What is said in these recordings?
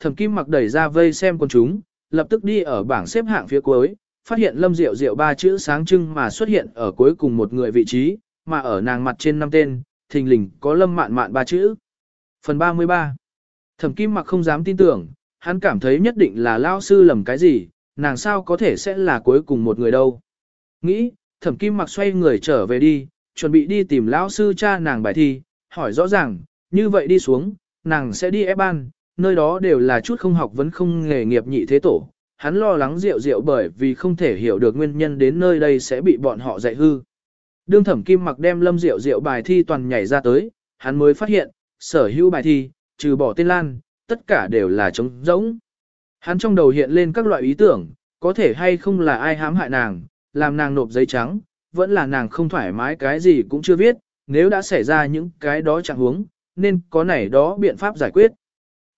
thẩm kim mặc đẩy ra vây xem con chúng, lập tức đi ở bảng xếp hạng phía cuối, phát hiện lâm diệu diệu ba chữ sáng trưng mà xuất hiện ở cuối cùng một người vị trí, mà ở nàng mặt trên năm tên, thình lình có lâm mạn mạn ba chữ. Phần 33 Thẩm kim mặc không dám tin tưởng, hắn cảm thấy nhất định là lao sư lầm cái gì, nàng sao có thể sẽ là cuối cùng một người đâu. Nghĩ, thẩm kim mặc xoay người trở về đi, chuẩn bị đi tìm lão sư cha nàng bài thi, hỏi rõ ràng, như vậy đi xuống, nàng sẽ đi ép ban, nơi đó đều là chút không học vẫn không nghề nghiệp nhị thế tổ. Hắn lo lắng rượu rượu bởi vì không thể hiểu được nguyên nhân đến nơi đây sẽ bị bọn họ dạy hư. Đương thẩm kim mặc đem lâm rượu rượu bài thi toàn nhảy ra tới, hắn mới phát hiện, sở hữu bài thi, trừ bỏ tên lan, tất cả đều là trống rỗng. Hắn trong đầu hiện lên các loại ý tưởng, có thể hay không là ai hãm hại nàng, làm nàng nộp giấy trắng, vẫn là nàng không thoải mái cái gì cũng chưa biết, nếu đã xảy ra những cái đó chẳng huống, nên có này đó biện pháp giải quyết.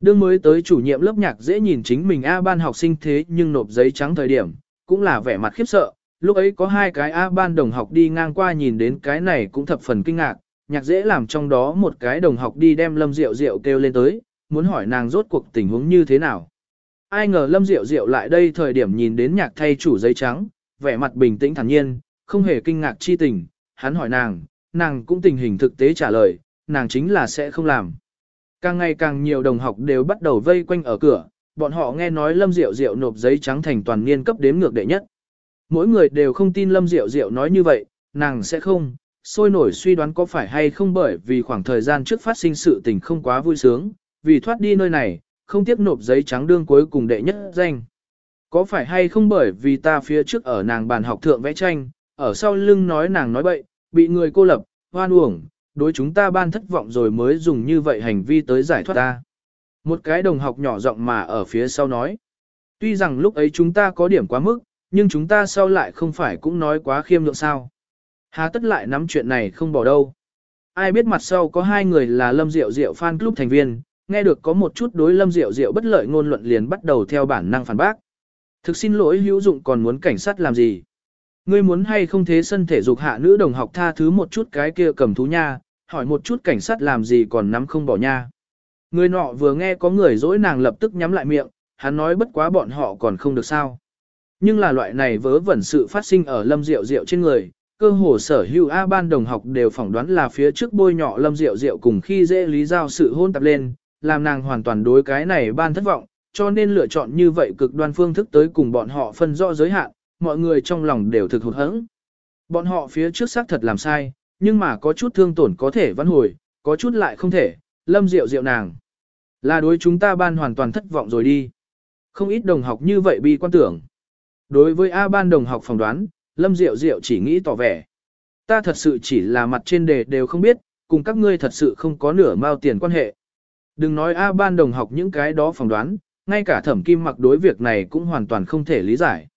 Đương mới tới chủ nhiệm lớp nhạc dễ nhìn chính mình A ban học sinh thế nhưng nộp giấy trắng thời điểm, cũng là vẻ mặt khiếp sợ, lúc ấy có hai cái A ban đồng học đi ngang qua nhìn đến cái này cũng thập phần kinh ngạc, nhạc dễ làm trong đó một cái đồng học đi đem lâm diệu diệu kêu lên tới, muốn hỏi nàng rốt cuộc tình huống như thế nào. Ai ngờ lâm diệu diệu lại đây thời điểm nhìn đến nhạc thay chủ giấy trắng, vẻ mặt bình tĩnh thản nhiên, không hề kinh ngạc chi tình, hắn hỏi nàng, nàng cũng tình hình thực tế trả lời, nàng chính là sẽ không làm. Càng ngày càng nhiều đồng học đều bắt đầu vây quanh ở cửa, bọn họ nghe nói Lâm Diệu Diệu nộp giấy trắng thành toàn niên cấp đếm ngược đệ nhất. Mỗi người đều không tin Lâm Diệu Diệu nói như vậy, nàng sẽ không, sôi nổi suy đoán có phải hay không bởi vì khoảng thời gian trước phát sinh sự tình không quá vui sướng, vì thoát đi nơi này, không tiếc nộp giấy trắng đương cuối cùng đệ nhất danh. Có phải hay không bởi vì ta phía trước ở nàng bàn học thượng vẽ tranh, ở sau lưng nói nàng nói bậy, bị người cô lập, hoan uổng, đối chúng ta ban thất vọng rồi mới dùng như vậy hành vi tới giải thoát ta. Một cái đồng học nhỏ giọng mà ở phía sau nói. Tuy rằng lúc ấy chúng ta có điểm quá mức, nhưng chúng ta sau lại không phải cũng nói quá khiêm lượng sao. Hà tất lại nắm chuyện này không bỏ đâu. Ai biết mặt sau có hai người là Lâm Diệu Diệu fan club thành viên, nghe được có một chút đối Lâm Diệu Diệu bất lợi ngôn luận liền bắt đầu theo bản năng phản bác. Thực xin lỗi hữu dụng còn muốn cảnh sát làm gì? Ngươi muốn hay không thế sân thể dục hạ nữ đồng học tha thứ một chút cái kia cầm thú nha, hỏi một chút cảnh sát làm gì còn nắm không bỏ nha. Người nọ vừa nghe có người dỗi nàng lập tức nhắm lại miệng, hắn nói bất quá bọn họ còn không được sao. Nhưng là loại này vớ vẩn sự phát sinh ở lâm rượu rượu trên người, cơ hồ sở hữu A ban đồng học đều phỏng đoán là phía trước bôi nhọ lâm rượu rượu cùng khi dễ lý giao sự hôn tập lên, làm nàng hoàn toàn đối cái này ban thất vọng, cho nên lựa chọn như vậy cực đoan phương thức tới cùng bọn họ phân rõ giới hạn, mọi người trong lòng đều thực hụt hẫng. Bọn họ phía trước xác thật làm sai, nhưng mà có chút thương tổn có thể vãn hồi, có chút lại không thể, lâm rượu rượu nàng. Là đối chúng ta ban hoàn toàn thất vọng rồi đi. Không ít đồng học như vậy bi quan tưởng. Đối với A ban đồng học phỏng đoán, lâm rượu rượu chỉ nghĩ tỏ vẻ. Ta thật sự chỉ là mặt trên đề đều không biết, cùng các ngươi thật sự không có nửa mao tiền quan hệ. Đừng nói A ban đồng học những cái đó phỏng đoán, ngay cả thẩm kim mặc đối việc này cũng hoàn toàn không thể lý giải.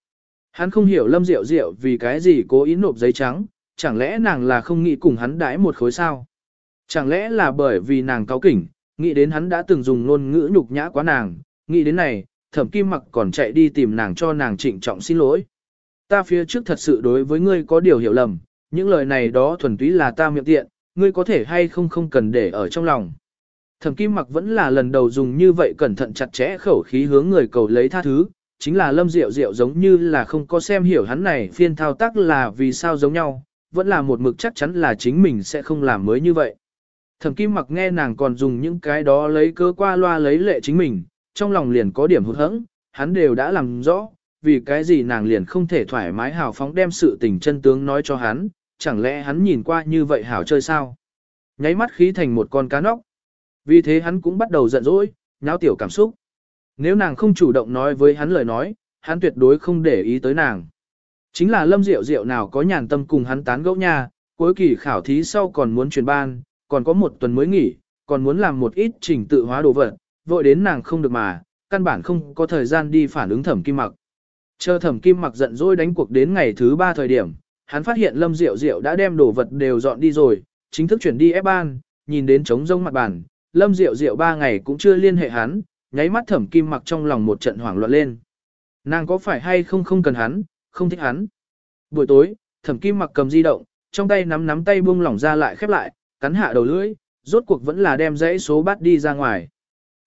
Hắn không hiểu lâm diệu diệu vì cái gì cố ý nộp giấy trắng, chẳng lẽ nàng là không nghĩ cùng hắn đãi một khối sao? Chẳng lẽ là bởi vì nàng cáo kỉnh, nghĩ đến hắn đã từng dùng ngôn ngữ nhục nhã quá nàng, nghĩ đến này, thẩm kim mặc còn chạy đi tìm nàng cho nàng trịnh trọng xin lỗi. Ta phía trước thật sự đối với ngươi có điều hiểu lầm, những lời này đó thuần túy là ta miệng tiện, ngươi có thể hay không không cần để ở trong lòng. Thẩm kim mặc vẫn là lần đầu dùng như vậy cẩn thận chặt chẽ khẩu khí hướng người cầu lấy tha thứ, chính là lâm diệu diệu giống như là không có xem hiểu hắn này phiên thao tác là vì sao giống nhau, vẫn là một mực chắc chắn là chính mình sẽ không làm mới như vậy. Thẩm kim mặc nghe nàng còn dùng những cái đó lấy cơ qua loa lấy lệ chính mình, trong lòng liền có điểm hụt hẫng, hắn đều đã làm rõ, vì cái gì nàng liền không thể thoải mái hào phóng đem sự tình chân tướng nói cho hắn, chẳng lẽ hắn nhìn qua như vậy hảo chơi sao? Nháy mắt khí thành một con cá nóc. Vì thế hắn cũng bắt đầu giận dỗi, nháo tiểu cảm xúc. Nếu nàng không chủ động nói với hắn lời nói, hắn tuyệt đối không để ý tới nàng. Chính là lâm diệu diệu nào có nhàn tâm cùng hắn tán gẫu nha, cuối kỳ khảo thí sau còn muốn truyền ban, còn có một tuần mới nghỉ, còn muốn làm một ít trình tự hóa đồ vật, vội đến nàng không được mà, căn bản không có thời gian đi phản ứng thẩm kim mặc. Chờ thẩm kim mặc giận dỗi đánh cuộc đến ngày thứ ba thời điểm, hắn phát hiện lâm diệu diệu đã đem đồ vật đều dọn đi rồi, chính thức chuyển đi ép ban, nhìn đến trống rông mặt bàn, lâm diệu diệu ba ngày cũng chưa liên hệ hắn, nháy mắt thẩm kim mặc trong lòng một trận hoảng loạn lên. Nàng có phải hay không không cần hắn, không thích hắn. Buổi tối, thẩm kim mặc cầm di động, trong tay nắm nắm tay buông lỏng ra lại khép lại, cắn hạ đầu lưỡi, rốt cuộc vẫn là đem dãy số bắt đi ra ngoài.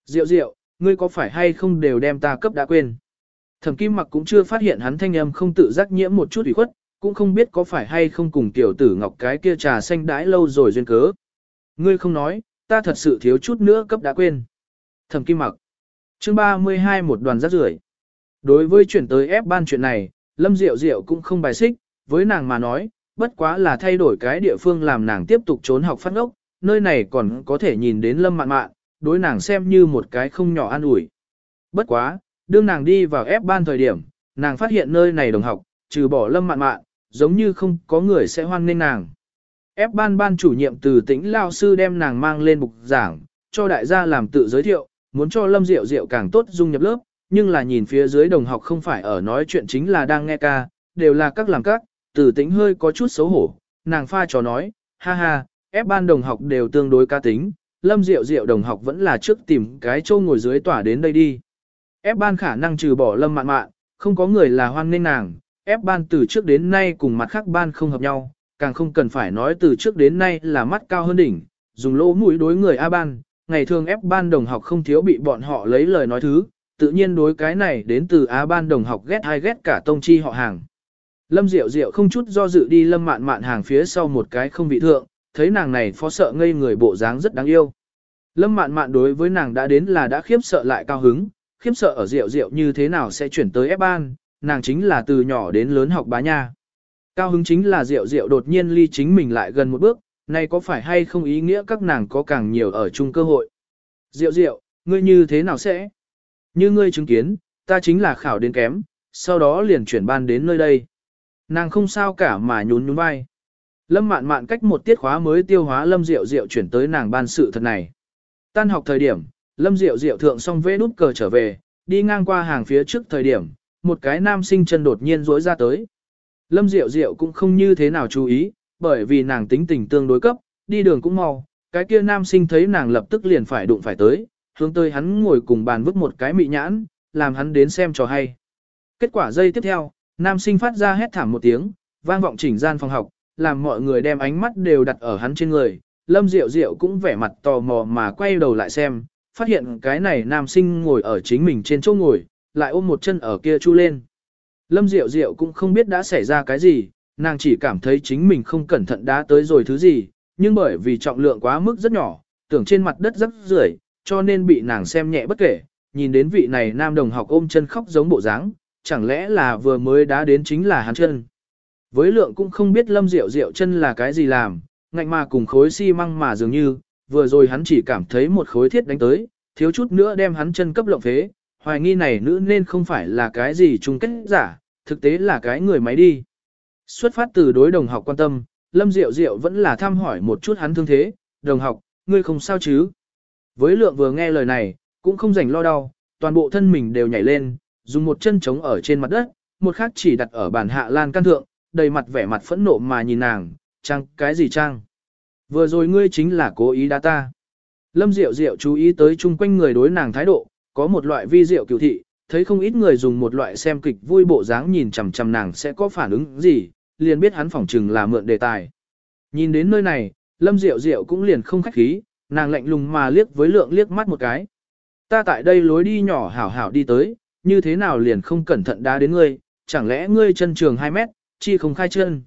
Diệu diệu, ngươi có phải hay không đều đem ta cấp đã quên. Thẩm Kim Mặc cũng chưa phát hiện hắn thanh âm không tự giác nhiễm một chút ủy khuất, cũng không biết có phải hay không cùng tiểu tử ngọc cái kia trà xanh đãi lâu rồi duyên cớ. Ngươi không nói, ta thật sự thiếu chút nữa cấp đã quên. Thẩm Kim Mặc. Chương 32 một đoàn rác rưởi. Đối với chuyển tới ép ban chuyện này, Lâm Diệu Diệu cũng không bài xích, với nàng mà nói, bất quá là thay đổi cái địa phương làm nàng tiếp tục trốn học phát ngốc, nơi này còn có thể nhìn đến Lâm Mạn Mạn, đối nàng xem như một cái không nhỏ an ủi. Bất quá, đương nàng đi vào ép ban thời điểm, nàng phát hiện nơi này đồng học, trừ bỏ Lâm Mạn Mạn, giống như không có người sẽ hoan nghênh nàng. Ép ban ban chủ nhiệm từ tĩnh lao sư đem nàng mang lên bục giảng, cho đại gia làm tự giới thiệu, muốn cho Lâm Diệu Diệu càng tốt dung nhập lớp, nhưng là nhìn phía dưới đồng học không phải ở nói chuyện chính là đang nghe ca, đều là các làm các, từ tính hơi có chút xấu hổ, nàng pha trò nói, ha ha, ép ban đồng học đều tương đối ca tính, Lâm Diệu Diệu đồng học vẫn là trước tìm cái châu ngồi dưới tỏa đến đây đi. Ép ban khả năng trừ bỏ Lâm mạn mạn, không có người là hoan nên nàng, ép ban từ trước đến nay cùng mặt khác ban không hợp nhau, càng không cần phải nói từ trước đến nay là mắt cao hơn đỉnh, dùng lỗ mũi đối người A ban, ngày thường ép ban đồng học không thiếu bị bọn họ lấy lời nói thứ, tự nhiên đối cái này đến từ Á ban đồng học ghét hay ghét cả tông chi họ hàng. Lâm Diệu Diệu không chút do dự đi Lâm Mạn Mạn hàng phía sau một cái không vị thượng, thấy nàng này phó sợ ngây người bộ dáng rất đáng yêu. Lâm Mạn Mạn đối với nàng đã đến là đã khiếp sợ lại cao hứng, khiếp sợ ở Diệu Diệu như thế nào sẽ chuyển tới ép ban, nàng chính là từ nhỏ đến lớn học bá nha. Cao hứng chính là Diệu Diệu đột nhiên ly chính mình lại gần một bước, này có phải hay không ý nghĩa các nàng có càng nhiều ở chung cơ hội. Diệu Diệu, ngươi như thế nào sẽ? Như ngươi chứng kiến, ta chính là khảo đến kém, sau đó liền chuyển ban đến nơi đây. Nàng không sao cả mà nhún nhún vai. Lâm mạn mạn cách một tiết khóa mới tiêu hóa Lâm Diệu Diệu chuyển tới nàng ban sự thật này. Tan học thời điểm, Lâm Diệu Diệu thượng xong vê nút cờ trở về, đi ngang qua hàng phía trước thời điểm, một cái nam sinh chân đột nhiên rối ra tới. Lâm Diệu Diệu cũng không như thế nào chú ý, bởi vì nàng tính tình tương đối cấp, đi đường cũng mau, cái kia nam sinh thấy nàng lập tức liền phải đụng phải tới, hướng tới hắn ngồi cùng bàn vứt một cái mị nhãn, làm hắn đến xem trò hay. Kết quả giây tiếp theo, nam sinh phát ra hét thảm một tiếng, vang vọng chỉnh gian phòng học, làm mọi người đem ánh mắt đều đặt ở hắn trên người. Lâm Diệu Diệu cũng vẻ mặt tò mò mà quay đầu lại xem, phát hiện cái này nam sinh ngồi ở chính mình trên chỗ ngồi, lại ôm một chân ở kia chu lên. Lâm Diệu Diệu cũng không biết đã xảy ra cái gì, nàng chỉ cảm thấy chính mình không cẩn thận đã tới rồi thứ gì, nhưng bởi vì trọng lượng quá mức rất nhỏ, tưởng trên mặt đất rất rưởi, cho nên bị nàng xem nhẹ bất kể, nhìn đến vị này nam đồng học ôm chân khóc giống bộ dáng, chẳng lẽ là vừa mới đá đến chính là hắn chân. Với lượng cũng không biết lâm rượu rượu chân là cái gì làm, ngạnh mà cùng khối xi măng mà dường như, vừa rồi hắn chỉ cảm thấy một khối thiết đánh tới, thiếu chút nữa đem hắn chân cấp lộng phế, hoài nghi này nữ nên không phải là cái gì chung kết giả, thực tế là cái người máy đi. Xuất phát từ đối đồng học quan tâm, Lâm Diệu Diệu vẫn là thăm hỏi một chút hắn thương thế, đồng học, ngươi không sao chứ. Với lượng vừa nghe lời này, cũng không rảnh lo đau, toàn bộ thân mình đều nhảy lên, dùng một chân trống ở trên mặt đất, một khác chỉ đặt ở bàn hạ lan căn thượng, đầy mặt vẻ mặt phẫn nộ mà nhìn nàng, trang, cái gì trang? Vừa rồi ngươi chính là cố ý đá ta. Lâm Diệu Diệu chú ý tới chung quanh người đối nàng thái độ, có một loại vi diệu cựu thị, thấy không ít người dùng một loại xem kịch vui bộ dáng nhìn chằm chằm nàng sẽ có phản ứng gì, liền biết hắn phỏng chừng là mượn đề tài. Nhìn đến nơi này, Lâm Diệu Diệu cũng liền không khách khí, nàng lạnh lùng mà liếc với lượng liếc mắt một cái. Ta tại đây lối đi nhỏ hảo hảo đi tới, như thế nào liền không cẩn thận đá đến ngươi, chẳng lẽ ngươi chân trường 2 mét, chi không khai chân.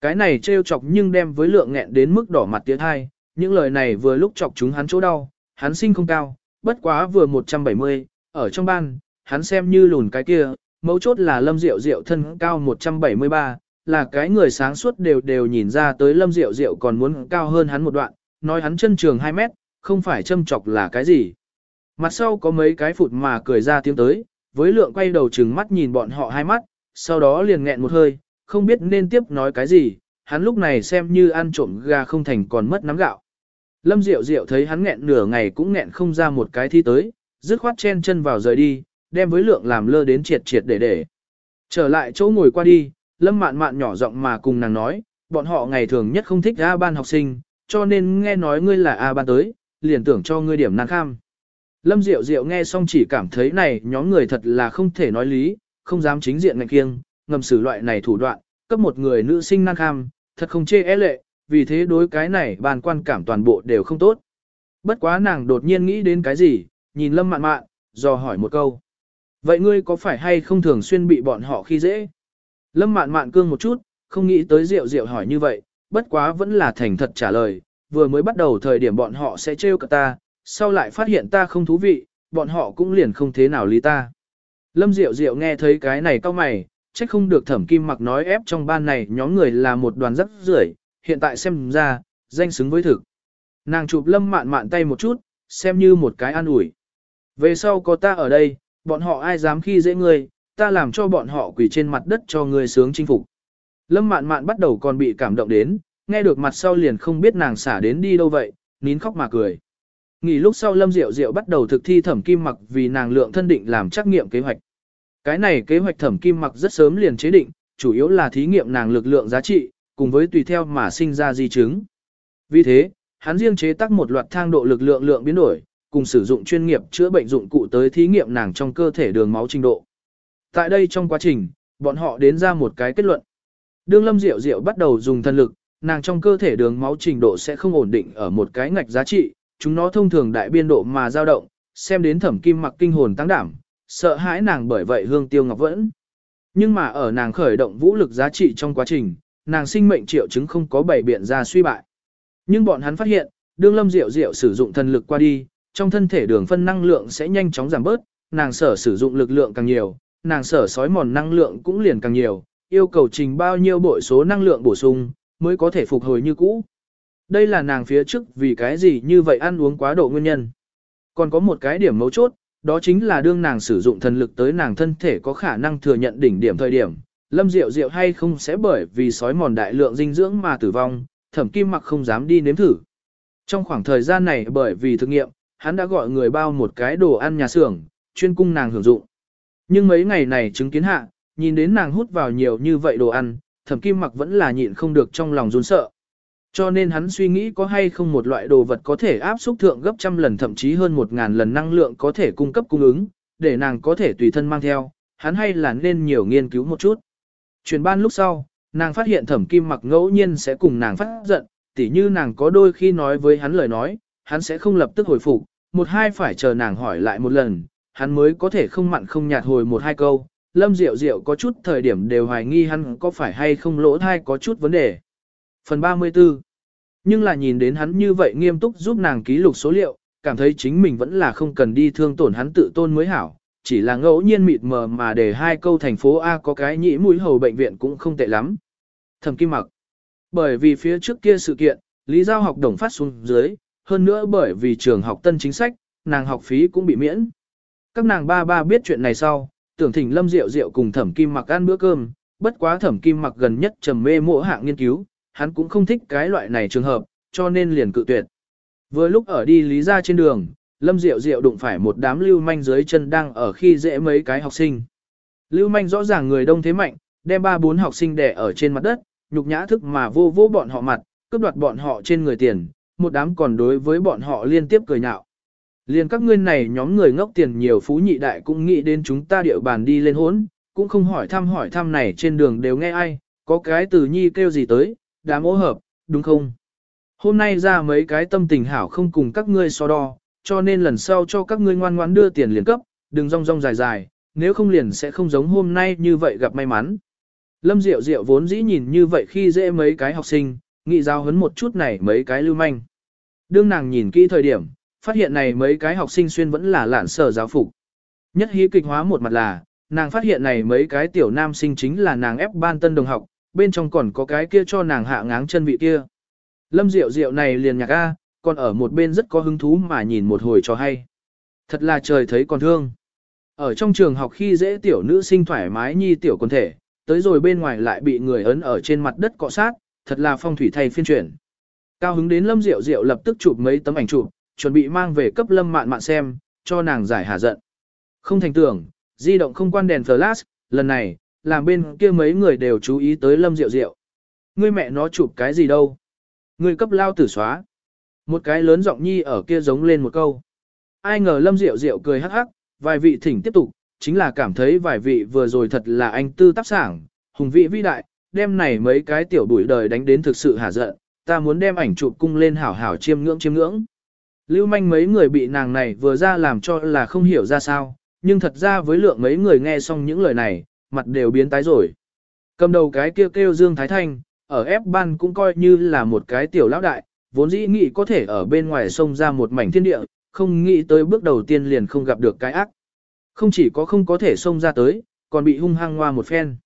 Cái này trêu chọc nhưng đem với lượng nghẹn đến mức đỏ mặt tiếng hai, những lời này vừa lúc chọc chúng hắn chỗ đau, hắn sinh không cao, bất quá vừa 170, ở trong ban, hắn xem như lùn cái kia, mấu chốt là lâm diệu diệu thân cao 173, là cái người sáng suốt đều đều nhìn ra tới lâm diệu diệu còn muốn cao hơn hắn một đoạn, nói hắn chân trường 2 mét, không phải châm chọc là cái gì. Mặt sau có mấy cái phụt mà cười ra tiếng tới, với lượng quay đầu trừng mắt nhìn bọn họ hai mắt, sau đó liền nghẹn một hơi, không biết nên tiếp nói cái gì, hắn lúc này xem như ăn trộm gà không thành còn mất nắm gạo. Lâm Diệu Diệu thấy hắn nghẹn nửa ngày cũng nghẹn không ra một cái thi tới, dứt khoát chen chân vào rời đi, đem với lượng làm lơ đến triệt triệt để để. Trở lại chỗ ngồi qua đi, Lâm Mạn Mạn nhỏ giọng mà cùng nàng nói, bọn họ ngày thường nhất không thích A ban học sinh, cho nên nghe nói ngươi là A ban tới, liền tưởng cho ngươi điểm nan kham. Lâm Diệu Diệu nghe xong chỉ cảm thấy này nhóm người thật là không thể nói lý, không dám chính diện ngạch kiêng, ngầm xử loại này thủ đoạn, cấp một người nữ sinh năng kham, thật không chê é lệ, vì thế đối cái này bàn quan cảm toàn bộ đều không tốt. Bất quá nàng đột nhiên nghĩ đến cái gì, nhìn Lâm mạn mạn, dò hỏi một câu. Vậy ngươi có phải hay không thường xuyên bị bọn họ khi dễ? Lâm mạn mạn cương một chút, không nghĩ tới rượu rượu hỏi như vậy, bất quá vẫn là thành thật trả lời, vừa mới bắt đầu thời điểm bọn họ sẽ trêu cả ta, sau lại phát hiện ta không thú vị, bọn họ cũng liền không thế nào lý ta. Lâm Diệu Diệu nghe thấy cái này cao mày, trách không được thẩm kim mặc nói ép trong ban này nhóm người là một đoàn rất rưởi, hiện tại xem ra, danh xứng với thực. Nàng chụp lâm mạn mạn tay một chút, xem như một cái an ủi. Về sau có ta ở đây, bọn họ ai dám khi dễ ngươi, ta làm cho bọn họ quỳ trên mặt đất cho ngươi sướng chinh phục. Lâm mạn mạn bắt đầu còn bị cảm động đến, nghe được mặt sau liền không biết nàng xả đến đi đâu vậy, nín khóc mà cười. Nghỉ lúc sau Lâm Diệu Diệu bắt đầu thực thi thẩm kim mặc vì nàng lượng thân định làm trắc nghiệm kế hoạch. Cái này kế hoạch thẩm kim mặc rất sớm liền chế định, chủ yếu là thí nghiệm nàng lực lượng giá trị, cùng với tùy theo mà sinh ra di chứng. Vì thế, hắn riêng chế tác một loạt thang độ lực lượng lượng biến đổi, cùng sử dụng chuyên nghiệp chữa bệnh dụng cụ tới thí nghiệm nàng trong cơ thể đường máu trình độ. Tại đây trong quá trình, bọn họ đến ra một cái kết luận. Đương Lâm Diệu Diệu bắt đầu dùng thân lực, nàng trong cơ thể đường máu trình độ sẽ không ổn định ở một cái ngạch giá trị, chúng nó thông thường đại biên độ mà dao động, xem đến thẩm kim mặc kinh hồn tăng đảm, sợ hãi nàng bởi vậy hương tiêu ngọc vẫn. Nhưng mà ở nàng khởi động vũ lực giá trị trong quá trình, nàng sinh mệnh triệu chứng không có bảy biện ra suy bại. Nhưng bọn hắn phát hiện, đương lâm diệu diệu sử dụng thần lực qua đi, trong thân thể đường phân năng lượng sẽ nhanh chóng giảm bớt, nàng sở sử dụng lực lượng càng nhiều, nàng sở sói mòn năng lượng cũng liền càng nhiều, yêu cầu trình bao nhiêu bội số năng lượng bổ sung, mới có thể phục hồi như cũ. Đây là nàng phía trước vì cái gì như vậy ăn uống quá độ nguyên nhân. Còn có một cái điểm mấu chốt, đó chính là đương nàng sử dụng thần lực tới nàng thân thể có khả năng thừa nhận đỉnh điểm thời điểm, lâm diệu diệu hay không sẽ bởi vì sói mòn đại lượng dinh dưỡng mà tử vong, thẩm kim mặc không dám đi nếm thử. Trong khoảng thời gian này bởi vì thực nghiệm, hắn đã gọi người bao một cái đồ ăn nhà xưởng, chuyên cung nàng hưởng dụng. Nhưng mấy ngày này chứng kiến hạ, nhìn đến nàng hút vào nhiều như vậy đồ ăn, thẩm kim mặc vẫn là nhịn không được trong lòng run sợ. Cho nên hắn suy nghĩ có hay không một loại đồ vật có thể áp xúc thượng gấp trăm lần thậm chí hơn một ngàn lần năng lượng có thể cung cấp cung ứng, để nàng có thể tùy thân mang theo, hắn hay là nên nhiều nghiên cứu một chút. Chuyển ban lúc sau, nàng phát hiện thẩm kim mặc ngẫu nhiên sẽ cùng nàng phát giận, tỉ như nàng có đôi khi nói với hắn lời nói, hắn sẽ không lập tức hồi phục, một hai phải chờ nàng hỏi lại một lần, hắn mới có thể không mặn không nhạt hồi một hai câu. Lâm Diệu Diệu có chút thời điểm đều hoài nghi hắn có phải hay không lỗ thai có chút vấn đề. Phần 34 Nhưng là nhìn đến hắn như vậy nghiêm túc giúp nàng ký lục số liệu, cảm thấy chính mình vẫn là không cần đi thương tổn hắn tự tôn mới hảo, chỉ là ngẫu nhiên mịt mờ mà để hai câu thành phố A có cái nhĩ mũi hầu bệnh viện cũng không tệ lắm. Thẩm Kim Mặc Bởi vì phía trước kia sự kiện, Lý Giao học đồng phát xuống dưới, hơn nữa bởi vì trường học tân chính sách, nàng học phí cũng bị miễn. Các nàng ba ba biết chuyện này sau, tưởng thỉnh Lâm Diệu Diệu cùng Thẩm Kim Mặc ăn bữa cơm, bất quá Thẩm Kim Mặc gần nhất trầm mê mộ hạng nghiên cứu, hắn cũng không thích cái loại này trường hợp, cho nên liền cự tuyệt. Vừa lúc ở đi lý ra trên đường, Lâm Diệu Diệu đụng phải một đám lưu manh dưới chân đang ở khi dễ mấy cái học sinh. Lưu manh rõ ràng người đông thế mạnh, đem ba bốn học sinh đè ở trên mặt đất, nhục nhã thức mà vô vô bọn họ mặt, cướp đoạt bọn họ trên người tiền, một đám còn đối với bọn họ liên tiếp cười nhạo. Liên các ngươi này nhóm người ngốc tiền nhiều phú nhị đại cũng nghĩ đến chúng ta địa bàn đi lên hốn, cũng không hỏi thăm hỏi thăm này trên đường đều nghe ai, có cái từ nhi kêu gì tới, đám ô hợp, đúng không? Hôm nay ra mấy cái tâm tình hảo không cùng các ngươi so đo, cho nên lần sau cho các ngươi ngoan ngoãn đưa tiền liền cấp, đừng rong rong dài dài, nếu không liền sẽ không giống hôm nay như vậy gặp may mắn. Lâm Diệu Diệu vốn dĩ nhìn như vậy khi dễ mấy cái học sinh, nghĩ giao hấn một chút này mấy cái lưu manh. Đương nàng nhìn kỹ thời điểm, phát hiện này mấy cái học sinh xuyên vẫn là lạn sở giáo phục. Nhất hí kịch hóa một mặt là, nàng phát hiện này mấy cái tiểu nam sinh chính là nàng ép ban tân đồng học, bên trong còn có cái kia cho nàng hạ ngáng chân vị kia. Lâm Diệu Diệu này liền nhạc A, còn ở một bên rất có hứng thú mà nhìn một hồi cho hay. Thật là trời thấy còn thương. Ở trong trường học khi dễ tiểu nữ sinh thoải mái nhi tiểu quân thể, tới rồi bên ngoài lại bị người ấn ở trên mặt đất cọ sát, thật là phong thủy thay phiên chuyển. Cao hứng đến Lâm Diệu Diệu lập tức chụp mấy tấm ảnh chụp, chuẩn bị mang về cấp Lâm Mạn Mạn xem, cho nàng giải hà giận. Không thành tưởng, di động không quan đèn flash, lần này, làm bên kia mấy người đều chú ý tới Lâm Diệu Diệu. Ngươi mẹ nó chụp cái gì đâu? Ngươi cấp lao tử xóa. Một cái lớn giọng nhi ở kia giống lên một câu. Ai ngờ Lâm Diệu Diệu cười hắc hắc, vài vị thỉnh tiếp tục, chính là cảm thấy vài vị vừa rồi thật là anh tư tác sảng, hùng vị vĩ đại, đem này mấy cái tiểu bụi đời đánh đến thực sự hả giận, ta muốn đem ảnh chụp cung lên hảo hảo chiêm ngưỡng chiêm ngưỡng. Lưu manh mấy người bị nàng này vừa ra làm cho là không hiểu ra sao, nhưng thật ra với lượng mấy người nghe xong những lời này, mặt đều biến tái rồi. Cầm đầu cái kêu kêu Dương Thái Thanh, ở ép ban cũng coi như là một cái tiểu lão đại, vốn dĩ nghĩ có thể ở bên ngoài sông ra một mảnh thiên địa, không nghĩ tới bước đầu tiên liền không gặp được cái ác. Không chỉ có không có thể xông ra tới, còn bị hung hăng hoa một phen.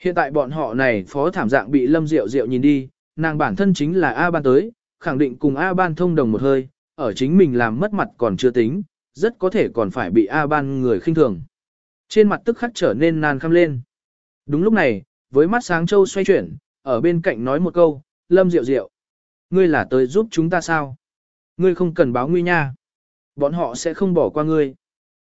Hiện tại bọn họ này phó thảm dạng bị lâm diệu diệu nhìn đi, nàng bản thân chính là A ban tới, khẳng định cùng A ban thông đồng một hơi, ở chính mình làm mất mặt còn chưa tính, rất có thể còn phải bị A ban người khinh thường. Trên mặt tức khắc trở nên nan khăm lên. Đúng lúc này, với mắt sáng châu xoay chuyển, ở bên cạnh nói một câu, lâm diệu diệu. Ngươi là tới giúp chúng ta sao? Ngươi không cần báo nguy nha. Bọn họ sẽ không bỏ qua ngươi.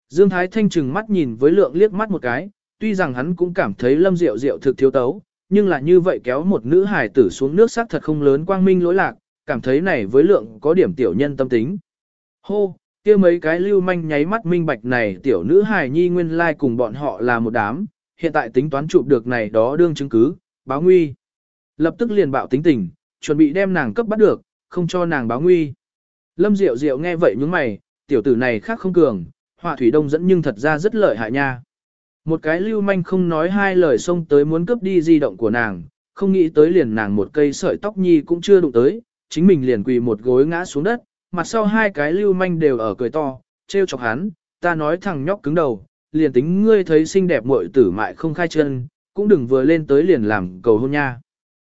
Dương Thái Thanh trừng mắt nhìn với lượng liếc mắt một cái, tuy rằng hắn cũng cảm thấy lâm diệu diệu thực thiếu tấu, nhưng là như vậy kéo một nữ hài tử xuống nước xác thật không lớn quang minh lỗi lạc, cảm thấy này với lượng có điểm tiểu nhân tâm tính. Hô, kia mấy cái lưu manh nháy mắt minh bạch này tiểu nữ hài nhi nguyên lai like cùng bọn họ là một đám, hiện tại tính toán chụp được này đó đương chứng cứ, báo nguy. Lập tức liền bạo tính tình, chuẩn bị đem nàng cấp bắt được, không cho nàng báo nguy. Lâm Diệu Diệu nghe vậy nhướng mày, tiểu tử này khác không cường, họa thủy đông dẫn nhưng thật ra rất lợi hại nha. Một cái lưu manh không nói hai lời xông tới muốn cướp đi di động của nàng, không nghĩ tới liền nàng một cây sợi tóc nhi cũng chưa đụng tới, chính mình liền quỳ một gối ngã xuống đất, mặt sau hai cái lưu manh đều ở cười to, trêu chọc hắn, ta nói thằng nhóc cứng đầu, liền tính ngươi thấy xinh đẹp muội tử mại không khai chân, cũng đừng vừa lên tới liền làm cầu hôn nha.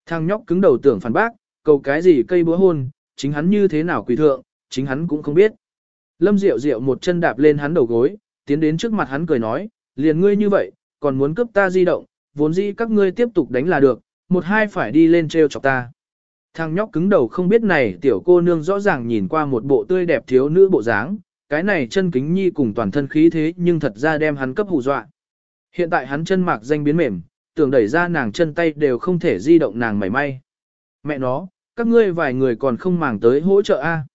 Thằng nhóc cứng đầu tưởng phản bác, cầu cái gì cây búa hôn, chính hắn như thế nào quỳ thượng, chính hắn cũng không biết. Lâm Diệu Diệu một chân đạp lên hắn đầu gối, tiến đến trước mặt hắn cười nói, liền ngươi như vậy, còn muốn cướp ta di động, vốn dĩ các ngươi tiếp tục đánh là được, một hai phải đi lên treo chọc ta. Thằng nhóc cứng đầu không biết này tiểu cô nương rõ ràng nhìn qua một bộ tươi đẹp thiếu nữ bộ dáng, cái này chân kính nhi cùng toàn thân khí thế nhưng thật ra đem hắn cấp hù dọa. Hiện tại hắn chân mạc danh biến mềm, tưởng đẩy ra nàng chân tay đều không thể di động nàng mảy may. Mẹ nó, các ngươi vài người còn không màng tới hỗ trợ a.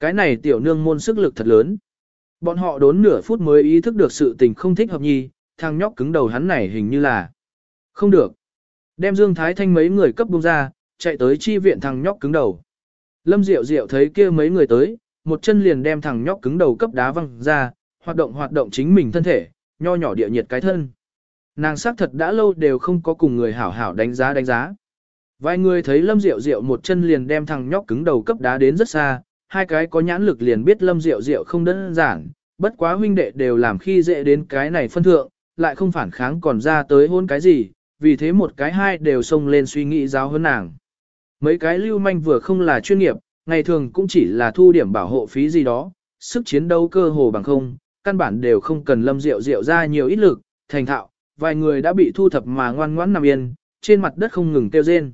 Cái này tiểu nương môn sức lực thật lớn. Bọn họ đốn nửa phút mới ý thức được sự tình không thích hợp nhi, thằng nhóc cứng đầu hắn này hình như là không được. Đem Dương Thái Thanh mấy người cấp bung ra, chạy tới chi viện thằng nhóc cứng đầu. Lâm Diệu Diệu thấy kia mấy người tới, một chân liền đem thằng nhóc cứng đầu cấp đá văng ra, hoạt động hoạt động chính mình thân thể, nho nhỏ địa nhiệt cái thân. Nàng xác thật đã lâu đều không có cùng người hảo hảo đánh giá đánh giá. Vài người thấy Lâm Diệu Diệu một chân liền đem thằng nhóc cứng đầu cấp đá đến rất xa, hai cái có nhãn lực liền biết Lâm Diệu Diệu không đơn giản, bất quá huynh đệ đều làm khi dễ đến cái này phân thượng, lại không phản kháng còn ra tới hôn cái gì, vì thế một cái hai đều xông lên suy nghĩ giáo hơn nàng. Mấy cái lưu manh vừa không là chuyên nghiệp, ngày thường cũng chỉ là thu điểm bảo hộ phí gì đó, sức chiến đấu cơ hồ bằng không, căn bản đều không cần Lâm Diệu Diệu ra nhiều ít lực, thành thạo, vài người đã bị thu thập mà ngoan ngoãn nằm yên, trên mặt đất không ngừng kêu rên.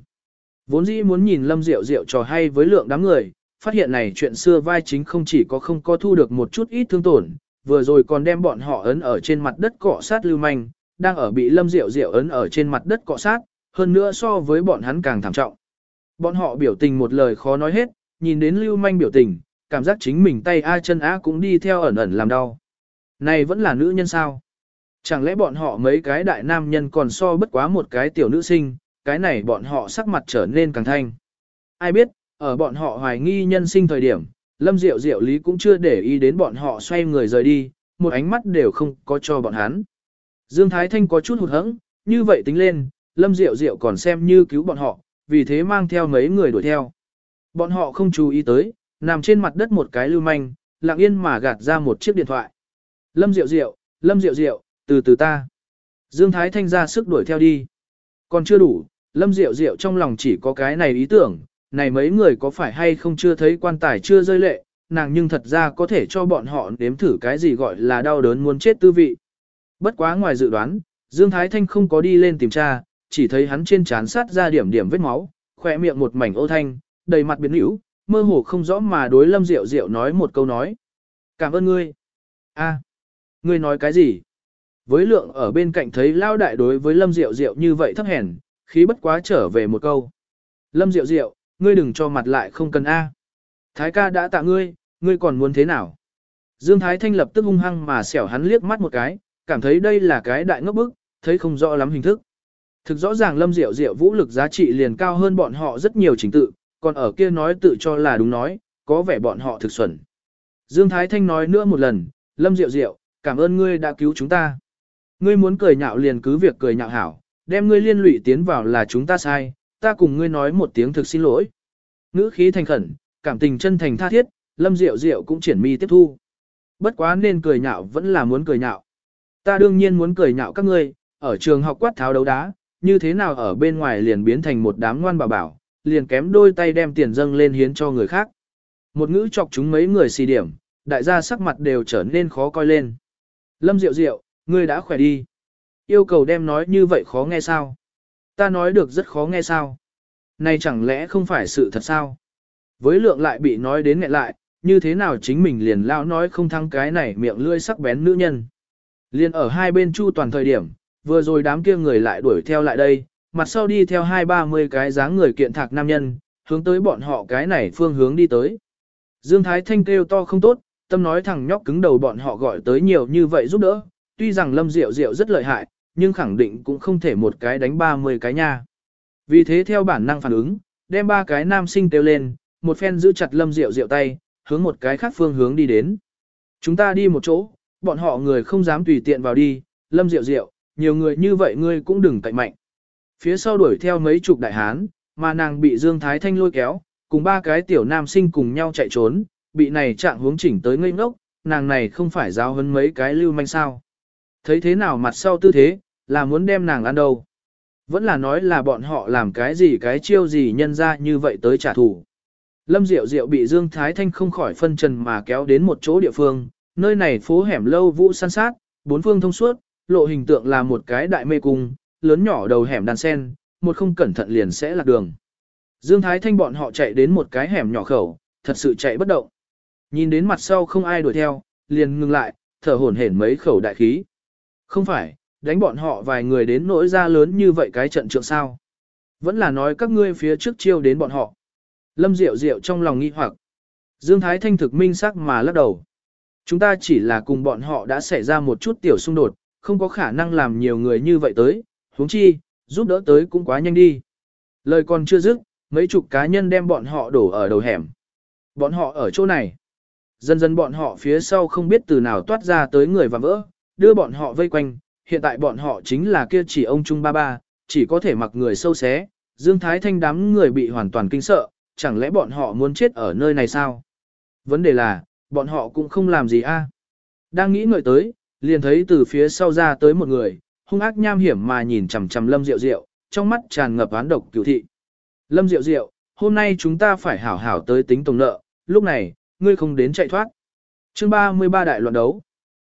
Vốn dĩ muốn nhìn Lâm Diệu Diệu trò hay với lượng đám người, phát hiện này chuyện xưa vai chính không chỉ có không có thu được một chút ít thương tổn, vừa rồi còn đem bọn họ ấn ở trên mặt đất cọ sát lưu manh, đang ở bị Lâm Diệu Diệu ấn ở trên mặt đất cọ sát, hơn nữa so với bọn hắn càng thảm trọng. Bọn họ biểu tình một lời khó nói hết, nhìn đến lưu manh biểu tình, cảm giác chính mình tay A chân A cũng đi theo ẩn ẩn làm đau. Này vẫn là nữ nhân sao? Chẳng lẽ bọn họ mấy cái đại nam nhân còn so bất quá một cái tiểu nữ sinh, cái này bọn họ sắc mặt trở nên càng thanh. Ai biết, ở bọn họ hoài nghi nhân sinh thời điểm, Lâm Diệu Diệu Lý cũng chưa để ý đến bọn họ xoay người rời đi, một ánh mắt đều không có cho bọn hắn. Dương Thái Thanh có chút hụt hẫng, như vậy tính lên, Lâm Diệu Diệu còn xem như cứu bọn họ, vì thế mang theo mấy người đuổi theo. Bọn họ không chú ý tới, nằm trên mặt đất một cái lưu manh, lặng yên mà gạt ra một chiếc điện thoại. Lâm Diệu Diệu, Lâm Diệu Diệu, từ từ ta. Dương Thái Thanh ra sức đuổi theo đi. Còn chưa đủ, Lâm Diệu Diệu trong lòng chỉ có cái này ý tưởng, này mấy người có phải hay không chưa thấy quan tài chưa rơi lệ, nàng nhưng thật ra có thể cho bọn họ nếm thử cái gì gọi là đau đớn muốn chết tư vị. Bất quá ngoài dự đoán, Dương Thái Thanh không có đi lên tìm tra, chỉ thấy hắn trên trán sát ra điểm điểm vết máu, khỏe miệng một mảnh ô thanh, đầy mặt biến hữu, mơ hồ không rõ mà đối Lâm Diệu Diệu nói một câu nói. Cảm ơn ngươi. a ngươi nói cái gì? Với lượng ở bên cạnh thấy lao đại đối với Lâm Diệu Diệu như vậy thấp hèn, khí bất quá trở về một câu. Lâm Diệu Diệu, ngươi đừng cho mặt lại không cần A. Thái ca đã tạ ngươi, ngươi còn muốn thế nào? Dương Thái Thanh lập tức hung hăng mà xẻo hắn liếc mắt một cái, cảm thấy đây là cái đại ngốc bức, thấy không rõ lắm hình thức. Thực rõ ràng Lâm Diệu Diệu vũ lực giá trị liền cao hơn bọn họ rất nhiều trình tự, còn ở kia nói tự cho là đúng nói, có vẻ bọn họ thực xuẩn. Dương Thái Thanh nói nữa một lần, Lâm Diệu Diệu, cảm ơn ngươi đã cứu chúng ta. Ngươi muốn cười nhạo liền cứ việc cười nhạo hảo, đem ngươi liên lụy tiến vào là chúng ta sai, ta cùng ngươi nói một tiếng thực xin lỗi. Ngữ khí thành khẩn, cảm tình chân thành tha thiết, Lâm Diệu Diệu cũng triển mi tiếp thu. Bất quá nên cười nhạo vẫn là muốn cười nhạo. Ta đương nhiên muốn cười nhạo các ngươi, ở trường học quát tháo đấu đá, như thế nào ở bên ngoài liền biến thành một đám ngoan bảo bảo, liền kém đôi tay đem tiền dâng lên hiến cho người khác. Một ngữ chọc chúng mấy người xì điểm, đại gia sắc mặt đều trở nên khó coi lên. Lâm Diệu Diệu, ngươi đã khỏe đi. Yêu cầu đem nói như vậy khó nghe sao? Ta nói được rất khó nghe sao? Này chẳng lẽ không phải sự thật sao? Với lượng lại bị nói đến nghẹn lại, như thế nào chính mình liền lao nói không thăng cái này miệng lươi sắc bén nữ nhân. Liên ở hai bên chu toàn thời điểm, vừa rồi đám kia người lại đuổi theo lại đây, mặt sau đi theo hai ba mươi cái dáng người kiện thạc nam nhân, hướng tới bọn họ cái này phương hướng đi tới. Dương Thái Thanh kêu to không tốt, tâm nói thằng nhóc cứng đầu bọn họ gọi tới nhiều như vậy giúp đỡ, tuy rằng Lâm Diệu Diệu rất lợi hại, nhưng khẳng định cũng không thể một cái đánh ba mươi cái nha. Vì thế theo bản năng phản ứng, đem ba cái nam sinh kêu lên, một phen giữ chặt Lâm Diệu Diệu tay, hướng một cái khác phương hướng đi đến. Chúng ta đi một chỗ, bọn họ người không dám tùy tiện vào đi, Lâm Diệu Diệu, nhiều người như vậy ngươi cũng đừng cậy mạnh. Phía sau đuổi theo mấy chục đại hán, mà nàng bị Dương Thái Thanh lôi kéo, cùng ba cái tiểu nam sinh cùng nhau chạy trốn, bị này trạng hướng chỉnh tới ngây ngốc, nàng này không phải giáo hơn mấy cái lưu manh sao. Thấy thế nào mặt sau tư thế, là muốn đem nàng ăn đâu. Vẫn là nói là bọn họ làm cái gì cái chiêu gì nhân ra như vậy tới trả thù. Lâm Diệu Diệu bị Dương Thái Thanh không khỏi phân trần mà kéo đến một chỗ địa phương, nơi này phố hẻm lâu vũ san sát, bốn phương thông suốt, lộ hình tượng là một cái đại mê cung, lớn nhỏ đầu hẻm đàn sen, một không cẩn thận liền sẽ lạc đường. Dương Thái Thanh bọn họ chạy đến một cái hẻm nhỏ khẩu, thật sự chạy bất động. Nhìn đến mặt sau không ai đuổi theo, liền ngừng lại, thở hổn hển mấy khẩu đại khí. Không phải, đánh bọn họ vài người đến nỗi ra lớn như vậy cái trận trượng sao. Vẫn là nói các ngươi phía trước chiêu đến bọn họ. Lâm Diệu Diệu trong lòng nghi hoặc. Dương Thái Thanh thực minh sắc mà lắc đầu. Chúng ta chỉ là cùng bọn họ đã xảy ra một chút tiểu xung đột, không có khả năng làm nhiều người như vậy tới, huống chi, giúp đỡ tới cũng quá nhanh đi. Lời còn chưa dứt, mấy chục cá nhân đem bọn họ đổ ở đầu hẻm. Bọn họ ở chỗ này. Dần dần bọn họ phía sau không biết từ nào toát ra tới người và vỡ, đưa bọn họ vây quanh, hiện tại bọn họ chính là kia chỉ ông Trung Ba Ba, chỉ có thể mặc người sâu xé, Dương Thái Thanh đám người bị hoàn toàn kinh sợ, chẳng lẽ bọn họ muốn chết ở nơi này sao? Vấn đề là, bọn họ cũng không làm gì a. Đang nghĩ ngợi tới, liền thấy từ phía sau ra tới một người, hung ác nham hiểm mà nhìn chằm chằm Lâm Diệu Diệu, trong mắt tràn ngập oán độc cửu thị. Lâm Diệu Diệu, hôm nay chúng ta phải hảo hảo tới tính tổng nợ, lúc này, ngươi không đến chạy thoát. Chương 33 đại loạn đấu.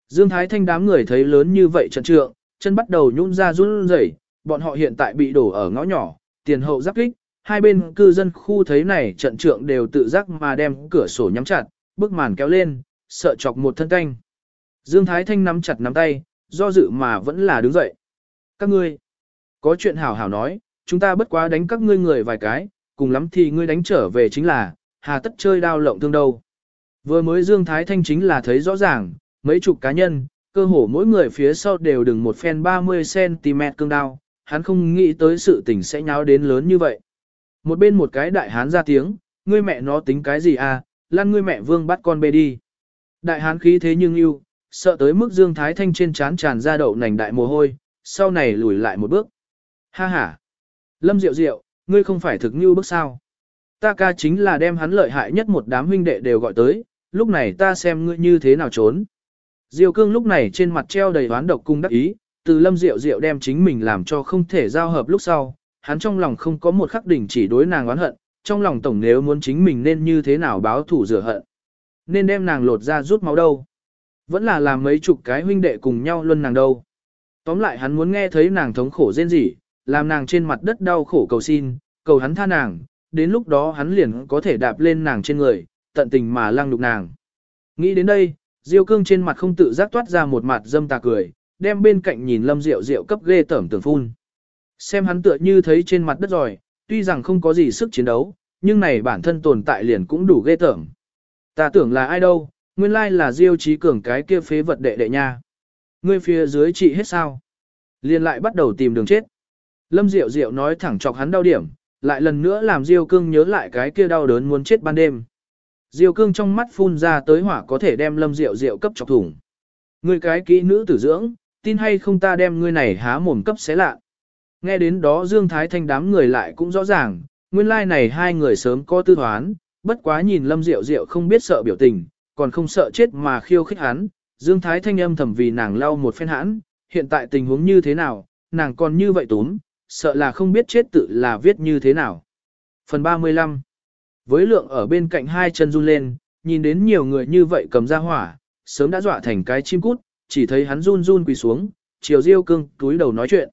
Dương Thái Thanh đám người thấy lớn như vậy trận trượng, chân bắt đầu nhún ra run rẩy, bọn họ hiện tại bị đổ ở ngõ nhỏ, tiền hậu giáp kích, hai bên cư dân khu thấy này trận trượng đều tự giác mà đem cửa sổ nhắm chặt, bức màn kéo lên, sợ chọc một thân canh. Dương Thái Thanh nắm chặt nắm tay, do dự mà vẫn là đứng dậy. Các ngươi, có chuyện hảo hảo nói, chúng ta bất quá đánh các ngươi người vài cái, cùng lắm thì ngươi đánh trở về chính là, hà tất chơi đao lộng thương đâu. Vừa mới Dương Thái Thanh chính là thấy rõ ràng, mấy chục cá nhân, cơ hồ mỗi người phía sau đều đừng một phen 30cm cương đao, hắn không nghĩ tới sự tình sẽ nháo đến lớn như vậy. Một bên một cái đại hán ra tiếng, ngươi mẹ nó tính cái gì à, lăn ngươi mẹ vương bắt con bê đi. Đại hán khí thế nhưng yêu, sợ tới mức Dương Thái Thanh trên trán tràn ra đậu nành đại mồ hôi, sau này lùi lại một bước. Ha ha! Lâm Diệu Diệu, ngươi không phải thực như bước sao. Ta ca chính là đem hắn lợi hại nhất một đám huynh đệ đều gọi tới, lúc này ta xem ngươi như thế nào trốn. Diệu cương lúc này trên mặt treo đầy oán độc cung đắc ý, từ lâm diệu diệu đem chính mình làm cho không thể giao hợp lúc sau, hắn trong lòng không có một khắc đỉnh chỉ đối nàng oán hận, trong lòng tổng nếu muốn chính mình nên như thế nào báo thủ rửa hận. Nên đem nàng lột ra rút máu đâu. Vẫn là làm mấy chục cái huynh đệ cùng nhau luân nàng đâu. Tóm lại hắn muốn nghe thấy nàng thống khổ rên rỉ, làm nàng trên mặt đất đau khổ cầu xin, cầu hắn tha nàng, đến lúc đó hắn liền có thể đạp lên nàng trên người, tận tình mà lăng đục nàng. Nghĩ đến đây, Diêu cương trên mặt không tự giác toát ra một mặt dâm tà cười, đem bên cạnh nhìn lâm diệu diệu cấp ghê tởm tưởng phun. Xem hắn tựa như thấy trên mặt đất rồi, tuy rằng không có gì sức chiến đấu, nhưng này bản thân tồn tại liền cũng đủ ghê tởm. Ta tưởng là ai đâu, nguyên lai là Diêu trí cường cái kia phế vật đệ đệ nha. Ngươi phía dưới trị hết sao? Liên lại bắt đầu tìm đường chết. Lâm Diệu Diệu nói thẳng chọc hắn đau điểm, lại lần nữa làm Diêu Cương nhớ lại cái kia đau đớn muốn chết ban đêm. Diêu cương trong mắt phun ra tới hỏa có thể đem lâm Diệu Diệu cấp chọc thủng. Ngươi cái kỹ nữ tử dưỡng, tin hay không ta đem ngươi này há mồm cấp xé lạ. Nghe đến đó Dương Thái Thanh đám người lại cũng rõ ràng, nguyên lai like này hai người sớm có tư thoán, bất quá nhìn lâm Diệu Diệu không biết sợ biểu tình, còn không sợ chết mà khiêu khích hắn. Dương Thái Thanh âm thầm vì nàng lau một phen hãn, hiện tại tình huống như thế nào, nàng còn như vậy tốn, sợ là không biết chết tự là viết như thế nào. Phần 35 Với lượng ở bên cạnh hai chân run lên, nhìn đến nhiều người như vậy cầm ra hỏa, sớm đã dọa thành cái chim cút, chỉ thấy hắn run run quỳ xuống, chiều diêu cương túi đầu nói chuyện.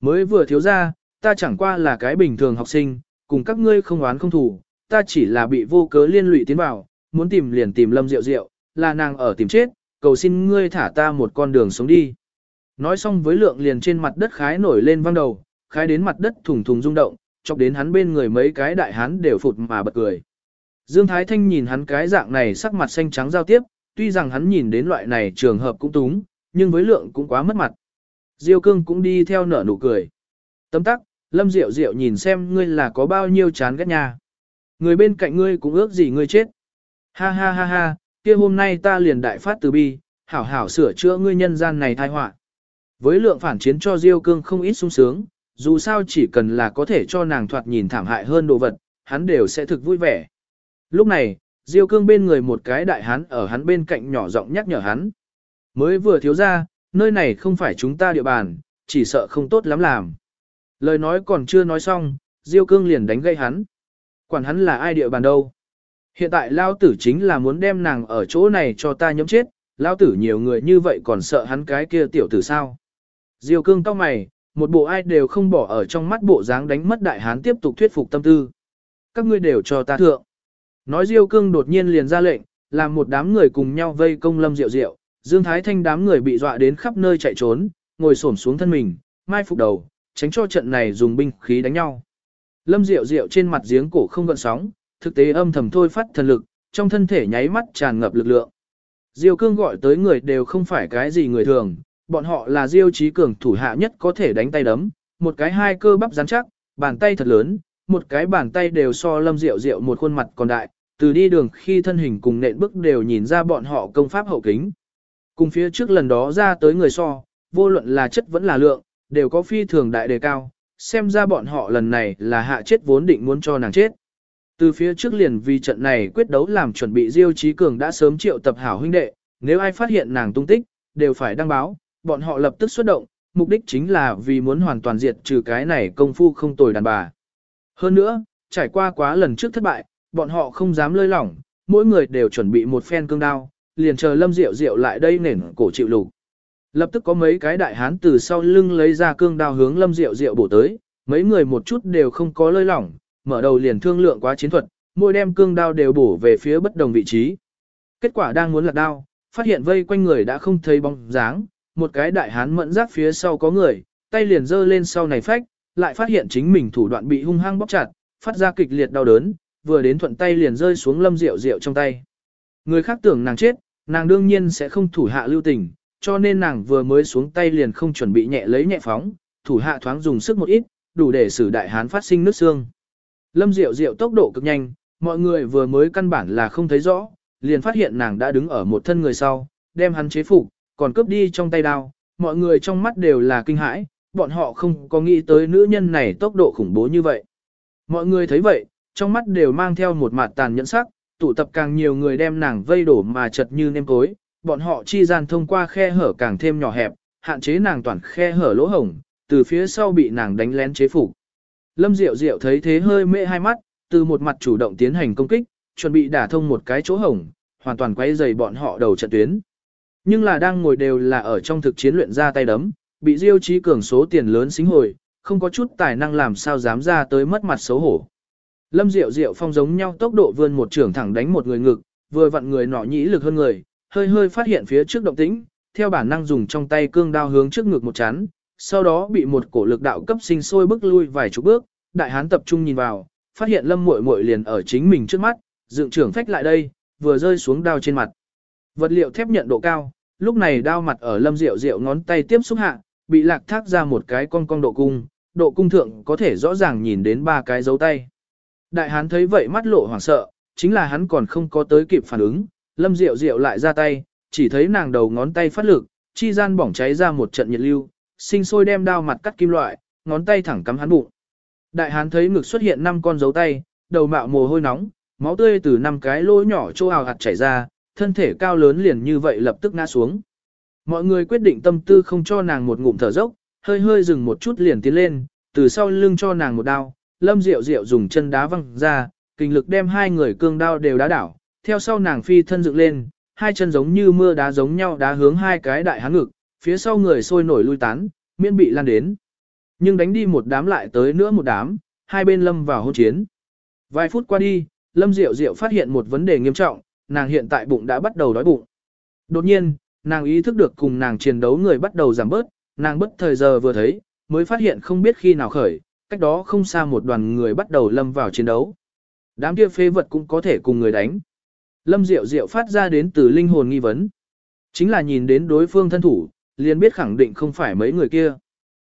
Mới vừa thiếu ra, ta chẳng qua là cái bình thường học sinh, cùng các ngươi không oán không thù, ta chỉ là bị vô cớ liên lụy tiến vào, muốn tìm liền tìm lâm diệu diệu là nàng ở tìm chết, cầu xin ngươi thả ta một con đường sống đi. Nói xong với lượng liền trên mặt đất khái nổi lên văng đầu, khái đến mặt đất thùng thùng rung động, chọc đến hắn bên người mấy cái đại hán đều phụt mà bật cười. Dương Thái Thanh nhìn hắn cái dạng này sắc mặt xanh trắng giao tiếp, tuy rằng hắn nhìn đến loại này trường hợp cũng túng, nhưng với lượng cũng quá mất mặt. Diêu cương cũng đi theo nở nụ cười. Tấm tắc, lâm diệu diệu nhìn xem ngươi là có bao nhiêu chán ghét nhà. Người bên cạnh ngươi cũng ước gì ngươi chết. Ha ha ha ha, kia hôm nay ta liền đại phát từ bi, hảo hảo sửa chữa ngươi nhân gian này tai họa. Với lượng phản chiến cho Diêu cương không ít sung sướng, dù sao chỉ cần là có thể cho nàng thoạt nhìn thảm hại hơn đồ vật, hắn đều sẽ thực vui vẻ. Lúc này, Diêu cương bên người một cái đại hán ở hắn bên cạnh nhỏ giọng nhắc nhở hắn. Mới vừa thiếu ra, nơi này không phải chúng ta địa bàn, chỉ sợ không tốt lắm làm. Lời nói còn chưa nói xong, Diêu cương liền đánh gây hắn. Quản hắn là ai địa bàn đâu. Hiện tại lao tử chính là muốn đem nàng ở chỗ này cho ta nhấm chết, lao tử nhiều người như vậy còn sợ hắn cái kia tiểu tử sao. Diêu cương cao mày, một bộ ai đều không bỏ ở trong mắt bộ dáng đánh mất đại hán tiếp tục thuyết phục tâm tư. Các ngươi đều cho ta thượng. Nói Diêu cương đột nhiên liền ra lệnh, làm một đám người cùng nhau vây công lâm Diệu Diệu. Dương Thái Thanh đám người bị dọa đến khắp nơi chạy trốn, ngồi xổm xuống thân mình, mai phục đầu, tránh cho trận này dùng binh khí đánh nhau. Lâm Diệu Diệu trên mặt giếng cổ không gợn sóng, thực tế âm thầm thôi phát thần lực, trong thân thể nháy mắt tràn ngập lực lượng. Diêu Cương gọi tới người đều không phải cái gì người thường, bọn họ là Diêu Chí Cường thủ hạ nhất có thể đánh tay đấm, một cái hai cơ bắp rắn chắc, bàn tay thật lớn, một cái bàn tay đều so Lâm Diệu Diệu một khuôn mặt còn đại, từ đi đường khi thân hình cùng nện bước đều nhìn ra bọn họ công pháp hậu kính. Cùng phía trước lần đó ra tới người so, vô luận là chất vẫn là lượng, đều có phi thường đại đề cao, xem ra bọn họ lần này là hạ chết vốn định muốn cho nàng chết. Từ phía trước liền vì trận này quyết đấu làm chuẩn bị Diêu Chí Cường đã sớm triệu tập hảo huynh đệ, nếu ai phát hiện nàng tung tích, đều phải đăng báo, bọn họ lập tức xuất động, mục đích chính là vì muốn hoàn toàn diệt trừ cái này công phu không tồi đàn bà. Hơn nữa, trải qua quá lần trước thất bại, bọn họ không dám lơi lỏng, mỗi người đều chuẩn bị một phen cương đao, liền chờ Lâm Diệu Diệu lại đây nền cổ chịu lục. Lập tức có mấy cái đại hán từ sau lưng lấy ra cương đao hướng Lâm Diệu Diệu bổ tới, mấy người một chút đều không có lơi lỏng, mở đầu liền thương lượng quá chiến thuật, mỗi đem cương đao đều bổ về phía bất đồng vị trí. Kết quả đang muốn lật đao, phát hiện vây quanh người đã không thấy bóng dáng, một cái đại hán mẫn giác phía sau có người, tay liền giơ lên sau này phách, lại phát hiện chính mình thủ đoạn bị hung hăng bóp chặt, phát ra kịch liệt đau đớn, vừa đến thuận tay liền rơi xuống Lâm Diệu Diệu trong tay. Người khác tưởng nàng chết, nàng đương nhiên sẽ không thủ hạ lưu tình, cho nên nàng vừa mới xuống tay liền không chuẩn bị nhẹ lấy nhẹ phóng, thủ hạ thoáng dùng sức một ít, đủ để xử đại hán phát sinh nước xương. Lâm Diệu Diệu tốc độ cực nhanh, mọi người vừa mới căn bản là không thấy rõ, liền phát hiện nàng đã đứng ở một thân người sau, đem hắn chế phục, còn cướp đi trong tay đao, mọi người trong mắt đều là kinh hãi, bọn họ không có nghĩ tới nữ nhân này tốc độ khủng bố như vậy. Mọi người thấy vậy, trong mắt đều mang theo một mặt tàn nhẫn sắc, tụ tập càng nhiều người đem nàng vây đổ mà chật như nêm cối, bọn họ chi gian thông qua khe hở càng thêm nhỏ hẹp, hạn chế nàng toàn khe hở lỗ hổng, từ phía sau bị nàng đánh lén chế phục. Lâm Diệu Diệu thấy thế hơi mê hai mắt, từ một mặt chủ động tiến hành công kích, chuẩn bị đả thông một cái chỗ hổng, hoàn toàn quay dày bọn họ đầu trận tuyến. Nhưng là đang ngồi đều là ở trong thực chiến luyện ra tay đấm, bị Diêu Chí Cường số tiền lớn xính hồi, không có chút tài năng làm sao dám ra tới mất mặt xấu hổ. Lâm Diệu Diệu phong giống nhau tốc độ vươn một trường thẳng đánh một người ngực, vừa vặn người nọ nhĩ lực hơn người, hơi hơi phát hiện phía trước động tĩnh, theo bản năng dùng trong tay cương đao hướng trước ngực một chán, sau đó bị một cổ lực đạo cấp sinh sôi bước lui vài chục bước, đại hán tập trung nhìn vào, phát hiện Lâm Muội Muội liền ở chính mình trước mắt, dựng trưởng phách lại đây, vừa rơi xuống đao trên mặt. Vật liệu thép nhận độ cao, lúc này đao mặt ở Lâm Diệu Diệu ngón tay tiếp xúc hạ, bị lạc thác ra một cái con cong độ cung, độ cung thượng có thể rõ ràng nhìn đến ba cái dấu tay. Đại hán thấy vậy mắt lộ hoảng sợ, chính là hắn còn không có tới kịp phản ứng, Lâm Diệu Diệu lại ra tay, chỉ thấy nàng đầu ngón tay phát lực, chi gian bỏng cháy ra một trận nhiệt lưu, sinh sôi đem đao mặt cắt kim loại, ngón tay thẳng cắm hắn bụng. Đại hán thấy ngực xuất hiện năm con dấu tay, đầu mạo mồ hôi nóng, máu tươi từ năm cái lỗ nhỏ chỗ ào hạt chảy ra, thân thể cao lớn liền như vậy lập tức ngã xuống. Mọi người quyết định tâm tư không cho nàng một ngụm thở dốc, hơi hơi dừng một chút liền tiến lên, từ sau lưng cho nàng một đao, lâm diệu diệu dùng chân đá văng ra, kinh lực đem hai người cương đao đều đá đảo, theo sau nàng phi thân dựng lên, hai chân giống như mưa đá giống nhau đá hướng hai cái đại hán ngực, phía sau người sôi nổi lui tán, miễn bị lan đến. Nhưng đánh đi một đám lại tới nữa một đám, hai bên lâm vào hôn chiến. Vài phút qua đi, Lâm Diệu Diệu phát hiện một vấn đề nghiêm trọng, nàng hiện tại bụng đã bắt đầu đói bụng. Đột nhiên, nàng ý thức được cùng nàng chiến đấu người bắt đầu giảm bớt, nàng bất thời giờ vừa thấy, mới phát hiện không biết khi nào khởi, cách đó không xa một đoàn người bắt đầu lâm vào chiến đấu. Đám kia phê vật cũng có thể cùng người đánh. Lâm Diệu Diệu phát ra đến từ linh hồn nghi vấn. Chính là nhìn đến đối phương thân thủ, liền biết khẳng định không phải mấy người kia.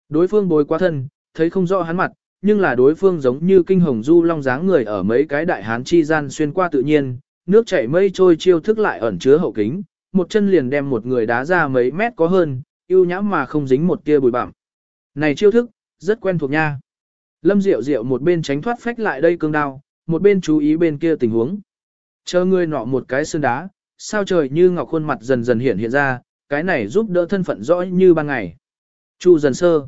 Đối phương bối quá thân, thấy không rõ hắn mặt, nhưng là đối phương giống như kinh hồng du long dáng người ở mấy cái đại hán chi gian xuyên qua tự nhiên, nước chảy mây trôi chiêu thức lại ẩn chứa hậu kính, một chân liền đem một người đá ra mấy mét có hơn, yêu nhãm mà không dính một tia bụi bặm. Này chiêu thức, rất quen thuộc nha. Lâm Diệu Diệu một bên tránh thoát phách lại đây cương đao, một bên chú ý bên kia tình huống. Chờ người nọ một cái sơn đá, sao trời như ngọc khuôn mặt dần dần hiện hiện ra, cái này giúp đỡ thân phận rõ như ban ngày. Chu dần sơ.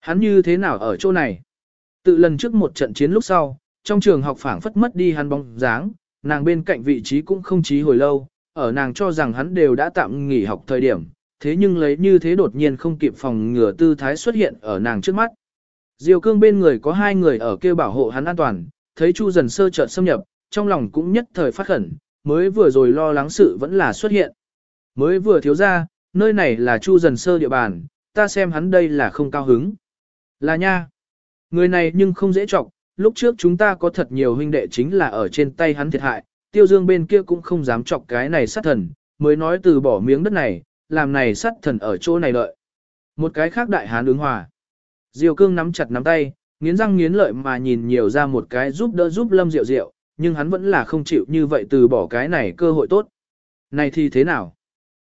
Hắn như thế nào ở chỗ này? Tự lần trước một trận chiến lúc sau, trong trường học phảng phất mất đi hắn bóng dáng, nàng bên cạnh vị trí cũng không trí hồi lâu, ở nàng cho rằng hắn đều đã tạm nghỉ học thời điểm, thế nhưng lấy như thế đột nhiên không kịp phòng ngừa tư thái xuất hiện ở nàng trước mắt. Diêu cương bên người có hai người ở kia bảo hộ hắn an toàn, thấy Chu dần sơ chợt xâm nhập, trong lòng cũng nhất thời phát khẩn, mới vừa rồi lo lắng sự vẫn là xuất hiện. Mới vừa thiếu ra, nơi này là Chu dần sơ địa bàn, ta xem hắn đây là không cao hứng. Là nha. Người này nhưng không dễ trọng, lúc trước chúng ta có thật nhiều huynh đệ chính là ở trên tay hắn thiệt hại, tiêu dương bên kia cũng không dám chọc cái này sát thần, mới nói từ bỏ miếng đất này, làm này sát thần ở chỗ này đợi. Một cái khác đại hán ứng hòa. Diều cương nắm chặt nắm tay, nghiến răng nghiến lợi mà nhìn nhiều ra một cái giúp đỡ giúp lâm rượu rượu, nhưng hắn vẫn là không chịu như vậy từ bỏ cái này cơ hội tốt. Này thì thế nào?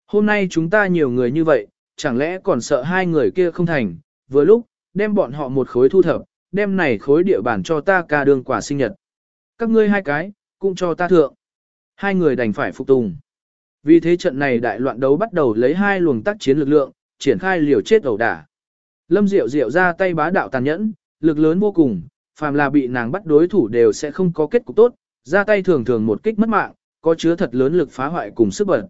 Hôm nay chúng ta nhiều người như vậy, chẳng lẽ còn sợ hai người kia không thành, vừa lúc, đem bọn họ một khối thu thập, đem này khối địa bàn cho ta ca đường quả sinh nhật. Các ngươi hai cái, cũng cho ta thượng. Hai người đành phải phục tùng. Vì thế trận này đại loạn đấu bắt đầu lấy hai luồng tác chiến lực lượng, triển khai liều chết ẩu đả. Lâm Diệu Diệu ra tay bá đạo tàn nhẫn, lực lớn vô cùng, phàm là bị nàng bắt đối thủ đều sẽ không có kết cục tốt, ra tay thường thường một kích mất mạng, có chứa thật lớn lực phá hoại cùng sức bật.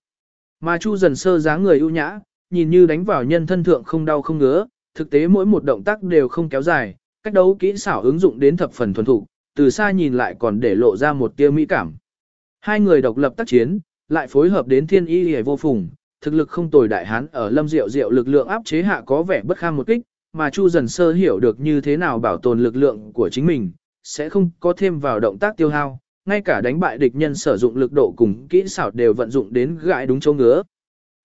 Mà Chu dần sơ dáng người ưu nhã, nhìn như đánh vào nhân thân thượng không đau không ngứa, thực tế mỗi một động tác đều không kéo dài, cách đấu kỹ xảo ứng dụng đến thập phần thuần thục, từ xa nhìn lại còn để lộ ra một tia mỹ cảm. Hai người độc lập tác chiến, lại phối hợp đến thiên y hề vô phùng, thực lực không tồi đại hán ở lâm diệu diệu lực lượng áp chế hạ có vẻ bất kham một kích, mà Chu dần sơ hiểu được như thế nào bảo tồn lực lượng của chính mình, sẽ không có thêm vào động tác tiêu hao, ngay cả đánh bại địch nhân sử dụng lực độ cùng kỹ xảo đều vận dụng đến gãi đúng chỗ ngứa.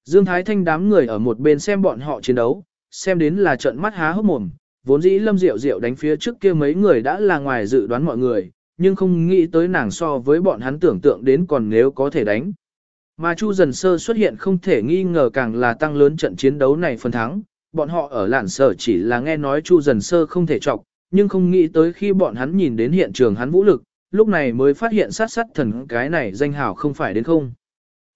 Dương Thái Thanh đám người ở một bên xem bọn họ chiến đấu, xem đến là trận mắt há hốc mồm, vốn dĩ Lâm Diệu Diệu đánh phía trước kia mấy người đã là ngoài dự đoán mọi người, nhưng không nghĩ tới nàng so với bọn hắn tưởng tượng đến còn nếu có thể đánh. Mà Chu Dần Sơ xuất hiện không thể nghi ngờ càng là tăng lớn trận chiến đấu này phần thắng, bọn họ ở lạn sở chỉ là nghe nói Chu Dần Sơ không thể trọng, nhưng không nghĩ tới khi bọn hắn nhìn đến hiện trường hắn vũ lực, lúc này mới phát hiện sát sát thần cái này danh hào không phải đến không.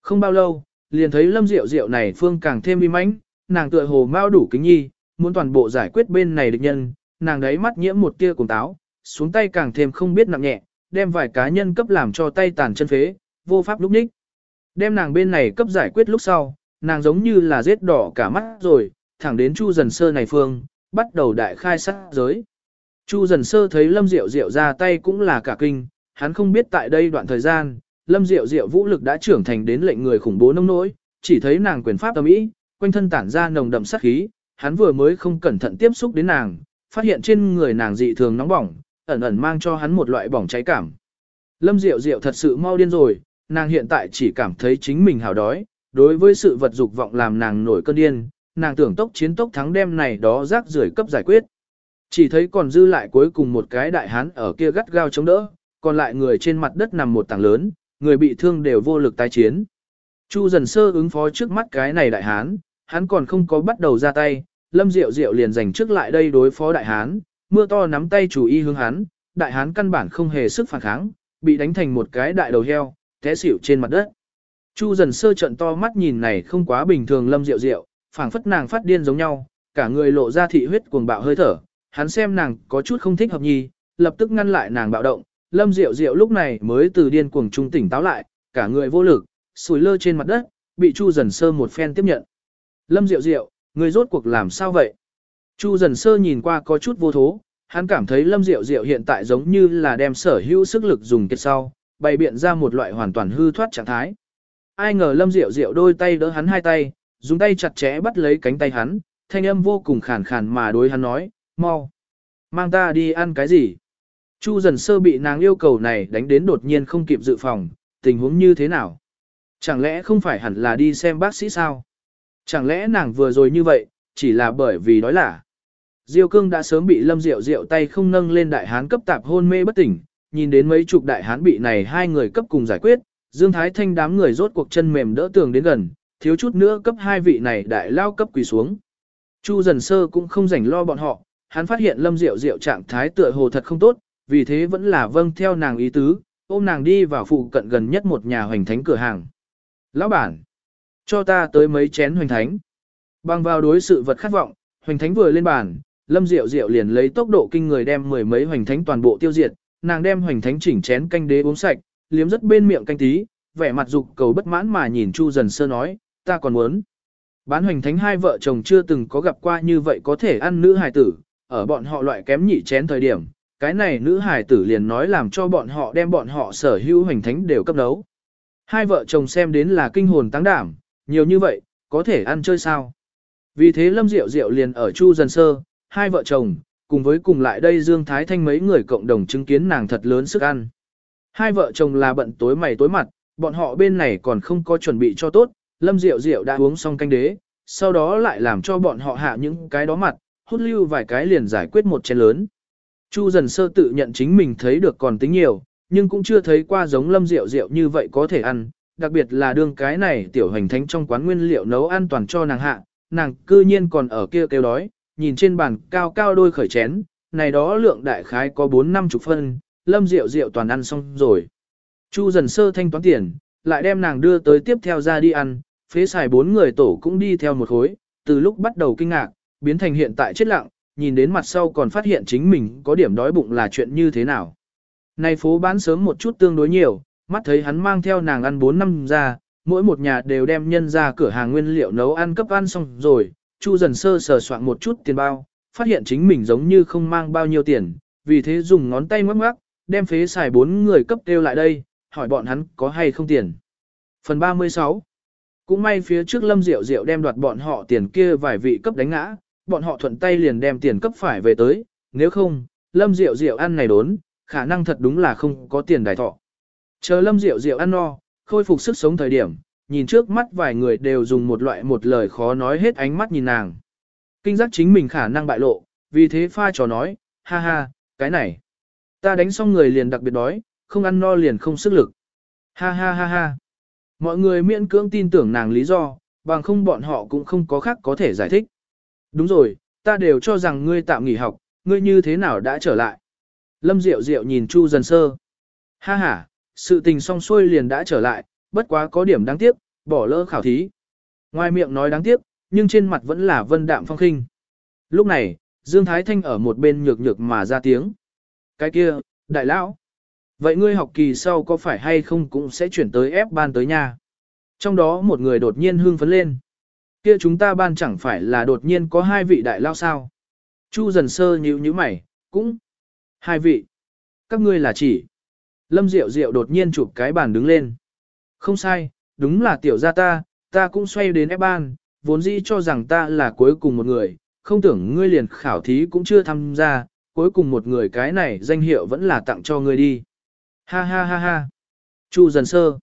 Không bao lâu, liền thấy Lâm Diệu Diệu này phương càng thêm uy mãnh, nàng tựa hồ mau đủ kính nhi, muốn toàn bộ giải quyết bên này địch nhân, nàng đấy mắt nhiễm một tia cùng táo, xuống tay càng thêm không biết nặng nhẹ, đem vài cá nhân cấp làm cho tay tàn chân phế, vô pháp lúc ních. Đem nàng bên này cấp giải quyết lúc sau, nàng giống như là giết đỏ cả mắt rồi, thẳng đến Chu Dần Sơ này phương, bắt đầu đại khai sát giới. Chu Dần Sơ thấy Lâm Diệu Diệu ra tay cũng là cả kinh, hắn không biết tại đây đoạn thời gian, Lâm Diệu Diệu vũ lực đã trưởng thành đến lệnh người khủng bố nông nỗi, chỉ thấy nàng quyền pháp tâm ý, quanh thân tản ra nồng đậm sát khí, hắn vừa mới không cẩn thận tiếp xúc đến nàng, phát hiện trên người nàng dị thường nóng bỏng, ẩn ẩn mang cho hắn một loại bỏng cháy cảm. Lâm Diệu Diệu thật sự mau điên rồi, nàng hiện tại chỉ cảm thấy chính mình hào đói, đối với sự vật dục vọng làm nàng nổi cơn điên, nàng tưởng tốc chiến tốc thắng đem này đó rác rưởi cấp giải quyết. Chỉ thấy còn dư lại cuối cùng một cái đại hán ở kia gắt gao chống đỡ, còn lại người trên mặt đất nằm một tảng lớn, người bị thương đều vô lực tái chiến. Chu dần sơ ứng phó trước mắt cái này đại hán, hắn còn không có bắt đầu ra tay, lâm diệu diệu liền giành trước lại đây đối phó đại hán, mưa to nắm tay chủ y hướng hắn, đại hán căn bản không hề sức phản kháng, bị đánh thành một cái đại đầu heo, té xỉu trên mặt đất. Chu dần sơ trận to mắt nhìn này không quá bình thường lâm diệu diệu, phảng phất nàng phát điên giống nhau, cả người lộ ra thị huyết cuồng bạo hơi thở, hắn xem nàng có chút không thích hợp nhì, lập tức ngăn lại nàng bạo động, lâm diệu diệu lúc này mới từ điên cuồng trung tỉnh táo lại, cả người vô lực, sủi lơ trên mặt đất, bị Chu dần sơ một phen tiếp nhận. Lâm diệu diệu, người rốt cuộc làm sao vậy? Chu dần sơ nhìn qua có chút vô thố, hắn cảm thấy lâm diệu diệu hiện tại giống như là đem sở hữu sức lực dùng kiệt sau, bày biện ra một loại hoàn toàn hư thoát trạng thái. Ai ngờ lâm diệu diệu đôi tay đỡ hắn hai tay, dùng tay chặt chẽ bắt lấy cánh tay hắn, thanh âm vô cùng khàn khàn mà đối hắn nói, mau, mang ta đi ăn cái gì. Chu dần sơ bị nàng yêu cầu này đánh đến đột nhiên không kịp dự phòng, tình huống như thế nào? Chẳng lẽ không phải hẳn là đi xem bác sĩ sao? Chẳng lẽ nàng vừa rồi như vậy, chỉ là bởi vì đói lả? Diêu cương đã sớm bị lâm diệu diệu tay không nâng lên đại hán cấp tạp hôn mê bất tỉnh, nhìn đến mấy chục đại hán bị này hai người cấp cùng giải quyết, Dương Thái Thanh đám người rốt cuộc chân mềm đỡ tường đến gần, thiếu chút nữa cấp hai vị này đại lao cấp quỳ xuống. Chu dần sơ cũng không rảnh lo bọn họ, hắn phát hiện lâm diệu diệu trạng thái tựa hồ thật không tốt, vì thế vẫn là vâng theo nàng ý tứ, ôm nàng đi vào phụ cận gần nhất một nhà hoành thánh cửa hàng. Lão bản, cho ta tới mấy chén hoành thánh. Bằng vào đối sự vật khát vọng, hoành thánh vừa lên bàn, lâm diệu diệu liền lấy tốc độ kinh người đem mười mấy hoành thánh toàn bộ tiêu diệt, nàng đem hoành thánh chỉnh chén canh đế uống sạch, liếm rất bên miệng canh tí, vẻ mặt dục cầu bất mãn mà nhìn Chu dần sơ nói, ta còn muốn. Bán hoành thánh hai vợ chồng chưa từng có gặp qua như vậy có thể ăn nữ hài tử, ở bọn họ loại kém nhị chén thời điểm, cái này nữ hải tử liền nói làm cho bọn họ đem bọn họ sở hữu hoành thánh đều cấp đấu. Hai vợ chồng xem đến là kinh hồn tăng đảm, nhiều như vậy, có thể ăn chơi sao. Vì thế Lâm Diệu Diệu liền ở Chu dần sơ, hai vợ chồng, cùng với cùng lại đây Dương Thái Thanh mấy người cộng đồng chứng kiến nàng thật lớn sức ăn. Hai vợ chồng là bận tối mày tối mặt, bọn họ bên này còn không có chuẩn bị cho tốt, Lâm Diệu Diệu đã uống xong canh đế, sau đó lại làm cho bọn họ hạ những cái đó mặt, hút lưu vài cái liền giải quyết một chén lớn. Chu dần sơ tự nhận chính mình thấy được còn tính nhiều, nhưng cũng chưa thấy qua giống Lâm Diệu Diệu như vậy có thể ăn, đặc biệt là đương cái này tiểu hành thánh trong quán nguyên liệu nấu an toàn cho nàng hạ, nàng cư nhiên còn ở kia kêu đói, nhìn trên bàn cao cao đôi khởi chén, này đó lượng đại khái có 4 năm chục phân, lâm rượu rượu toàn ăn xong rồi. Chu dần sơ thanh toán tiền, lại đem nàng đưa tới tiếp theo ra đi ăn, phế xài bốn người tổ cũng đi theo một khối, từ lúc bắt đầu kinh ngạc, biến thành hiện tại chết lặng, nhìn đến mặt sau còn phát hiện chính mình có điểm đói bụng là chuyện như thế nào. Này phố bán sớm một chút tương đối nhiều, mắt thấy hắn mang theo nàng ăn 4 năm ra, mỗi một nhà đều đem nhân ra cửa hàng nguyên liệu nấu ăn cấp ăn xong rồi, Chu dần sơ sờ soạn một chút tiền bao, phát hiện chính mình giống như không mang bao nhiêu tiền, vì thế dùng ngón tay ngoắc ngoắc, đem phế xài bốn người cấp kêu lại đây, hỏi bọn hắn có hay không tiền. Phần 36 Cũng may phía trước Lâm Diệu Diệu đem đoạt bọn họ tiền kia vài vị cấp đánh ngã, bọn họ thuận tay liền đem tiền cấp phải về tới, nếu không, Lâm Diệu Diệu ăn này đốn, khả năng thật đúng là không có tiền đài thọ. Chờ Lâm Diệu Diệu ăn no, khôi phục sức sống thời điểm, nhìn trước mắt vài người đều dùng một loại một lời khó nói hết ánh mắt nhìn nàng. Kinh giác chính mình khả năng bại lộ, vì thế pha trò nói, ha ha, cái này. Ta đánh xong người liền đặc biệt đói, không ăn no liền không sức lực. Ha ha ha ha. Mọi người miễn cưỡng tin tưởng nàng lý do, bằng không bọn họ cũng không có khác có thể giải thích. Đúng rồi, ta đều cho rằng ngươi tạm nghỉ học, ngươi như thế nào đã trở lại. Lâm Diệu Diệu nhìn Chu Dần Sơ. Ha ha, sự tình xong xuôi liền đã trở lại, bất quá có điểm đáng tiếc, bỏ lỡ khảo thí. Ngoài miệng nói đáng tiếc, nhưng trên mặt vẫn là vân đạm phong khinh. Lúc này, Dương Thái Thanh ở một bên nhược nhược mà ra tiếng. Cái kia, đại lão. Vậy ngươi học kỳ sau có phải hay không cũng sẽ chuyển tới ép ban tới nhà? Trong đó một người đột nhiên hương phấn lên. Kia chúng ta ban chẳng phải là đột nhiên có hai vị đại lao sao? Chu dần sơ nhíu nhíu mày, cũng. Hai vị. Các ngươi là chỉ. Lâm Diệu Diệu đột nhiên chụp cái bàn đứng lên. Không sai, đúng là tiểu gia ta, ta cũng xoay đến ép ban, vốn dĩ cho rằng ta là cuối cùng một người, không tưởng ngươi liền khảo thí cũng chưa tham gia, cuối cùng một người cái này danh hiệu vẫn là tặng cho ngươi đi. Ha ha ha ha. Chu dần sơ.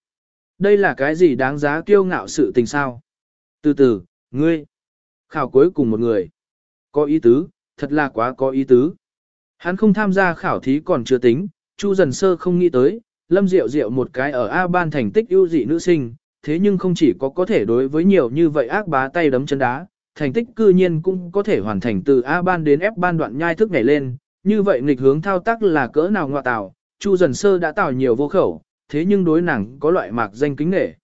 Đây là cái gì đáng giá kiêu ngạo sự tình sao? Từ từ, ngươi. Khảo cuối cùng một người. Có ý tứ, thật là quá có ý tứ. Hắn không tham gia khảo thí còn chưa tính, Chu dần sơ không nghĩ tới, Lâm Diệu Diệu một cái ở A ban thành tích ưu dị nữ sinh, thế nhưng không chỉ có có thể đối với nhiều như vậy ác bá tay đấm chân đá, thành tích cư nhiên cũng có thể hoàn thành từ A ban đến F ban đoạn nhai thức nhảy lên, như vậy nghịch hướng thao tác là cỡ nào ngoại tạo, Chu dần sơ đã tạo nhiều vô khẩu, thế nhưng đối nàng có loại mạc danh kính nghệ.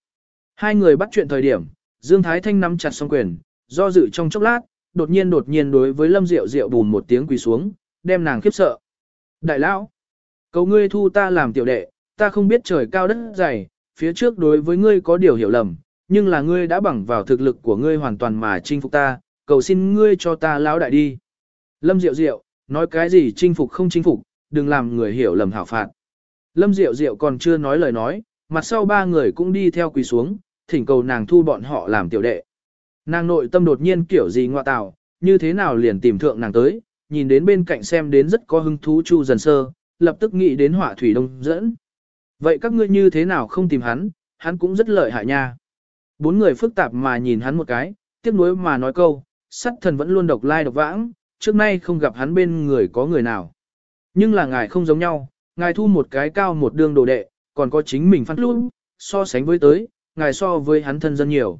Hai người bắt chuyện thời điểm, Dương Thái Thanh nắm chặt song quyền, do dự trong chốc lát, đột nhiên đột nhiên đối với Lâm Diệu Diệu bùn một tiếng quỳ xuống, đem nàng khiếp sợ. Đại lão, cầu ngươi thu ta làm tiểu đệ, ta không biết trời cao đất dày, phía trước đối với ngươi có điều hiểu lầm, nhưng là ngươi đã bằng vào thực lực của ngươi hoàn toàn mà chinh phục ta, cầu xin ngươi cho ta lão đại đi. Lâm Diệu Diệu, nói cái gì chinh phục không chinh phục, đừng làm người hiểu lầm hảo phạt. Lâm Diệu Diệu còn chưa nói lời nói, mặt sau ba người cũng đi theo quỳ xuống, thỉnh cầu nàng thu bọn họ làm tiểu đệ. Nàng nội tâm đột nhiên kiểu gì ngoại tạo, như thế nào liền tìm thượng nàng tới, nhìn đến bên cạnh xem đến rất có hứng thú Chu Dần Sơ, lập tức nghĩ đến hỏa thủy đông dẫn. Vậy các ngươi như thế nào không tìm hắn, hắn cũng rất lợi hại nha. Bốn người phức tạp mà nhìn hắn một cái, tiếc nuối mà nói câu, sắt thần vẫn luôn độc lai độc vãng, trước nay không gặp hắn bên người có người nào. Nhưng là ngài không giống nhau, ngài thu một cái cao một đường đồ đệ, còn có chính mình phát luôn, so sánh với tới, ngài so với hắn thân dân nhiều.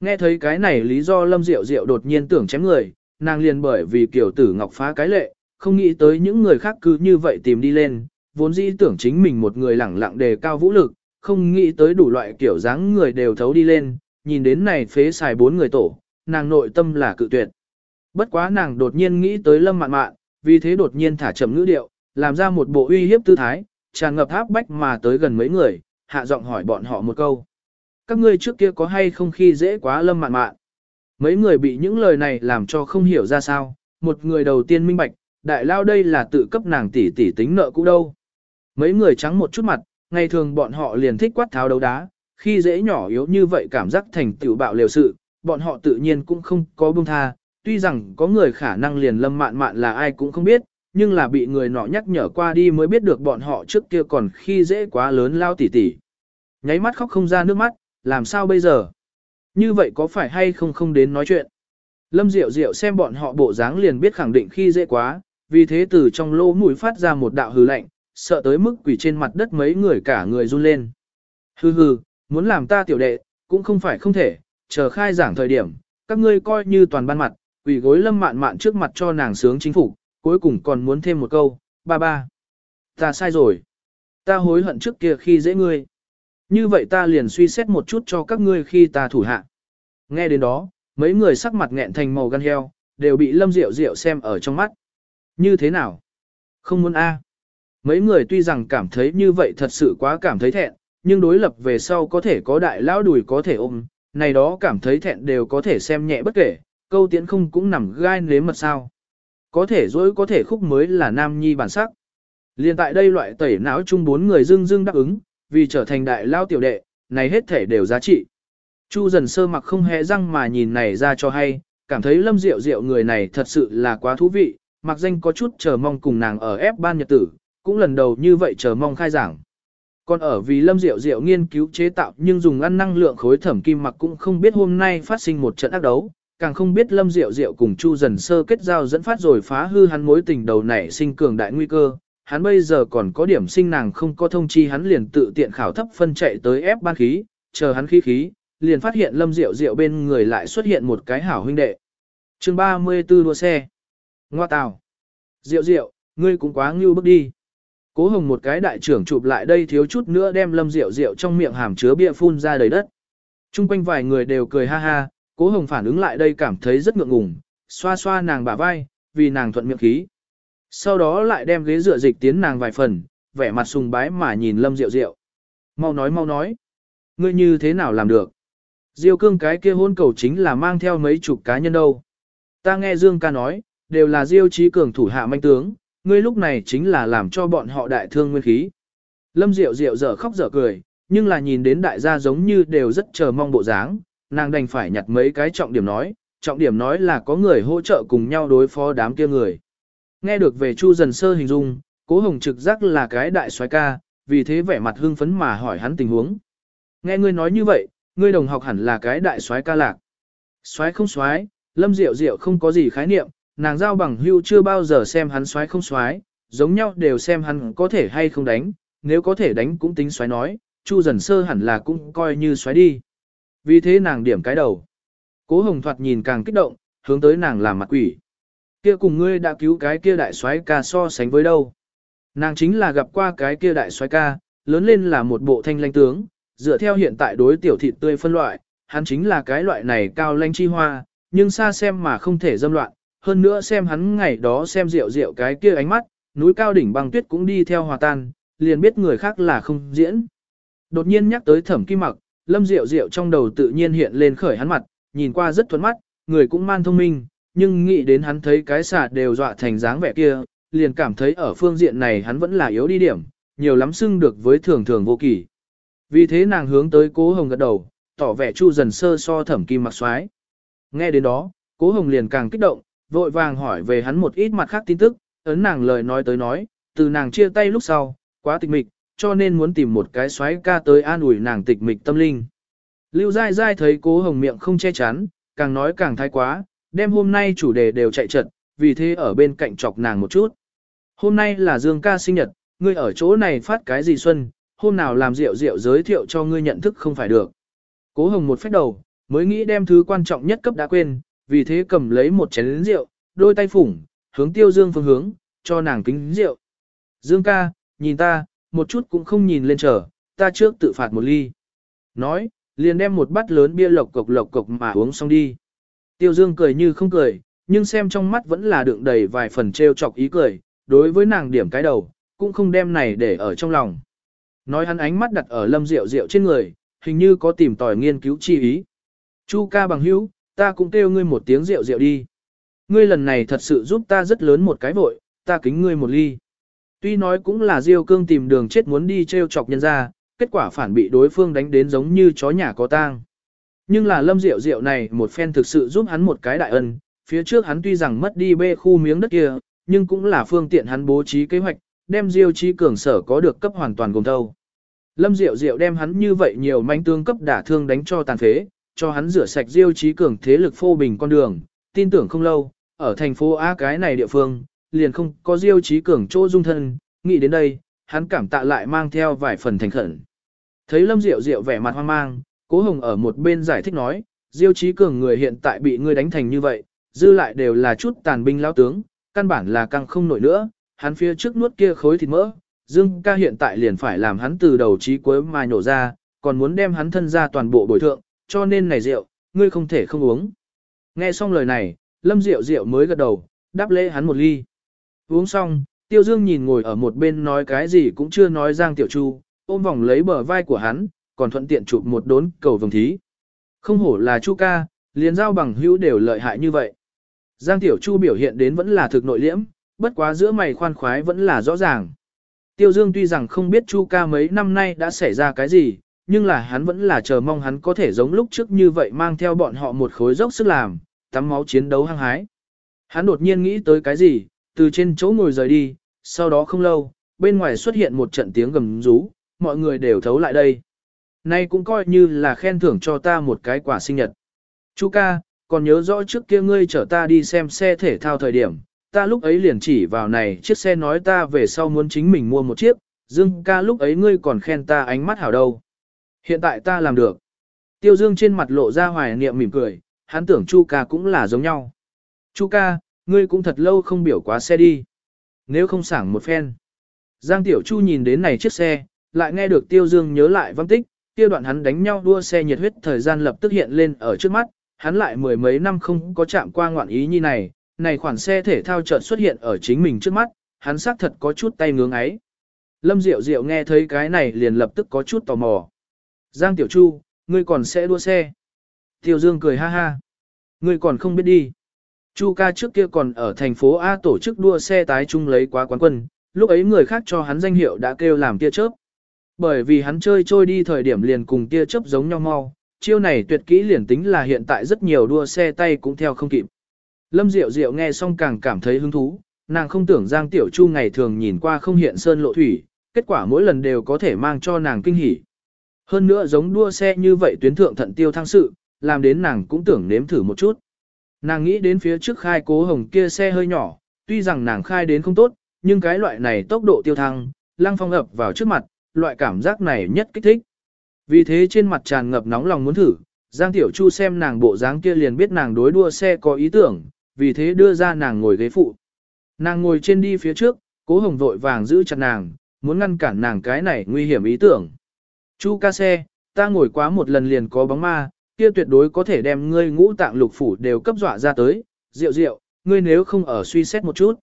Nghe thấy cái này lý do Lâm Diệu Diệu đột nhiên tưởng chém người, nàng liền bởi vì kiểu tử ngọc phá cái lệ, không nghĩ tới những người khác cứ như vậy tìm đi lên, vốn dĩ tưởng chính mình một người lẳng lặng đề cao vũ lực, không nghĩ tới đủ loại kiểu dáng người đều thấu đi lên, nhìn đến này phế xài bốn người tổ, nàng nội tâm là cự tuyệt. Bất quá nàng đột nhiên nghĩ tới lâm mạn mạn, vì thế đột nhiên thả chậm ngữ điệu, làm ra một bộ uy hiếp tư thái, tràn ngập áp bách mà tới gần mấy người, hạ giọng hỏi bọn họ một câu. Các ngươi trước kia có hay không khi dễ quá lâm mạn mạn? Mấy người bị những lời này làm cho không hiểu ra sao, một người đầu tiên minh bạch, đại lao đây là tự cấp nàng tỷ tỷ tính nợ cũ đâu. Mấy người trắng một chút mặt, ngày thường bọn họ liền thích quát tháo đấu đá, khi dễ nhỏ yếu như vậy cảm giác thành tiểu bạo liều sự, bọn họ tự nhiên cũng không có buông tha, tuy rằng có người khả năng liền lâm mạn mạn là ai cũng không biết, nhưng là bị người nọ nhắc nhở qua đi mới biết được bọn họ trước kia còn khi dễ quá lớn lao tỉ tỉ. Nháy mắt khóc không ra nước mắt, làm sao bây giờ? Như vậy có phải hay không không đến nói chuyện? Lâm Diệu Diệu xem bọn họ bộ dáng liền biết khẳng định khi dễ quá, vì thế từ trong lỗ mũi phát ra một đạo hừ lạnh, sợ tới mức quỷ trên mặt đất mấy người cả người run lên. Hừ hừ, muốn làm ta tiểu đệ, cũng không phải không thể, chờ khai giảng thời điểm, các ngươi coi như toàn ban mặt, quỷ gối lâm mạn mạn trước mặt cho nàng sướng chính phủ, cuối cùng còn muốn thêm một câu, ba ba. Ta sai rồi. Ta hối hận trước kia khi dễ ngươi. Như vậy ta liền suy xét một chút cho các ngươi khi ta thủ hạ. Nghe đến đó, mấy người sắc mặt nghẹn thành màu gan heo, đều bị lâm diệu diệu xem ở trong mắt. Như thế nào? Không muốn a. Mấy người tuy rằng cảm thấy như vậy thật sự quá cảm thấy thẹn, nhưng đối lập về sau có thể có đại lão đùi có thể ôm, này đó cảm thấy thẹn đều có thể xem nhẹ bất kể, câu tiễn không cũng nằm gai nếm mật sao. Có thể dối có thể khúc mới là nam nhi bản sắc. Liên tại đây loại tẩy não chung bốn người dưng dưng đáp ứng, vì trở thành đại lao tiểu đệ, này hết thể đều giá trị. Chu dần sơ mặc không hề răng mà nhìn này ra cho hay, cảm thấy lâm diệu diệu người này thật sự là quá thú vị, mặc danh có chút chờ mong cùng nàng ở ép ban nhật tử, cũng lần đầu như vậy chờ mong khai giảng. Còn ở vì lâm diệu diệu nghiên cứu chế tạo nhưng dùng ăn năng lượng khối thẩm kim mặc cũng không biết hôm nay phát sinh một trận ác đấu, càng không biết lâm diệu diệu cùng chu dần sơ kết giao dẫn phát rồi phá hư hắn mối tình đầu nảy sinh cường đại nguy cơ. Hắn bây giờ còn có điểm sinh nàng không có thông chi hắn liền tự tiện khảo thấp phân chạy tới ép ban khí, chờ hắn khí khí, liền phát hiện lâm diệu diệu bên người lại xuất hiện một cái hảo huynh đệ. chương 34 đua xe. Ngoa tào. Diệu diệu, ngươi cũng quá ngưu bước đi. Cố hồng một cái đại trưởng chụp lại đây thiếu chút nữa đem lâm rượu rượu trong miệng hàm chứa bia phun ra đầy đất. Trung quanh vài người đều cười ha ha, cố hồng phản ứng lại đây cảm thấy rất ngượng ngùng, xoa xoa nàng bả vai, vì nàng thuận miệng khí. Sau đó lại đem ghế dựa dịch tiến nàng vài phần, vẻ mặt sùng bái mà nhìn lâm Diệu Diệu, Mau nói mau nói. Ngươi như thế nào làm được? Diêu cương cái kia hôn cầu chính là mang theo mấy chục cá nhân đâu. Ta nghe Dương ca nói, đều là Diêu trí cường thủ hạ manh tướng, ngươi lúc này chính là làm cho bọn họ đại thương nguyên khí. Lâm Diệu Diệu dở khóc dở cười, nhưng là nhìn đến đại gia giống như đều rất chờ mong bộ dáng, nàng đành phải nhặt mấy cái trọng điểm nói, trọng điểm nói là có người hỗ trợ cùng nhau đối phó đám kia người. Nghe được về Chu dần sơ hình dung, cố hồng trực giác là cái đại soái ca, vì thế vẻ mặt hưng phấn mà hỏi hắn tình huống. Nghe ngươi nói như vậy, ngươi đồng học hẳn là cái đại soái ca lạc. Soái không soái, Lâm Diệu Diệu không có gì khái niệm, nàng giao bằng hưu chưa bao giờ xem hắn soái không soái, giống nhau đều xem hắn có thể hay không đánh, nếu có thể đánh cũng tính xoáy nói, Chu dần sơ hẳn là cũng coi như xoáy đi. Vì thế nàng điểm cái đầu. Cố hồng thoạt nhìn càng kích động, hướng tới nàng làm mặt quỷ. Kia cùng ngươi đã cứu cái kia đại soái ca so sánh với đâu. Nàng chính là gặp qua cái kia đại soái ca, lớn lên là một bộ thanh lanh tướng, dựa theo hiện tại đối tiểu thịt tươi phân loại, hắn chính là cái loại này cao lanh chi hoa, nhưng xa xem mà không thể dâm loạn, hơn nữa xem hắn ngày đó xem rượu rượu cái kia ánh mắt, núi cao đỉnh băng tuyết cũng đi theo hòa tan, liền biết người khác là không diễn. Đột nhiên nhắc tới thẩm kim mặc, lâm rượu rượu trong đầu tự nhiên hiện lên khởi hắn mặt, nhìn qua rất thuận mắt, người cũng man thông minh, nhưng nghĩ đến hắn thấy cái xà đều dọa thành dáng vẻ kia, liền cảm thấy ở phương diện này hắn vẫn là yếu đi điểm, nhiều lắm xưng được với thường thường vô kỳ. Vì thế nàng hướng tới cố hồng gật đầu, tỏ vẻ chu dần sơ so thẩm kim mặc xoái. Nghe đến đó, cố hồng liền càng kích động, vội vàng hỏi về hắn một ít mặt khác tin tức, ấn nàng lời nói tới nói, từ nàng chia tay lúc sau, quá tịch mịch, cho nên muốn tìm một cái xoáy ca tới an ủi nàng tịch mịch tâm linh. Lưu dai dai thấy cố hồng miệng không che chắn, càng nói càng thái quá, đem hôm nay chủ đề đều chạy trận, vì thế ở bên cạnh chọc nàng một chút. Hôm nay là Dương ca sinh nhật, ngươi ở chỗ này phát cái gì xuân, hôm nào làm rượu rượu giới thiệu cho ngươi nhận thức không phải được. Cố hồng một phép đầu, mới nghĩ đem thứ quan trọng nhất cấp đã quên, vì thế cầm lấy một chén rượu, đôi tay phủng, hướng tiêu dương phương hướng, cho nàng kính rượu. Dương ca, nhìn ta, một chút cũng không nhìn lên chờ, ta trước tự phạt một ly. Nói, liền đem một bát lớn bia lộc cộc lộc cộc mà uống xong đi. Tiêu dương cười như không cười, nhưng xem trong mắt vẫn là đựng đầy vài phần trêu chọc ý cười, đối với nàng điểm cái đầu, cũng không đem này để ở trong lòng. Nói hắn ánh mắt đặt ở lâm Diệu Diệu trên người, hình như có tìm tòi nghiên cứu chi ý. Chu ca bằng hữu, ta cũng kêu ngươi một tiếng Diệu Diệu đi. Ngươi lần này thật sự giúp ta rất lớn một cái vội, ta kính ngươi một ly. Tuy nói cũng là Diêu Cương tìm đường chết muốn đi treo chọc nhân ra, kết quả phản bị đối phương đánh đến giống như chó nhà có tang. Nhưng là lâm rượu rượu này một phen thực sự giúp hắn một cái đại ân, phía trước hắn tuy rằng mất đi bê khu miếng đất kia, nhưng cũng là phương tiện hắn bố trí kế hoạch, đem Diêu Chí Cường sở có được cấp hoàn toàn gồm thâu. Lâm Diệu Diệu đem hắn như vậy nhiều manh tương cấp đả thương đánh cho tàn phế, cho hắn rửa sạch Diêu Chí Cường thế lực phô bình con đường, tin tưởng không lâu, ở thành phố A cái này địa phương, liền không có Diêu Chí Cường chỗ dung thân, nghĩ đến đây, hắn cảm tạ lại mang theo vài phần thành khẩn. Thấy Lâm Diệu Diệu vẻ mặt hoang mang, Cố Hồng ở một bên giải thích nói, Diêu Chí Cường người hiện tại bị ngươi đánh thành như vậy, dư lại đều là chút tàn binh lão tướng, căn bản là căng không nổi nữa, hắn phía trước nuốt kia khối thịt mỡ, Dương ca hiện tại liền phải làm hắn từ đầu chí cuối mà nhổ ra, còn muốn đem hắn thân ra toàn bộ bồi thượng, cho nên này rượu, ngươi không thể không uống. Nghe xong lời này, Lâm Diệu Diệu mới gật đầu, đáp lễ hắn một ly. Uống xong, Tiêu Dương nhìn ngồi ở một bên nói cái gì cũng chưa nói Giang Tiểu Chu, ôm vòng lấy bờ vai của hắn, còn thuận tiện chụp một đốn cầu vồng thí. Không hổ là Chu ca, liền giao bằng hữu đều lợi hại như vậy. Giang Tiểu Chu biểu hiện đến vẫn là thực nội liễm, bất quá giữa mày khoan khoái vẫn là rõ ràng. Tiêu Dương tuy rằng không biết Chu ca mấy năm nay đã xảy ra cái gì, nhưng là hắn vẫn là chờ mong hắn có thể giống lúc trước như vậy mang theo bọn họ một khối dốc sức làm, tắm máu chiến đấu hăng hái. Hắn đột nhiên nghĩ tới cái gì, từ trên chỗ ngồi rời đi, sau đó không lâu, bên ngoài xuất hiện một trận tiếng gầm rú, mọi người đều thấu lại đây. Nay cũng coi như là khen thưởng cho ta một cái quả sinh nhật. Chu ca, còn nhớ rõ trước kia ngươi chở ta đi xem xe thể thao thời điểm, ta lúc ấy liền chỉ vào này chiếc xe nói ta về sau muốn chính mình mua một chiếc, Dương ca lúc ấy ngươi còn khen ta ánh mắt hảo đâu. Hiện tại ta làm được. Tiêu Dương trên mặt lộ ra hoài niệm mỉm cười, hắn tưởng Chu ca cũng là giống nhau. Chu ca, ngươi cũng thật lâu không biểu quá xe đi. Nếu không sảng một phen. Giang Tiểu Chu nhìn đến này chiếc xe, lại nghe được Tiêu Dương nhớ lại văn tích, kia đoạn hắn đánh nhau đua xe nhiệt huyết thời gian lập tức hiện lên ở trước mắt, hắn lại mười mấy năm không có chạm qua ngoạn ý như này, này khoản xe thể thao chợt xuất hiện ở chính mình trước mắt, hắn xác thật có chút tay ngưỡng ấy. Lâm Diệu Diệu nghe thấy cái này liền lập tức có chút tò mò. Giang Tiểu Chu, ngươi còn sẽ đua xe. Tiêu Dương cười ha ha. Ngươi còn không biết đi. Chu ca trước kia còn ở thành phố A tổ chức đua xe tái chung lấy quá quán quân, lúc ấy người khác cho hắn danh hiệu đã kêu làm tia chớp. Bởi vì hắn chơi trôi đi thời điểm liền cùng tia chớp giống nhau mau, chiêu này tuyệt kỹ liền tính là hiện tại rất nhiều đua xe tay cũng theo không kịp. Lâm Diệu Diệu nghe xong càng cảm thấy hứng thú, nàng không tưởng Giang Tiểu Chu ngày thường nhìn qua không hiện sơn lộ thủy, kết quả mỗi lần đều có thể mang cho nàng kinh hỉ. Hơn nữa giống đua xe như vậy tuyến thượng thận tiêu thăng sự, làm đến nàng cũng tưởng nếm thử một chút. Nàng nghĩ đến phía trước khai cố hồng kia xe hơi nhỏ, tuy rằng nàng khai đến không tốt, nhưng cái loại này tốc độ tiêu thăng, lăng phong ập vào trước mặt, loại cảm giác này nhất kích thích. Vì thế trên mặt tràn ngập nóng lòng muốn thử, Giang Tiểu Chu xem nàng bộ dáng kia liền biết nàng đối đua xe có ý tưởng, vì thế đưa ra nàng ngồi ghế phụ. Nàng ngồi trên đi phía trước, cố hồng vội vàng giữ chặt nàng, muốn ngăn cản nàng cái này nguy hiểm ý tưởng. Chu ca xe, ta ngồi quá một lần liền có bóng ma, kia tuyệt đối có thể đem ngươi ngũ tạng lục phủ đều cấp dọa ra tới, rượu rượu, ngươi nếu không ở suy xét một chút.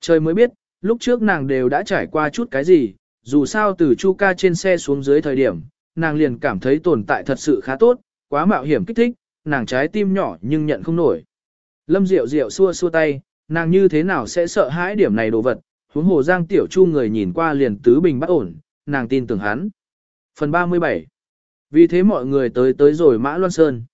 Trời mới biết, lúc trước nàng đều đã trải qua chút cái gì, dù sao từ chu ca trên xe xuống dưới thời điểm, nàng liền cảm thấy tồn tại thật sự khá tốt, quá mạo hiểm kích thích, nàng trái tim nhỏ nhưng nhận không nổi. Lâm Diệu Diệu xua xua tay, nàng như thế nào sẽ sợ hãi điểm này đồ vật, huống hồ Giang Tiểu Chu người nhìn qua liền tứ bình bất ổn, nàng tin tưởng hắn. Phần 37 Vì thế mọi người tới tới rồi Mã Loan Sơn.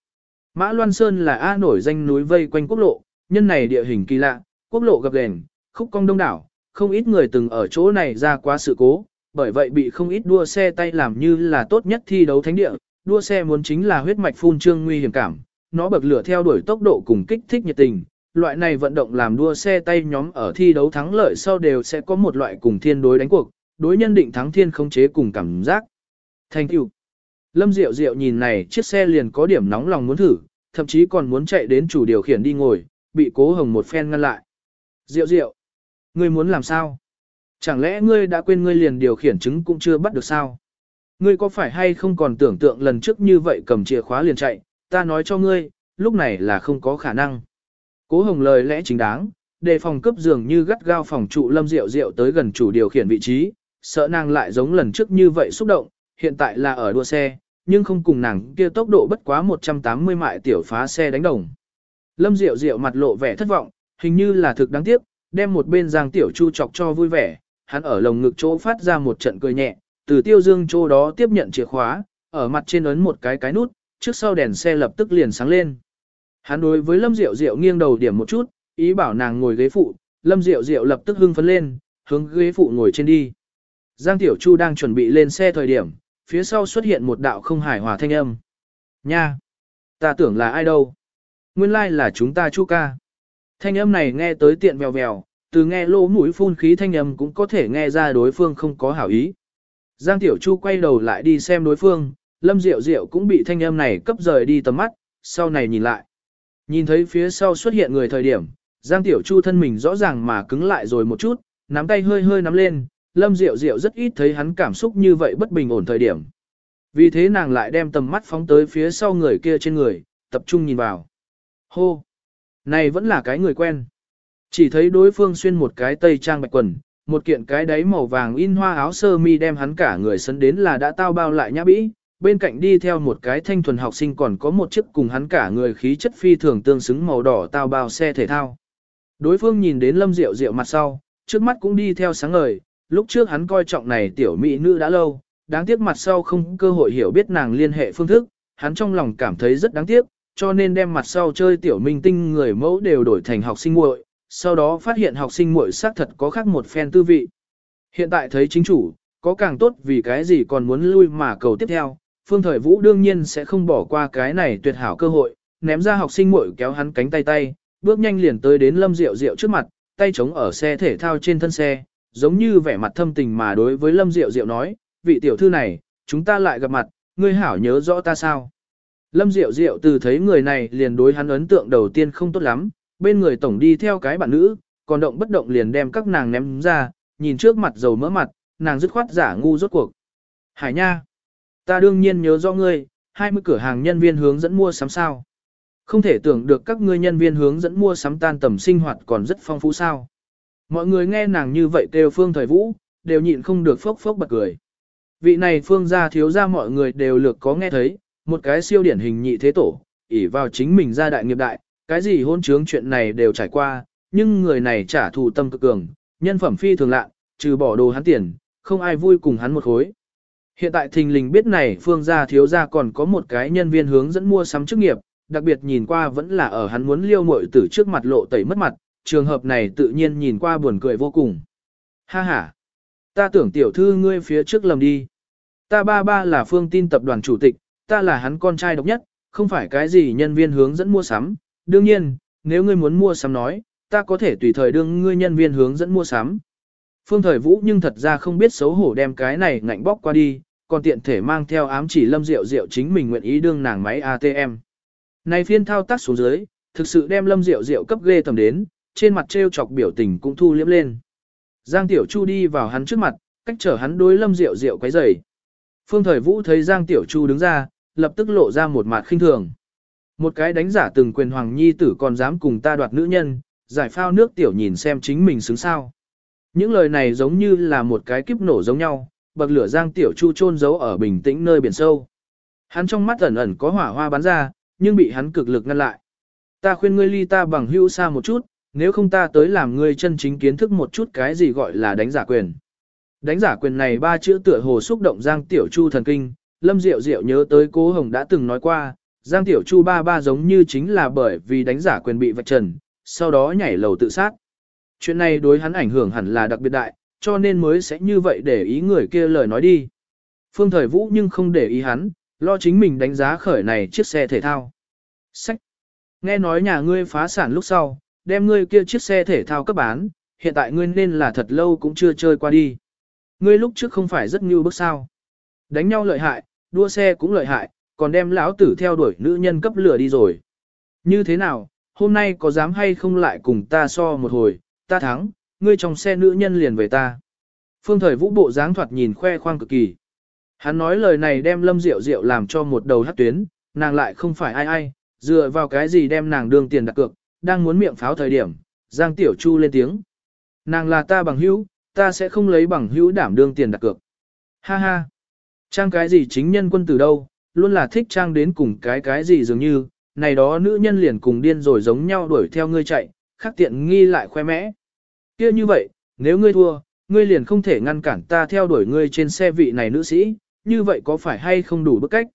Mã Loan Sơn là A nổi danh núi vây quanh quốc lộ, nhân này địa hình kỳ lạ, quốc lộ gập ghềnh, khúc cong đông đảo, không ít người từng ở chỗ này ra quá sự cố, bởi vậy bị không ít đua xe tay làm như là tốt nhất thi đấu thánh địa, đua xe muốn chính là huyết mạch phun trương nguy hiểm cảm, nó bậc lửa theo đuổi tốc độ cùng kích thích nhiệt tình. Loại này vận động làm đua xe tay nhóm ở thi đấu thắng lợi sau đều sẽ có một loại cùng thiên đối đánh cuộc, đối nhân định thắng thiên không chế cùng cảm giác. Thành tựu. Lâm Diệu Diệu nhìn này chiếc xe liền có điểm nóng lòng muốn thử, thậm chí còn muốn chạy đến chủ điều khiển đi ngồi, bị cố hồng một phen ngăn lại. Diệu Diệu, ngươi muốn làm sao? Chẳng lẽ ngươi đã quên ngươi liền điều khiển chứng cũng chưa bắt được sao? Ngươi có phải hay không còn tưởng tượng lần trước như vậy cầm chìa khóa liền chạy, ta nói cho ngươi, lúc này là không có khả năng. Cố hồng lời lẽ chính đáng, đề phòng cấp dường như gắt gao phòng trụ lâm rượu rượu tới gần chủ điều khiển vị trí, sợ nàng lại giống lần trước như vậy xúc động, hiện tại là ở đua xe, nhưng không cùng nàng kia tốc độ bất quá 180 mại tiểu phá xe đánh đồng. Lâm Diệu Diệu mặt lộ vẻ thất vọng, hình như là thực đáng tiếc, đem một bên Giang Tiểu Chu chọc cho vui vẻ, hắn ở lồng ngực chỗ phát ra một trận cười nhẹ, từ tiêu dương chỗ đó tiếp nhận chìa khóa, ở mặt trên ấn một cái cái nút, trước sau đèn xe lập tức liền sáng lên. Hắn đối với Lâm Diệu Diệu nghiêng đầu điểm một chút, ý bảo nàng ngồi ghế phụ, Lâm Diệu Diệu lập tức hưng phấn lên, hướng ghế phụ ngồi trên đi. Giang Tiểu Chu đang chuẩn bị lên xe thời điểm, phía sau xuất hiện một đạo không hài hòa thanh âm. Nha! Ta tưởng là ai đâu? Nguyên lai like là chúng ta Chu ca. Thanh âm này nghe tới tiện vèo vèo, từ nghe lỗ mũi phun khí thanh âm cũng có thể nghe ra đối phương không có hảo ý. Giang Tiểu Chu quay đầu lại đi xem đối phương, Lâm Diệu Diệu cũng bị thanh âm này cấp rời đi tầm mắt, sau này nhìn lại. Nhìn thấy phía sau xuất hiện người thời điểm, Giang Tiểu Chu thân mình rõ ràng mà cứng lại rồi một chút, nắm tay hơi hơi nắm lên, Lâm Diệu Diệu rất ít thấy hắn cảm xúc như vậy bất bình ổn thời điểm. Vì thế nàng lại đem tầm mắt phóng tới phía sau người kia trên người, tập trung nhìn vào. Hô! Này vẫn là cái người quen. Chỉ thấy đối phương xuyên một cái tây trang bạch quần, một kiện cái đáy màu vàng in hoa áo sơ mi đem hắn cả người sấn đến là đã tao bao lại nhã bĩ, bên cạnh đi theo một cái thanh thuần học sinh còn có một chiếc cùng hắn cả người khí chất phi thường tương xứng màu đỏ tao bao xe thể thao. Đối phương nhìn đến lâm rượu rượu mặt sau, trước mắt cũng đi theo sáng ngời, lúc trước hắn coi trọng này tiểu mỹ nữ đã lâu, đáng tiếc mặt sau không cơ hội hiểu biết nàng liên hệ phương thức, hắn trong lòng cảm thấy rất đáng tiếc, cho nên đem mặt sau chơi tiểu minh tinh người mẫu đều đổi thành học sinh muội, sau đó phát hiện học sinh muội xác thật có khác một phen tư vị. Hiện tại thấy chính chủ, có càng tốt vì cái gì còn muốn lui mà cầu tiếp theo, Phương Thời Vũ đương nhiên sẽ không bỏ qua cái này tuyệt hảo cơ hội, ném ra học sinh muội kéo hắn cánh tay tay, bước nhanh liền tới đến Lâm Diệu Diệu trước mặt, tay chống ở xe thể thao trên thân xe, giống như vẻ mặt thâm tình mà đối với Lâm Diệu Diệu nói, vị tiểu thư này, chúng ta lại gặp mặt, ngươi hảo nhớ rõ ta sao. Lâm Diệu Diệu từ thấy người này liền đối hắn ấn tượng đầu tiên không tốt lắm, bên người tổng đi theo cái bạn nữ, còn động bất động liền đem các nàng ném ra, nhìn trước mặt dầu mỡ mặt, nàng dứt khoát giả ngu rốt cuộc. Hải nha! Ta đương nhiên nhớ rõ ngươi, 20 cửa hàng nhân viên hướng dẫn mua sắm sao. Không thể tưởng được các ngươi nhân viên hướng dẫn mua sắm tan tầm sinh hoạt còn rất phong phú sao. Mọi người nghe nàng như vậy kêu phương thời vũ, đều nhịn không được phốc phốc bật cười. Vị này phương gia thiếu gia mọi người đều lược có nghe thấy, một cái siêu điển hình nhị thế tổ, ỷ vào chính mình gia đại nghiệp đại, cái gì hôn trướng chuyện này đều trải qua, nhưng người này trả thù tâm cực cường, nhân phẩm phi thường lạ, trừ bỏ đồ hắn tiền, không ai vui cùng hắn một khối. Hiện tại thình lình biết này phương gia thiếu gia còn có một cái nhân viên hướng dẫn mua sắm chức nghiệp, đặc biệt nhìn qua vẫn là ở hắn muốn liêu muội tử trước mặt lộ tẩy mất mặt, trường hợp này tự nhiên nhìn qua buồn cười vô cùng. Ha ha! Ta tưởng tiểu thư ngươi phía trước lầm đi. Ta ba ba là phương tin tập đoàn chủ tịch, ta là hắn con trai độc nhất, không phải cái gì nhân viên hướng dẫn mua sắm. Đương nhiên, nếu ngươi muốn mua sắm nói, ta có thể tùy thời đương ngươi nhân viên hướng dẫn mua sắm. Phương Thời Vũ nhưng thật ra không biết xấu hổ đem cái này ngạnh bóc qua đi, còn tiện thể mang theo ám chỉ Lâm Diệu Diệu chính mình nguyện ý đương nàng máy ATM. Này phiên thao tác xuống dưới, thực sự đem Lâm Diệu Diệu cấp ghê tầm đến, trên mặt trêu chọc biểu tình cũng thu liếm lên. Giang Tiểu Chu đi vào hắn trước mặt, cách trở hắn đối Lâm Diệu Diệu quấy rầy. Phương Thời Vũ thấy Giang Tiểu Chu đứng ra, lập tức lộ ra một mặt khinh thường. Một cái đánh giả từng quyền hoàng nhi tử còn dám cùng ta đoạt nữ nhân, giải phao nước tiểu nhìn xem chính mình xứng sao. Những lời này giống như là một cái kiếp nổ giống nhau, bậc lửa Giang Tiểu Chu chôn giấu ở bình tĩnh nơi biển sâu. Hắn trong mắt ẩn ẩn có hỏa hoa bắn ra, nhưng bị hắn cực lực ngăn lại. Ta khuyên ngươi ly ta bằng hữu xa một chút, nếu không ta tới làm ngươi chân chính kiến thức một chút cái gì gọi là đánh giả quyền. Đánh giả quyền này ba chữ tựa hồ xúc động Giang Tiểu Chu thần kinh, Lâm Diệu Diệu nhớ tới Cố Hồng đã từng nói qua, Giang Tiểu Chu ba ba giống như chính là bởi vì đánh giả quyền bị vạch trần, sau đó nhảy lầu tự sát. Chuyện này đối hắn ảnh hưởng hẳn là đặc biệt đại, cho nên mới sẽ như vậy để ý người kia lời nói đi. Phương Thời Vũ nhưng không để ý hắn, lo chính mình đánh giá khởi này chiếc xe thể thao. Sách! Nghe nói nhà ngươi phá sản lúc sau, đem ngươi kia chiếc xe thể thao cấp bán, hiện tại ngươi nên là thật lâu cũng chưa chơi qua đi. Ngươi lúc trước không phải rất như bước sao. Đánh nhau lợi hại, đua xe cũng lợi hại, còn đem lão tử theo đuổi nữ nhân cấp lửa đi rồi. Như thế nào, hôm nay có dám hay không lại cùng ta so một hồi, ta thắng, ngươi trong xe nữ nhân liền về ta. Phương thời vũ bộ dáng thoạt nhìn khoe khoang cực kỳ. Hắn nói lời này đem lâm rượu rượu làm cho một đầu hát tuyến, nàng lại không phải ai ai, dựa vào cái gì đem nàng đương tiền đặt cược, đang muốn miệng pháo thời điểm, Giang Tiểu Chu lên tiếng. Nàng là ta bằng hữu, ta sẽ không lấy bằng hữu đảm đương tiền đặt cược. Ha ha. Trang cái gì chính nhân quân từ đâu, luôn là thích trang đến cùng cái cái gì dường như, này đó nữ nhân liền cùng điên rồi giống nhau đuổi theo ngươi chạy, khắc tiện nghi lại khoe mẽ. kia như vậy, nếu ngươi thua, ngươi liền không thể ngăn cản ta theo đuổi ngươi trên xe vị này nữ sĩ, như vậy có phải hay không đủ bức cách?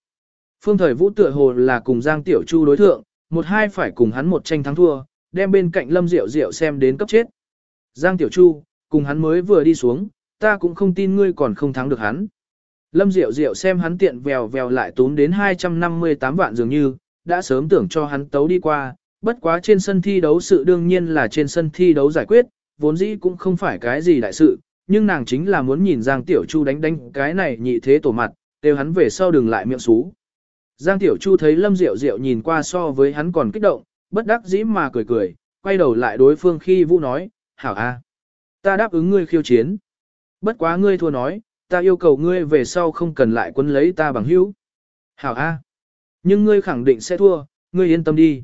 Phương thời vũ tựa hồ là cùng Giang Tiểu Chu đối thượng, một hai phải cùng hắn một tranh thắng thua, đem bên cạnh Lâm Diệu Diệu xem đến cấp chết. Giang Tiểu Chu, cùng hắn mới vừa đi xuống, ta cũng không tin ngươi còn không thắng được hắn. Lâm Diệu Diệu xem hắn tiện vèo vèo lại tốn đến 258 vạn dường như, đã sớm tưởng cho hắn tấu đi qua, bất quá trên sân thi đấu sự đương nhiên là trên sân thi đấu giải quyết, vốn dĩ cũng không phải cái gì đại sự, nhưng nàng chính là muốn nhìn Giang Tiểu Chu đánh đánh cái này nhị thế tổ mặt, đều hắn về sau đừng lại miệng xú. Giang Tiểu Chu thấy Lâm Diệu Diệu nhìn qua so với hắn còn kích động, bất đắc dĩ mà cười cười, quay đầu lại đối phương khi Vũ nói, hảo a, ta đáp ứng ngươi khiêu chiến. Bất quá ngươi thua nói, ta yêu cầu ngươi về sau không cần lại quân lấy ta bằng hữu. Hảo a, nhưng ngươi khẳng định sẽ thua, ngươi yên tâm đi.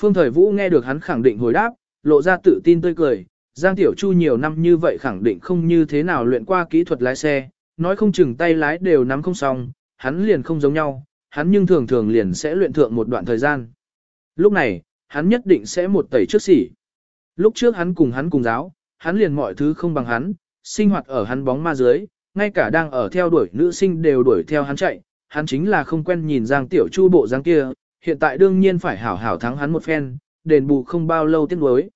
Phương Thời Vũ nghe được hắn khẳng định hồi đáp, lộ ra tự tin tươi cười, Giang Tiểu Chu nhiều năm như vậy khẳng định không như thế nào luyện qua kỹ thuật lái xe, nói không chừng tay lái đều nắm không xong, hắn liền không giống nhau, hắn nhưng thường thường liền sẽ luyện thượng một đoạn thời gian. Lúc này, hắn nhất định sẽ một tẩy trước xỉ. Lúc trước hắn cùng hắn cùng giáo, hắn liền mọi thứ không bằng hắn, sinh hoạt ở hắn bóng ma dưới, ngay cả đang ở theo đuổi nữ sinh đều đuổi theo hắn chạy, hắn chính là không quen nhìn Giang Tiểu Chu bộ dáng kia, hiện tại đương nhiên phải hảo hảo thắng hắn một phen, đền bù không bao lâu tiếc nuối.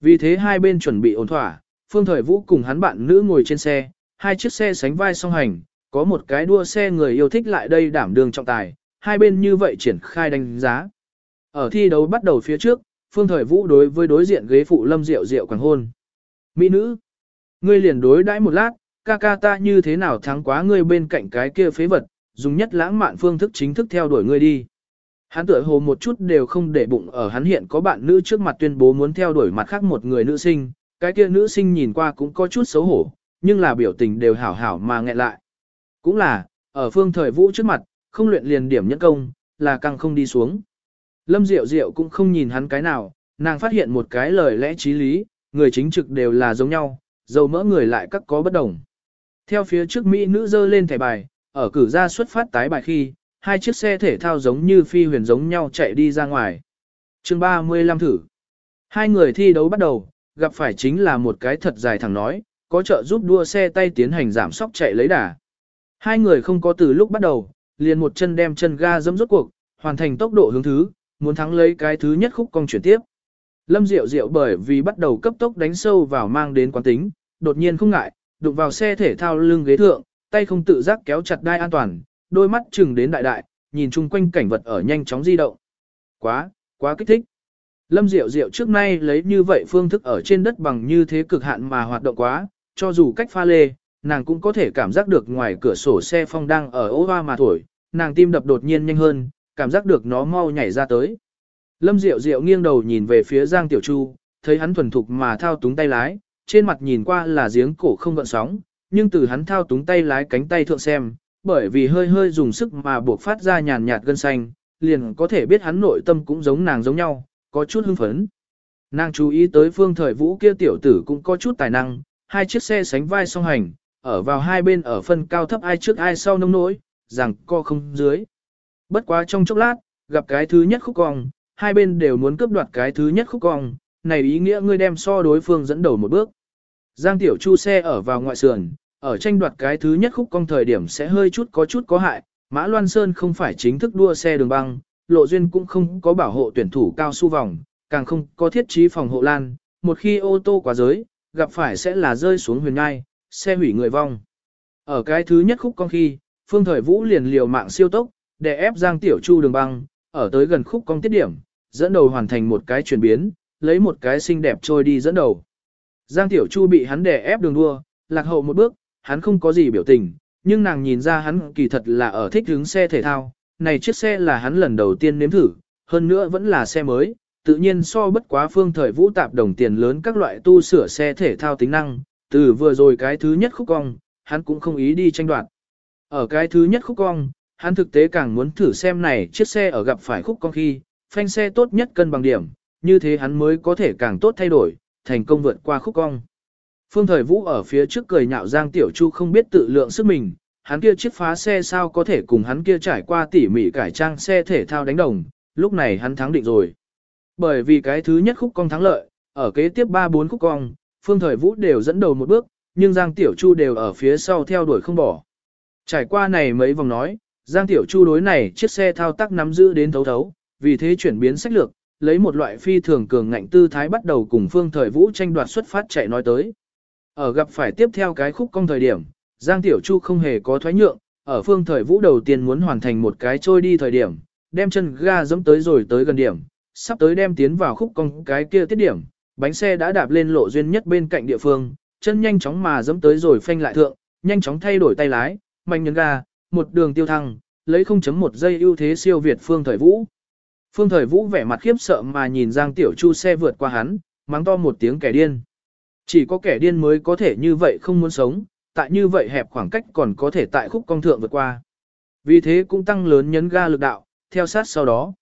Vì thế hai bên chuẩn bị ổn thỏa, Phương Thời Vũ cùng hắn bạn nữ ngồi trên xe, hai chiếc xe sánh vai song hành, có một cái đua xe người yêu thích lại đây đảm đường trọng tài, hai bên như vậy triển khai đánh giá. Ở thi đấu bắt đầu phía trước, Phương Thời Vũ đối với đối diện ghế phụ Lâm Diệu Diệu quảng hôn. Mỹ nữ, ngươi liền đối đãi một lát, ca ca ta như thế nào thắng quá ngươi bên cạnh cái kia phế vật, dùng nhất lãng mạn phương thức chính thức theo đuổi ngươi đi. Hắn tựa hồ một chút đều không để bụng ở hắn hiện có bạn nữ trước mặt tuyên bố muốn theo đuổi mặt khác một người nữ sinh, cái kia nữ sinh nhìn qua cũng có chút xấu hổ, nhưng là biểu tình đều hảo hảo mà nghẹn lại. Cũng là, ở phương thời vũ trước mặt, không luyện liền điểm nhẫn công, là càng không đi xuống. Lâm Diệu Diệu cũng không nhìn hắn cái nào, nàng phát hiện một cái lời lẽ trí lý, người chính trực đều là giống nhau, dầu mỡ người lại các có bất đồng. Theo phía trước Mỹ nữ dơ lên thẻ bài, ở cử ra xuất phát tái bài khi, hai chiếc xe thể thao giống như phi huyền giống nhau chạy đi ra ngoài. chương 35 thử. Hai người thi đấu bắt đầu, gặp phải chính là một cái thật dài thẳng nói, có trợ giúp đua xe tay tiến hành giảm sóc chạy lấy đà. Hai người không có từ lúc bắt đầu, liền một chân đem chân ga dẫm rốt cuộc, hoàn thành tốc độ hướng thứ, muốn thắng lấy cái thứ nhất khúc cong chuyển tiếp. Lâm Diệu Diệu bởi vì bắt đầu cấp tốc đánh sâu vào mang đến quán tính, đột nhiên không ngại, đụng vào xe thể thao lưng ghế thượng, tay không tự giác kéo chặt đai an toàn, đôi mắt chừng đến đại đại, nhìn chung quanh cảnh vật ở nhanh chóng di động. Quá, quá kích thích. Lâm Diệu Diệu trước nay lấy như vậy phương thức ở trên đất bằng như thế cực hạn mà hoạt động quá, cho dù cách pha lê, nàng cũng có thể cảm giác được ngoài cửa sổ xe phong đang ở ô hoa mà thổi, nàng tim đập đột nhiên nhanh hơn, cảm giác được nó mau nhảy ra tới. Lâm Diệu Diệu nghiêng đầu nhìn về phía Giang Tiểu Chu, thấy hắn thuần thục mà thao túng tay lái, trên mặt nhìn qua là giếng cổ không gợn sóng, nhưng từ hắn thao túng tay lái cánh tay thượng xem, bởi vì hơi hơi dùng sức mà buộc phát ra nhàn nhạt gân xanh, liền có thể biết hắn nội tâm cũng giống nàng giống nhau, có chút hưng phấn. Nàng chú ý tới phương thời vũ kia tiểu tử cũng có chút tài năng, hai chiếc xe sánh vai song hành, ở vào hai bên ở phân cao thấp ai trước ai sau nông nỗi, rằng co không dưới. Bất quá trong chốc lát, gặp cái thứ nhất khúc cong, hai bên đều muốn cướp đoạt cái thứ nhất khúc cong, này ý nghĩa ngươi đem so đối phương dẫn đầu một bước. Giang Tiểu Chu xe ở vào ngoại sườn, ở tranh đoạt cái thứ nhất khúc cong thời điểm sẽ hơi chút có chút có hại, Mã Loan Sơn không phải chính thức đua xe đường băng, Lộ Duyên cũng không có bảo hộ tuyển thủ cao su vòng, càng không có thiết trí phòng hộ lan, một khi ô tô quá giới, gặp phải sẽ là rơi xuống huyền ngai, xe hủy người vong. Ở cái thứ nhất khúc cong khi, Phương Thời Vũ liền liều mạng siêu tốc, để ép Giang Tiểu Chu đường băng, ở tới gần khúc cong tiết điểm, dẫn đầu hoàn thành một cái chuyển biến, lấy một cái xinh đẹp trôi đi dẫn đầu. Giang Tiểu Chu bị hắn đè ép đường đua, lạc hậu một bước, hắn không có gì biểu tình, nhưng nàng nhìn ra hắn kỳ thật là ở thích hướng xe thể thao, này chiếc xe là hắn lần đầu tiên nếm thử, hơn nữa vẫn là xe mới, tự nhiên so bất quá phương thời vũ tạp đồng tiền lớn các loại tu sửa xe thể thao tính năng, từ vừa rồi cái thứ nhất khúc cong, hắn cũng không ý đi tranh đoạt. Ở cái thứ nhất khúc cong, hắn thực tế càng muốn thử xem này chiếc xe ở gặp phải khúc cong khi, phanh xe tốt nhất cân bằng điểm, như thế hắn mới có thể càng tốt thay đổi, thành công vượt qua khúc cong. Phương Thời Vũ ở phía trước cười nhạo Giang Tiểu Chu không biết tự lượng sức mình, hắn kia chiếc phá xe sao có thể cùng hắn kia trải qua tỉ mỉ cải trang xe thể thao đánh đồng, lúc này hắn thắng định rồi. Bởi vì cái thứ nhất khúc cong thắng lợi, ở kế tiếp 3-4 khúc cong, Phương Thời Vũ đều dẫn đầu một bước, nhưng Giang Tiểu Chu đều ở phía sau theo đuổi không bỏ. Trải qua này mấy vòng nói, Giang Tiểu Chu đối này chiếc xe thao tác nắm giữ đến thấu thấu, vì thế chuyển biến sách lược, lấy một loại phi thường cường ngạnh tư thái bắt đầu cùng Phương Thời Vũ tranh đoạt xuất phát chạy nói tới. Ở gặp phải tiếp theo cái khúc cong thời điểm, Giang Tiểu Chu không hề có thoái nhượng, ở Phương Thời Vũ đầu tiên muốn hoàn thành một cái trôi đi thời điểm, đem chân ga dẫm tới rồi tới gần điểm, sắp tới đem tiến vào khúc cong cái kia tiết điểm, bánh xe đã đạp lên lộ duyên nhất bên cạnh địa phương, chân nhanh chóng mà dẫm tới rồi phanh lại thượng, nhanh chóng thay đổi tay lái, mạnh nhấn ga, một đường tiêu thăng, lấy 0.1 giây ưu thế siêu việt Phương Thời Vũ. Phương Thời Vũ vẻ mặt khiếp sợ mà nhìn Giang Tiểu Chu xe vượt qua hắn, mắng to một tiếng kẻ điên. Chỉ có kẻ điên mới có thể như vậy không muốn sống, tại như vậy hẹp khoảng cách còn có thể tại khúc cong thượng vượt qua. Vì thế cũng tăng lớn nhấn ga lực đạo, theo sát sau đó.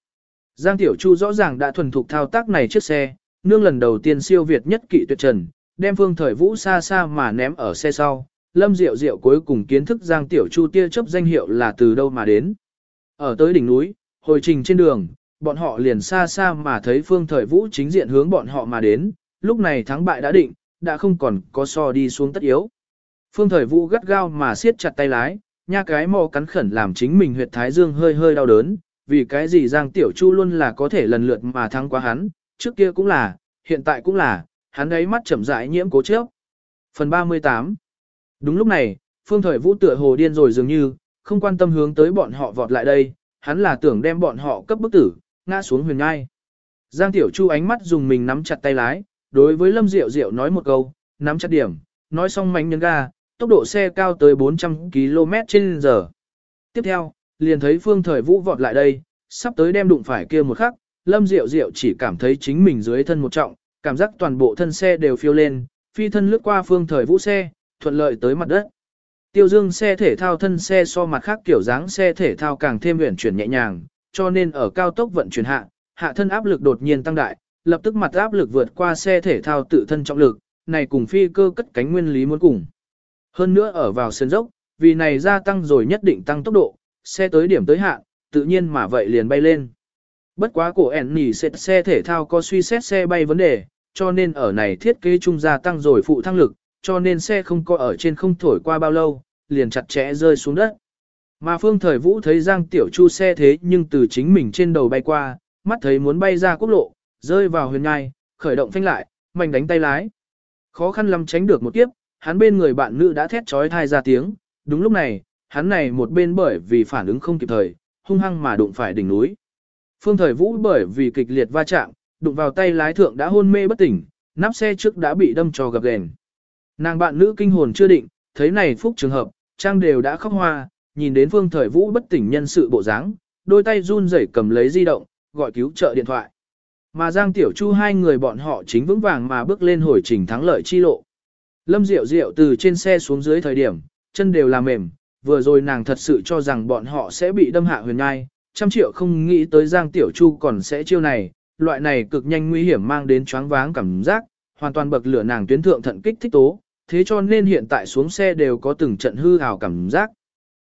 Giang Tiểu Chu rõ ràng đã thuần thục thao tác này chiếc xe, nương lần đầu tiên siêu việt nhất kỵ tuyệt trần, đem phương thời vũ xa xa mà ném ở xe sau. Lâm Diệu Diệu cuối cùng kiến thức Giang Tiểu Chu tia chấp danh hiệu là từ đâu mà đến. Ở tới đỉnh núi, hồi trình trên đường, bọn họ liền xa xa mà thấy phương thời vũ chính diện hướng bọn họ mà đến, lúc này thắng bại đã định, đã không còn có so đi xuống tất yếu. Phương thời vũ gắt gao mà siết chặt tay lái, nha cái mò cắn khẩn làm chính mình huyệt thái dương hơi hơi đau đớn, vì cái gì Giang Tiểu Chu luôn là có thể lần lượt mà thắng qua hắn, trước kia cũng là, hiện tại cũng là, hắn ấy mắt chậm rãi nhiễm cố trước. Phần 38 Đúng lúc này, Phương Thời Vũ tựa hồ điên rồi dường như, không quan tâm hướng tới bọn họ vọt lại đây, hắn là tưởng đem bọn họ cấp bức tử, ngã xuống huyền ngai. Giang Tiểu Chu ánh mắt dùng mình nắm chặt tay lái, đối với Lâm Diệu Diệu nói một câu, nắm chặt điểm, nói xong mánh nhấn ga, tốc độ xe cao tới 400 km trên giờ. Tiếp theo, liền thấy Phương Thời Vũ vọt lại đây, sắp tới đem đụng phải kia một khắc, Lâm Diệu Diệu chỉ cảm thấy chính mình dưới thân một trọng, cảm giác toàn bộ thân xe đều phiêu lên, phi thân lướt qua Phương Thời Vũ xe, thuận lợi tới mặt đất. Tiêu Dương xe thể thao thân xe so mặt khác kiểu dáng xe thể thao càng thêm uyển chuyển nhẹ nhàng, cho nên ở cao tốc vận chuyển hạ, hạ thân áp lực đột nhiên tăng đại, lập tức mặt áp lực vượt qua xe thể thao tự thân trọng lực, này cùng phi cơ cất cánh nguyên lý muốn cùng. Hơn nữa ở vào sân dốc, vì này gia tăng rồi nhất định tăng tốc độ, xe tới điểm tới hạn, tự nhiên mà vậy liền bay lên. Bất quá cổ ẻn nỉ xe, xe thể thao có suy xét xe bay vấn đề, cho nên ở này thiết kế trung gia tăng rồi phụ thăng lực, cho nên xe không có ở trên không thổi qua bao lâu, liền chặt chẽ rơi xuống đất. Mà phương thời vũ thấy Giang Tiểu Chu xe thế nhưng từ chính mình trên đầu bay qua, mắt thấy muốn bay ra quốc lộ, rơi vào huyền ngai, khởi động phanh lại, mạnh đánh tay lái. Khó khăn lắm tránh được một kiếp, hắn bên người bạn nữ đã thét trói thai ra tiếng, đúng lúc này, hắn này một bên bởi vì phản ứng không kịp thời, hung hăng mà đụng phải đỉnh núi. Phương thời vũ bởi vì kịch liệt va chạm, đụng vào tay lái thượng đã hôn mê bất tỉnh, nắp xe trước đã bị đâm cho gập ghềnh. Nàng bạn nữ kinh hồn chưa định, thấy này phúc trường hợp, trang đều đã khóc hoa, nhìn đến phương thời vũ bất tỉnh nhân sự bộ dáng, đôi tay run rẩy cầm lấy di động, gọi cứu trợ điện thoại. Mà Giang Tiểu Chu hai người bọn họ chính vững vàng mà bước lên hồi trình thắng lợi chi lộ. Lâm Diệu Diệu từ trên xe xuống dưới thời điểm, chân đều là mềm, vừa rồi nàng thật sự cho rằng bọn họ sẽ bị đâm hạ huyền ngai, trăm triệu không nghĩ tới Giang Tiểu Chu còn sẽ chiêu này, loại này cực nhanh nguy hiểm mang đến choáng váng cảm giác, hoàn toàn bậc lửa nàng tuyến thượng thận kích thích tố, thế cho nên hiện tại xuống xe đều có từng trận hư ảo cảm giác.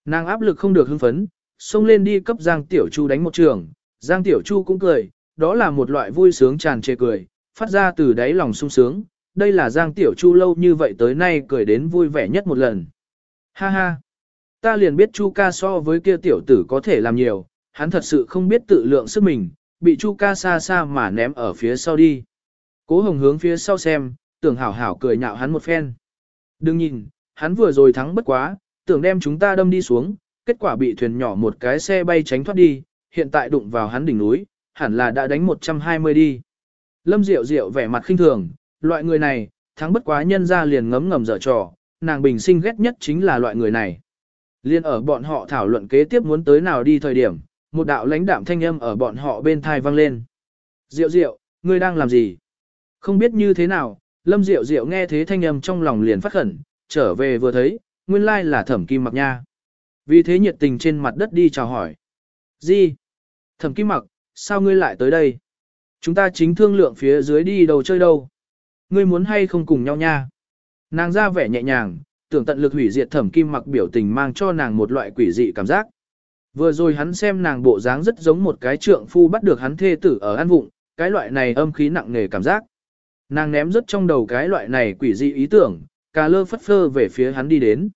Nàng áp lực không được hưng phấn, xông lên đi cấp Giang Tiểu Chu đánh một trường, Giang Tiểu Chu cũng cười, đó là một loại vui sướng tràn trề cười, phát ra từ đáy lòng sung sướng, đây là Giang Tiểu Chu lâu như vậy tới nay cười đến vui vẻ nhất một lần. Ha ha! Ta liền biết Chu ca so với kia tiểu tử có thể làm nhiều, hắn thật sự không biết tự lượng sức mình, bị Chu ca xa xa mà ném ở phía sau đi. Cố hồng hướng phía sau xem, tưởng hảo hảo cười nhạo hắn một phen. Đừng nhìn, hắn vừa rồi thắng bất quá, tưởng đem chúng ta đâm đi xuống, kết quả bị thuyền nhỏ một cái xe bay tránh thoát đi, hiện tại đụng vào hắn đỉnh núi, hẳn là đã đánh 120 đi. Lâm Diệu Diệu vẻ mặt khinh thường, loại người này, thắng bất quá nhân ra liền ngấm ngầm dở trò, nàng bình sinh ghét nhất chính là loại người này. Liên ở bọn họ thảo luận kế tiếp muốn tới nào đi thời điểm, một đạo lãnh đạm thanh âm ở bọn họ bên thai vang lên. Diệu Diệu, ngươi đang làm gì? Không biết như thế nào, Lâm Diệu Diệu nghe thế thanh âm trong lòng liền phát khẩn, trở về vừa thấy, nguyên lai là thẩm kim mặc nha. Vì thế nhiệt tình trên mặt đất đi chào hỏi. Gì? Thẩm kim mặc, sao ngươi lại tới đây? Chúng ta chính thương lượng phía dưới đi đầu chơi đâu? Ngươi muốn hay không cùng nhau nha? Nàng ra vẻ nhẹ nhàng, tưởng tận lực hủy diệt thẩm kim mặc biểu tình mang cho nàng một loại quỷ dị cảm giác. Vừa rồi hắn xem nàng bộ dáng rất giống một cái trượng phu bắt được hắn thê tử ở ăn vụng, cái loại này âm khí nặng nề cảm giác. Nàng ném rất trong đầu cái loại này quỷ dị ý tưởng, cà lơ phất phơ về phía hắn đi đến.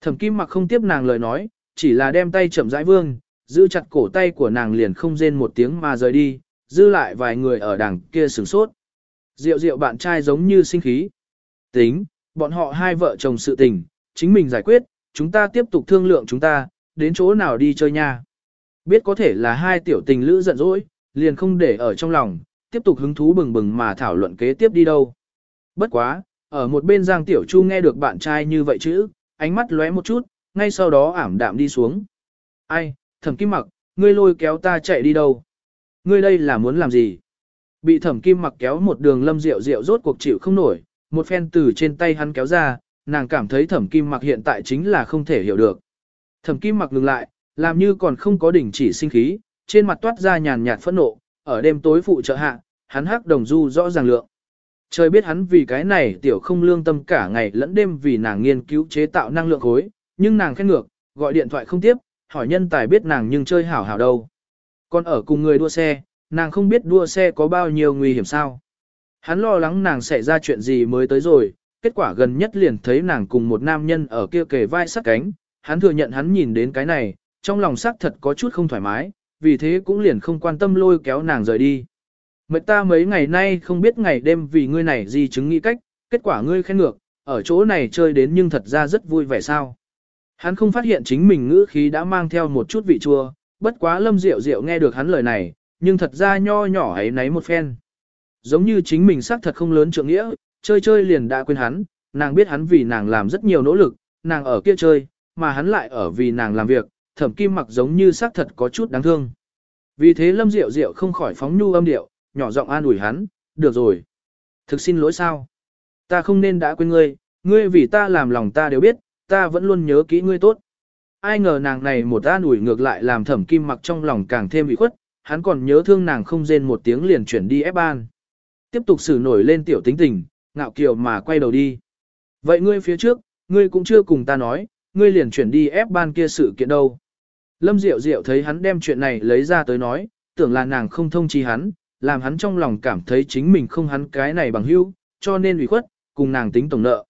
Thẩm kim mặc không tiếp nàng lời nói, chỉ là đem tay chậm rãi vương, giữ chặt cổ tay của nàng liền không rên một tiếng mà rời đi, dư lại vài người ở đằng kia sửng sốt. Diệu diệu bạn trai giống như sinh khí. Tính, bọn họ hai vợ chồng sự tình, chính mình giải quyết, chúng ta tiếp tục thương lượng chúng ta, đến chỗ nào đi chơi nha. Biết có thể là hai tiểu tình lữ giận dỗi, liền không để ở trong lòng, tiếp tục hứng thú bừng bừng mà thảo luận kế tiếp đi đâu. Bất quá, ở một bên Giang Tiểu Chu nghe được bạn trai như vậy chứ, ánh mắt lóe một chút, ngay sau đó ảm đạm đi xuống. Ai, thẩm kim mặc, ngươi lôi kéo ta chạy đi đâu? Ngươi đây là muốn làm gì? Bị thẩm kim mặc kéo một đường lâm rượu rượu rốt cuộc chịu không nổi, một phen từ trên tay hắn kéo ra, nàng cảm thấy thẩm kim mặc hiện tại chính là không thể hiểu được. Thẩm kim mặc ngừng lại, làm như còn không có đỉnh chỉ sinh khí, trên mặt toát ra nhàn nhạt phẫn nộ, ở đêm tối phụ trợ hạ, hắn hắc đồng du rõ ràng lượng. Trời biết hắn vì cái này tiểu không lương tâm cả ngày lẫn đêm vì nàng nghiên cứu chế tạo năng lượng khối, nhưng nàng khen ngược, gọi điện thoại không tiếp, hỏi nhân tài biết nàng nhưng chơi hảo hảo đâu. Còn ở cùng người đua xe, nàng không biết đua xe có bao nhiêu nguy hiểm sao. Hắn lo lắng nàng sẽ ra chuyện gì mới tới rồi, kết quả gần nhất liền thấy nàng cùng một nam nhân ở kia kề vai sát cánh, hắn thừa nhận hắn nhìn đến cái này, trong lòng xác thật có chút không thoải mái, vì thế cũng liền không quan tâm lôi kéo nàng rời đi. Mệt ta mấy ngày nay không biết ngày đêm vì ngươi này gì chứng nghĩ cách, kết quả ngươi khen ngược, ở chỗ này chơi đến nhưng thật ra rất vui vẻ sao. Hắn không phát hiện chính mình ngữ khí đã mang theo một chút vị chua, bất quá lâm diệu diệu nghe được hắn lời này, nhưng thật ra nho nhỏ ấy nấy một phen. Giống như chính mình xác thật không lớn trượng nghĩa, chơi chơi liền đã quên hắn, nàng biết hắn vì nàng làm rất nhiều nỗ lực, nàng ở kia chơi, mà hắn lại ở vì nàng làm việc, thẩm kim mặc giống như xác thật có chút đáng thương. Vì thế lâm diệu diệu không khỏi phóng nhu âm điệu, nhỏ giọng an ủi hắn, được rồi. Thực xin lỗi sao? Ta không nên đã quên ngươi, ngươi vì ta làm lòng ta đều biết, ta vẫn luôn nhớ kỹ ngươi tốt. Ai ngờ nàng này một an ủi ngược lại làm thẩm kim mặc trong lòng càng thêm bị khuất, hắn còn nhớ thương nàng không rên một tiếng liền chuyển đi ép an. Tiếp tục xử nổi lên tiểu tính tình, ngạo kiều mà quay đầu đi. Vậy ngươi phía trước, ngươi cũng chưa cùng ta nói, ngươi liền chuyển đi ép ban kia sự kiện đâu. Lâm Diệu Diệu thấy hắn đem chuyện này lấy ra tới nói, tưởng là nàng không thông chi hắn, làm hắn trong lòng cảm thấy chính mình không hắn cái này bằng hữu, cho nên ủy khuất, cùng nàng tính tổng nợ.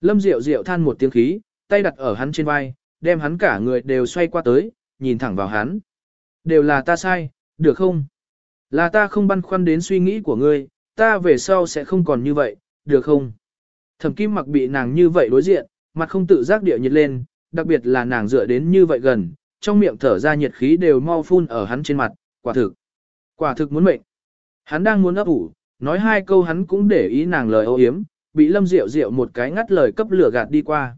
Lâm Diệu Diệu than một tiếng khí, tay đặt ở hắn trên vai, đem hắn cả người đều xoay qua tới, nhìn thẳng vào hắn. Đều là ta sai, được không? Là ta không băn khoăn đến suy nghĩ của ngươi, ta về sau sẽ không còn như vậy, được không? Thẩm Kim mặc bị nàng như vậy đối diện, mặt không tự giác địa nhiệt lên, đặc biệt là nàng dựa đến như vậy gần, trong miệng thở ra nhiệt khí đều mau phun ở hắn trên mặt, quả thực. Quả thực muốn mệnh. Hắn đang muốn ấp ủ, nói hai câu hắn cũng để ý nàng lời ô hiếm, bị Lâm Diệu Diệu một cái ngắt lời cấp lửa gạt đi qua.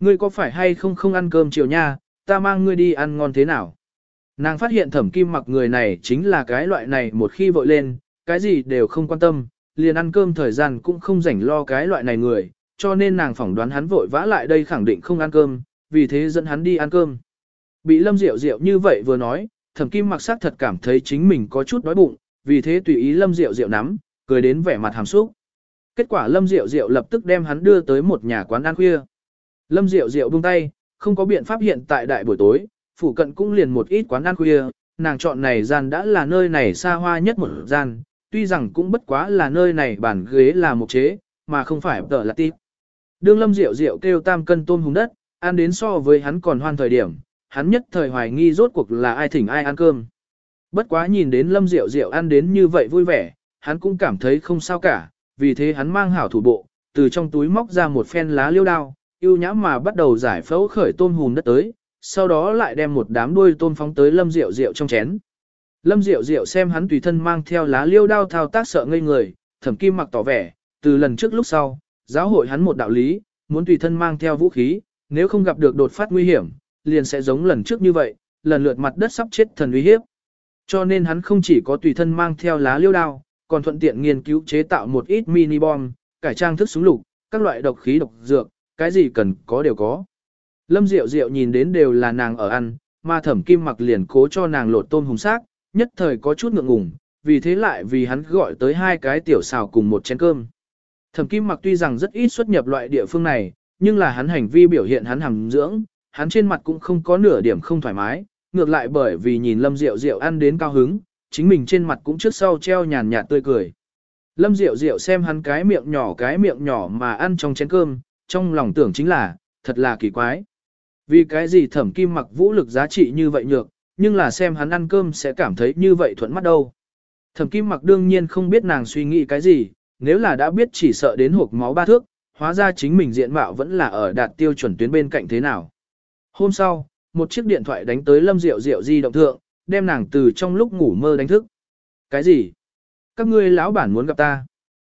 Ngươi có phải hay không không ăn cơm chiều nha, ta mang ngươi đi ăn ngon thế nào? Nàng phát hiện thẩm kim mặc người này chính là cái loại này một khi vội lên, cái gì đều không quan tâm, liền ăn cơm thời gian cũng không rảnh lo cái loại này người, cho nên nàng phỏng đoán hắn vội vã lại đây khẳng định không ăn cơm, vì thế dẫn hắn đi ăn cơm. Bị lâm diệu diệu như vậy vừa nói, thẩm kim mặc sắc thật cảm thấy chính mình có chút đói bụng, vì thế tùy ý lâm diệu diệu nắm, cười đến vẻ mặt hàm xúc. Kết quả lâm diệu diệu lập tức đem hắn đưa tới một nhà quán ăn khuya. Lâm diệu diệu buông tay, không có biện pháp hiện tại đại buổi tối, phủ cận cũng liền một ít quán ăn khuya, nàng chọn này gian đã là nơi này xa hoa nhất một gian, tuy rằng cũng bất quá là nơi này bàn ghế là một chế, mà không phải tờ là tiếp. Đương lâm diệu diệu kêu tam cân tôm hùng đất, ăn đến so với hắn còn hoan thời điểm, hắn nhất thời hoài nghi rốt cuộc là ai thỉnh ai ăn cơm. Bất quá nhìn đến lâm diệu diệu ăn đến như vậy vui vẻ, hắn cũng cảm thấy không sao cả, vì thế hắn mang hảo thủ bộ, từ trong túi móc ra một phen lá liêu đao, yêu nhã mà bắt đầu giải phẫu khởi tôm hùm đất tới, sau đó lại đem một đám đuôi tôm phóng tới lâm Diệu Diệu trong chén. Lâm Diệu Diệu xem hắn tùy thân mang theo lá liêu đao thao tác sợ ngây người, thẩm kim mặc tỏ vẻ, từ lần trước lúc sau, giáo hội hắn một đạo lý, muốn tùy thân mang theo vũ khí, nếu không gặp được đột phát nguy hiểm, liền sẽ giống lần trước như vậy, lần lượt mặt đất sắp chết thần uy hiếp. Cho nên hắn không chỉ có tùy thân mang theo lá liêu đao, còn thuận tiện nghiên cứu chế tạo một ít mini bom, cải trang thức súng lục, các loại độc khí độc dược, cái gì cần có đều có. Lâm Diệu Diệu nhìn đến đều là nàng ở ăn, mà thẩm kim mặc liền cố cho nàng lột tôm hùng xác, nhất thời có chút ngượng ngùng, vì thế lại vì hắn gọi tới hai cái tiểu xào cùng một chén cơm. Thẩm kim mặc tuy rằng rất ít xuất nhập loại địa phương này, nhưng là hắn hành vi biểu hiện hắn hằng dưỡng, hắn trên mặt cũng không có nửa điểm không thoải mái, ngược lại bởi vì nhìn Lâm Diệu Diệu ăn đến cao hứng, chính mình trên mặt cũng trước sau treo nhàn nhạt tươi cười. Lâm Diệu Diệu xem hắn cái miệng nhỏ cái miệng nhỏ mà ăn trong chén cơm, trong lòng tưởng chính là, thật là kỳ quái. Vì cái gì thẩm kim mặc vũ lực giá trị như vậy nhược, nhưng là xem hắn ăn cơm sẽ cảm thấy như vậy thuận mắt đâu. Thẩm kim mặc đương nhiên không biết nàng suy nghĩ cái gì, nếu là đã biết chỉ sợ đến hộp máu ba thước, hóa ra chính mình diện mạo vẫn là ở đạt tiêu chuẩn tuyến bên cạnh thế nào. Hôm sau, một chiếc điện thoại đánh tới Lâm Diệu Diệu di động thượng, đem nàng từ trong lúc ngủ mơ đánh thức. Cái gì? Các ngươi lão bản muốn gặp ta.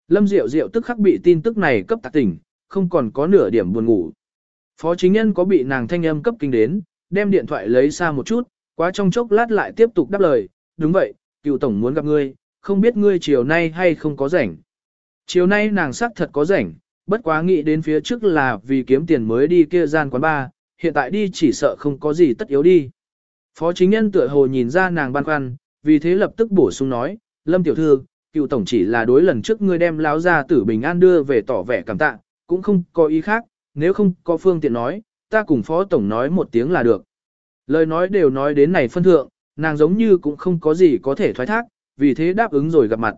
Lâm Diệu Diệu tức khắc bị tin tức này cấp tạc tỉnh, không còn có nửa điểm buồn ngủ. Phó chính nhân có bị nàng thanh âm cấp kinh đến, đem điện thoại lấy xa một chút, quá trong chốc lát lại tiếp tục đáp lời, đúng vậy, cựu tổng muốn gặp ngươi, không biết ngươi chiều nay hay không có rảnh. Chiều nay nàng xác thật có rảnh, bất quá nghĩ đến phía trước là vì kiếm tiền mới đi kia gian quán bar, hiện tại đi chỉ sợ không có gì tất yếu đi. Phó chính nhân tựa hồ nhìn ra nàng băn khoăn, vì thế lập tức bổ sung nói, Lâm tiểu thư, cựu tổng chỉ là đối lần trước ngươi đem láo ra tử bình an đưa về tỏ vẻ cảm tạ, cũng không có ý khác, nếu không có phương tiện nói, ta cùng phó tổng nói một tiếng là được. Lời nói đều nói đến này phân thượng, nàng giống như cũng không có gì có thể thoái thác, vì thế đáp ứng rồi gặp mặt.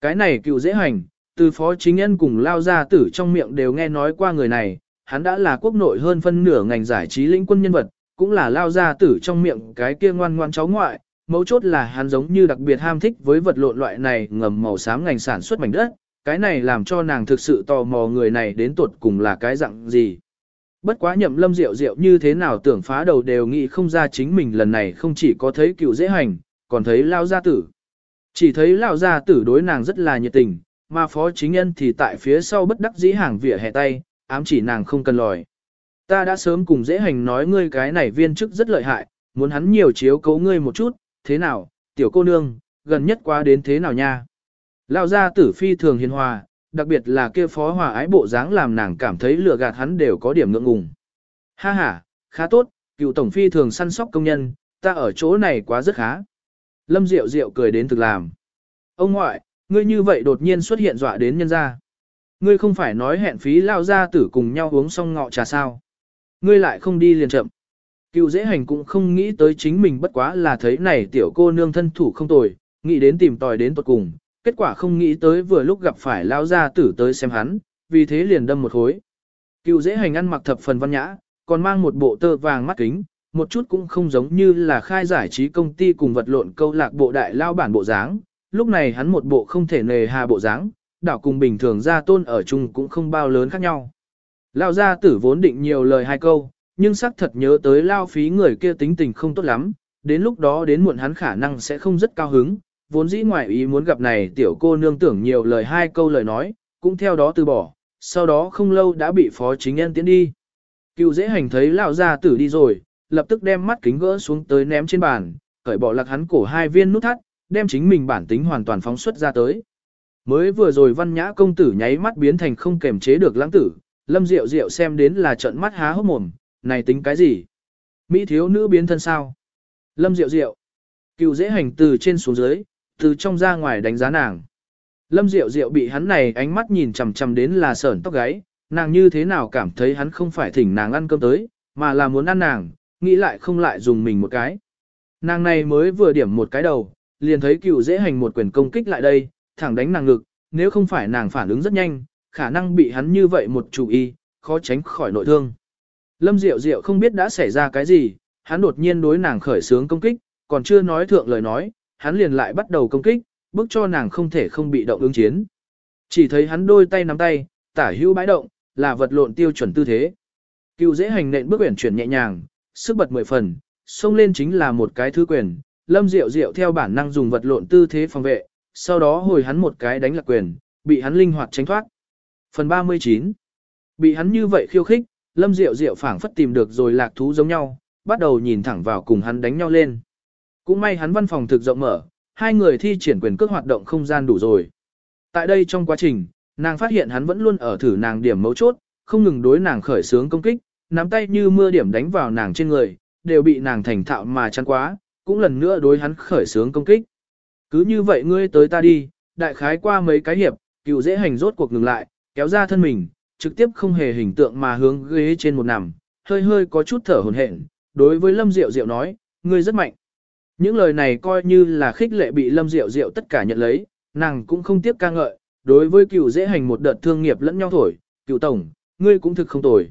Cái này cựu dễ hành, từ phó chính nhân cùng lao ra tử trong miệng đều nghe nói qua người này, hắn đã là quốc nội hơn phân nửa ngành giải trí lĩnh quân nhân vật, cũng là lao ra tử trong miệng cái kia ngoan ngoan cháu ngoại, mấu chốt là hắn giống như đặc biệt ham thích với vật lộn loại này ngầm màu xám ngành sản xuất mảnh đất, cái này làm cho nàng thực sự tò mò người này đến tuột cùng là cái dạng gì. Bất quá nhậm lâm diệu diệu như thế nào tưởng phá đầu đều nghĩ không ra chính mình lần này không chỉ có thấy cựu dễ hành, còn thấy lao gia tử. Chỉ thấy lao gia tử đối nàng rất là nhiệt tình, mà phó chính nhân thì tại phía sau bất đắc dĩ hàng vỉa hè tay, ám chỉ nàng không cần lòi. Ta đã sớm cùng dễ hành nói ngươi cái này viên chức rất lợi hại, muốn hắn nhiều chiếu cấu ngươi một chút, thế nào, tiểu cô nương, gần nhất qua đến thế nào nha. Lao gia tử phi thường hiền hòa, đặc biệt là kia phó hòa ái bộ dáng làm nàng cảm thấy lừa gạt hắn đều có điểm ngượng ngùng. Ha ha, khá tốt, cựu tổng phi thường săn sóc công nhân, ta ở chỗ này quá rất khá. Lâm Diệu Diệu cười đến thực làm. Ông ngoại, ngươi như vậy đột nhiên xuất hiện dọa đến nhân gia. Ngươi không phải nói hẹn phí lao gia tử cùng nhau uống xong ngọ trà sao. Ngươi lại không đi liền chậm. Cựu dễ hành cũng không nghĩ tới chính mình bất quá là thấy này tiểu cô nương thân thủ không tồi, nghĩ đến tìm tòi đến tuật cùng, kết quả không nghĩ tới vừa lúc gặp phải lao gia tử tới xem hắn, vì thế liền đâm một hối. Cựu dễ hành ăn mặc thập phần văn nhã, còn mang một bộ tơ vàng mắt kính, một chút cũng không giống như là khai giải trí công ty cùng vật lộn câu lạc bộ đại lao bản bộ dáng. Lúc này hắn một bộ không thể nề hà bộ dáng, đảo cùng bình thường gia tôn ở chung cũng không bao lớn khác nhau. Lao gia tử vốn định nhiều lời hai câu, nhưng xác thật nhớ tới lao phí người kia tính tình không tốt lắm, đến lúc đó đến muộn hắn khả năng sẽ không rất cao hứng, vốn dĩ ngoại ý muốn gặp này tiểu cô nương tưởng nhiều lời hai câu lời nói, cũng theo đó từ bỏ, sau đó không lâu đã bị phó chính nhân tiến đi. Cựu dễ hành thấy lão gia tử đi rồi, lập tức đem mắt kính gỡ xuống tới ném trên bàn, cởi bỏ lạc hắn cổ hai viên nút thắt, đem chính mình bản tính hoàn toàn phóng xuất ra tới. Mới vừa rồi văn nhã công tử nháy mắt biến thành không kềm chế được lãng tử, lâm diệu diệu xem đến là trận mắt há hốc mồm, này tính cái gì? Mỹ thiếu nữ biến thân sao? Lâm diệu diệu. Cựu dễ hành từ trên xuống dưới, từ trong ra ngoài đánh giá nàng. Lâm diệu diệu bị hắn này ánh mắt nhìn chằm chằm đến là sởn tóc gáy, nàng như thế nào cảm thấy hắn không phải thỉnh nàng ăn cơm tới, mà là muốn ăn nàng, nghĩ lại không lại dùng mình một cái. Nàng này mới vừa điểm một cái đầu, liền thấy cựu dễ hành một quyền công kích lại đây, thẳng đánh nàng ngực, nếu không phải nàng phản ứng rất nhanh, khả năng bị hắn như vậy một chủ y, khó tránh khỏi nội thương. Lâm Diệu Diệu không biết đã xảy ra cái gì, hắn đột nhiên đối nàng khởi sướng công kích, còn chưa nói thượng lời nói, hắn liền lại bắt đầu công kích, bức cho nàng không thể không bị động ứng chiến. Chỉ thấy hắn đôi tay nắm tay, tả hữu bãi động, là vật lộn tiêu chuẩn tư thế. Cựu dễ hành nện bước uyển chuyển nhẹ nhàng, sức bật mười phần, xông lên chính là một cái thứ quyền, lâm diệu diệu theo bản năng dùng vật lộn tư thế phòng vệ, sau đó hồi hắn một cái đánh lạc quyền, bị hắn linh hoạt tránh thoát. Phần 39 Bị hắn như vậy khiêu khích, lâm diệu diệu phảng phất tìm được rồi lạc thú giống nhau, bắt đầu nhìn thẳng vào cùng hắn đánh nhau lên. Cũng may hắn văn phòng thực rộng mở, hai người thi triển quyền cước hoạt động không gian đủ rồi. Tại đây trong quá trình, nàng phát hiện hắn vẫn luôn ở thử nàng điểm mấu chốt, không ngừng đối nàng khởi sướng công kích, nắm tay như mưa điểm đánh vào nàng trên người, đều bị nàng thành thạo mà chăn quá, cũng lần nữa đối hắn khởi sướng công kích. Cứ như vậy ngươi tới ta đi, đại khái qua mấy cái hiệp, cựu dễ hành rốt cuộc ngừng lại, kéo ra thân mình, trực tiếp không hề hình tượng mà hướng ghế trên một nằm, hơi hơi có chút thở hồn hển. đối với Lâm Diệu Diệu nói, ngươi rất mạnh. Những lời này coi như là khích lệ bị Lâm Diệu Diệu tất cả nhận lấy, nàng cũng không tiếp ca ngợi, đối với cựu dễ hành một đợt thương nghiệp lẫn nhau thổi, cựu tổng, ngươi cũng thực không tồi.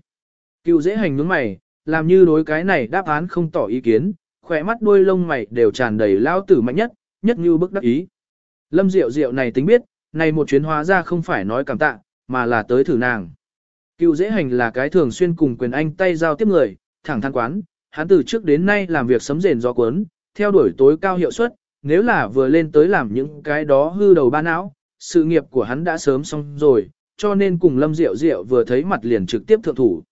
Cựu dễ hành nhướng mày, làm như đối cái này đáp án không tỏ ý kiến, khỏe mắt đuôi lông mày đều tràn đầy lao tử mạnh nhất, nhất như bức đắc ý. Lâm Diệu Diệu này tính biết, này một chuyến hóa ra không phải nói cảm tạ, mà là tới thử nàng. Cựu dễ hành là cái thường xuyên cùng quyền anh tay giao tiếp người, thẳng thắn quán, hắn từ trước đến nay làm việc sấm rền do cuốn, theo đuổi tối cao hiệu suất, nếu là vừa lên tới làm những cái đó hư đầu ba não, sự nghiệp của hắn đã sớm xong rồi, cho nên cùng Lâm Diệu Diệu vừa thấy mặt liền trực tiếp thượng thủ.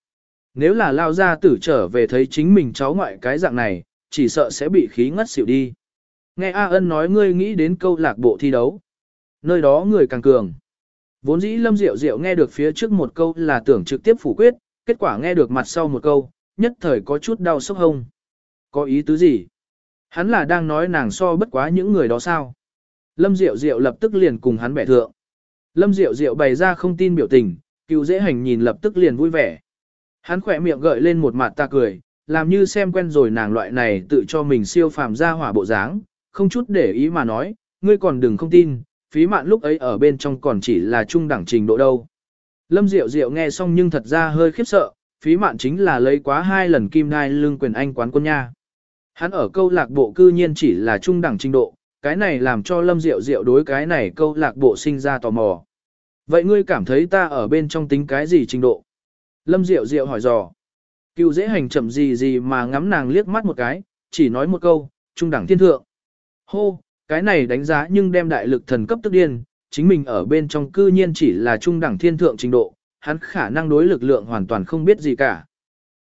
Nếu là lao ra tử trở về thấy chính mình cháu ngoại cái dạng này, chỉ sợ sẽ bị khí ngất xỉu đi. Nghe A Ân nói ngươi nghĩ đến câu lạc bộ thi đấu. Nơi đó người càng cường. Vốn dĩ Lâm Diệu Diệu nghe được phía trước một câu là tưởng trực tiếp phủ quyết, kết quả nghe được mặt sau một câu, nhất thời có chút đau sốc hông. Có ý tứ gì? Hắn là đang nói nàng so bất quá những người đó sao? Lâm Diệu Diệu lập tức liền cùng hắn bẻ thượng. Lâm Diệu Diệu bày ra không tin biểu tình, cựu dễ hành nhìn lập tức liền vui vẻ. Hắn khỏe miệng gợi lên một mặt ta cười, làm như xem quen rồi nàng loại này tự cho mình siêu phàm ra hỏa bộ dáng, không chút để ý mà nói, ngươi còn đừng không tin, phí mạn lúc ấy ở bên trong còn chỉ là trung đẳng trình độ đâu. Lâm Diệu Diệu nghe xong nhưng thật ra hơi khiếp sợ, phí mạn chính là lấy quá hai lần kim đai lương quyền anh quán quân nha. Hắn ở câu lạc bộ cư nhiên chỉ là trung đẳng trình độ, cái này làm cho Lâm Diệu Diệu đối cái này câu lạc bộ sinh ra tò mò. Vậy ngươi cảm thấy ta ở bên trong tính cái gì trình độ? Lâm Diệu Diệu hỏi dò. Cựu dễ hành chậm gì gì mà ngắm nàng liếc mắt một cái, chỉ nói một câu, trung đẳng thiên thượng. Hô, cái này đánh giá nhưng đem đại lực thần cấp tức điên, chính mình ở bên trong cư nhiên chỉ là trung đẳng thiên thượng trình độ, hắn khả năng đối lực lượng hoàn toàn không biết gì cả.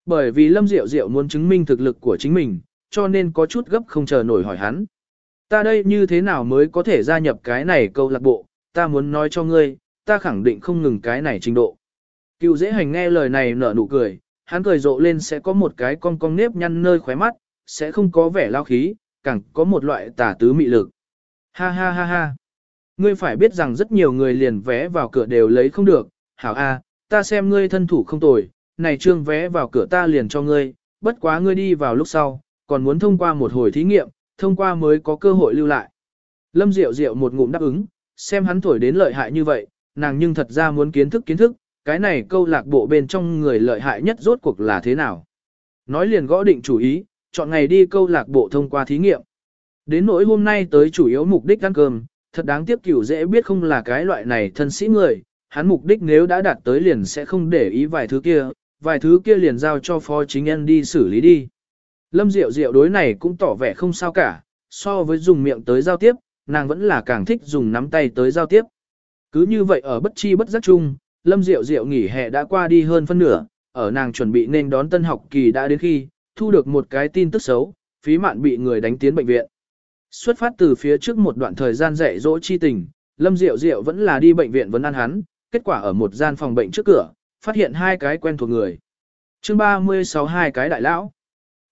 Bởi vì Lâm Diệu Diệu muốn chứng minh thực lực của chính mình, cho nên có chút gấp không chờ nổi hỏi hắn. Ta đây như thế nào mới có thể gia nhập cái này câu lạc bộ, ta muốn nói cho ngươi, ta khẳng định không ngừng cái này trình độ. Cựu dễ hành nghe lời này nở nụ cười, hắn cười rộ lên sẽ có một cái con cong nếp nhăn nơi khóe mắt, sẽ không có vẻ lao khí, càng có một loại tà tứ mị lực. Ha ha ha ha. Ngươi phải biết rằng rất nhiều người liền vé vào cửa đều lấy không được, hảo a, ta xem ngươi thân thủ không tồi, này trương vé vào cửa ta liền cho ngươi, bất quá ngươi đi vào lúc sau, còn muốn thông qua một hồi thí nghiệm, thông qua mới có cơ hội lưu lại. Lâm Diệu Diệu một ngụm đáp ứng, xem hắn thổi đến lợi hại như vậy, nàng nhưng thật ra muốn kiến thức kiến thức, cái này câu lạc bộ bên trong người lợi hại nhất rốt cuộc là thế nào. Nói liền gõ định chủ ý, chọn ngày đi câu lạc bộ thông qua thí nghiệm. Đến nỗi hôm nay tới chủ yếu mục đích ăn cơm, thật đáng tiếc cửu dễ biết không là cái loại này thân sĩ người, hắn mục đích nếu đã đạt tới liền sẽ không để ý vài thứ kia, vài thứ kia liền giao cho phó chính nhân đi xử lý đi. Lâm Diệu Diệu đối này cũng tỏ vẻ không sao cả, so với dùng miệng tới giao tiếp, nàng vẫn là càng thích dùng nắm tay tới giao tiếp. Cứ như vậy ở bất chi bất giác chung, Lâm Diệu Diệu nghỉ hè đã qua đi hơn phân nửa, ở nàng chuẩn bị nên đón tân học kỳ đã đến khi, thu được một cái tin tức xấu, phí mạn bị người đánh tiến bệnh viện. Xuất phát từ phía trước một đoạn thời gian dạy dỗ chi tình, Lâm Diệu Diệu vẫn là đi bệnh viện vấn ăn hắn, kết quả ở một gian phòng bệnh trước cửa, phát hiện hai cái quen thuộc người. chương 36 hai cái đại lão.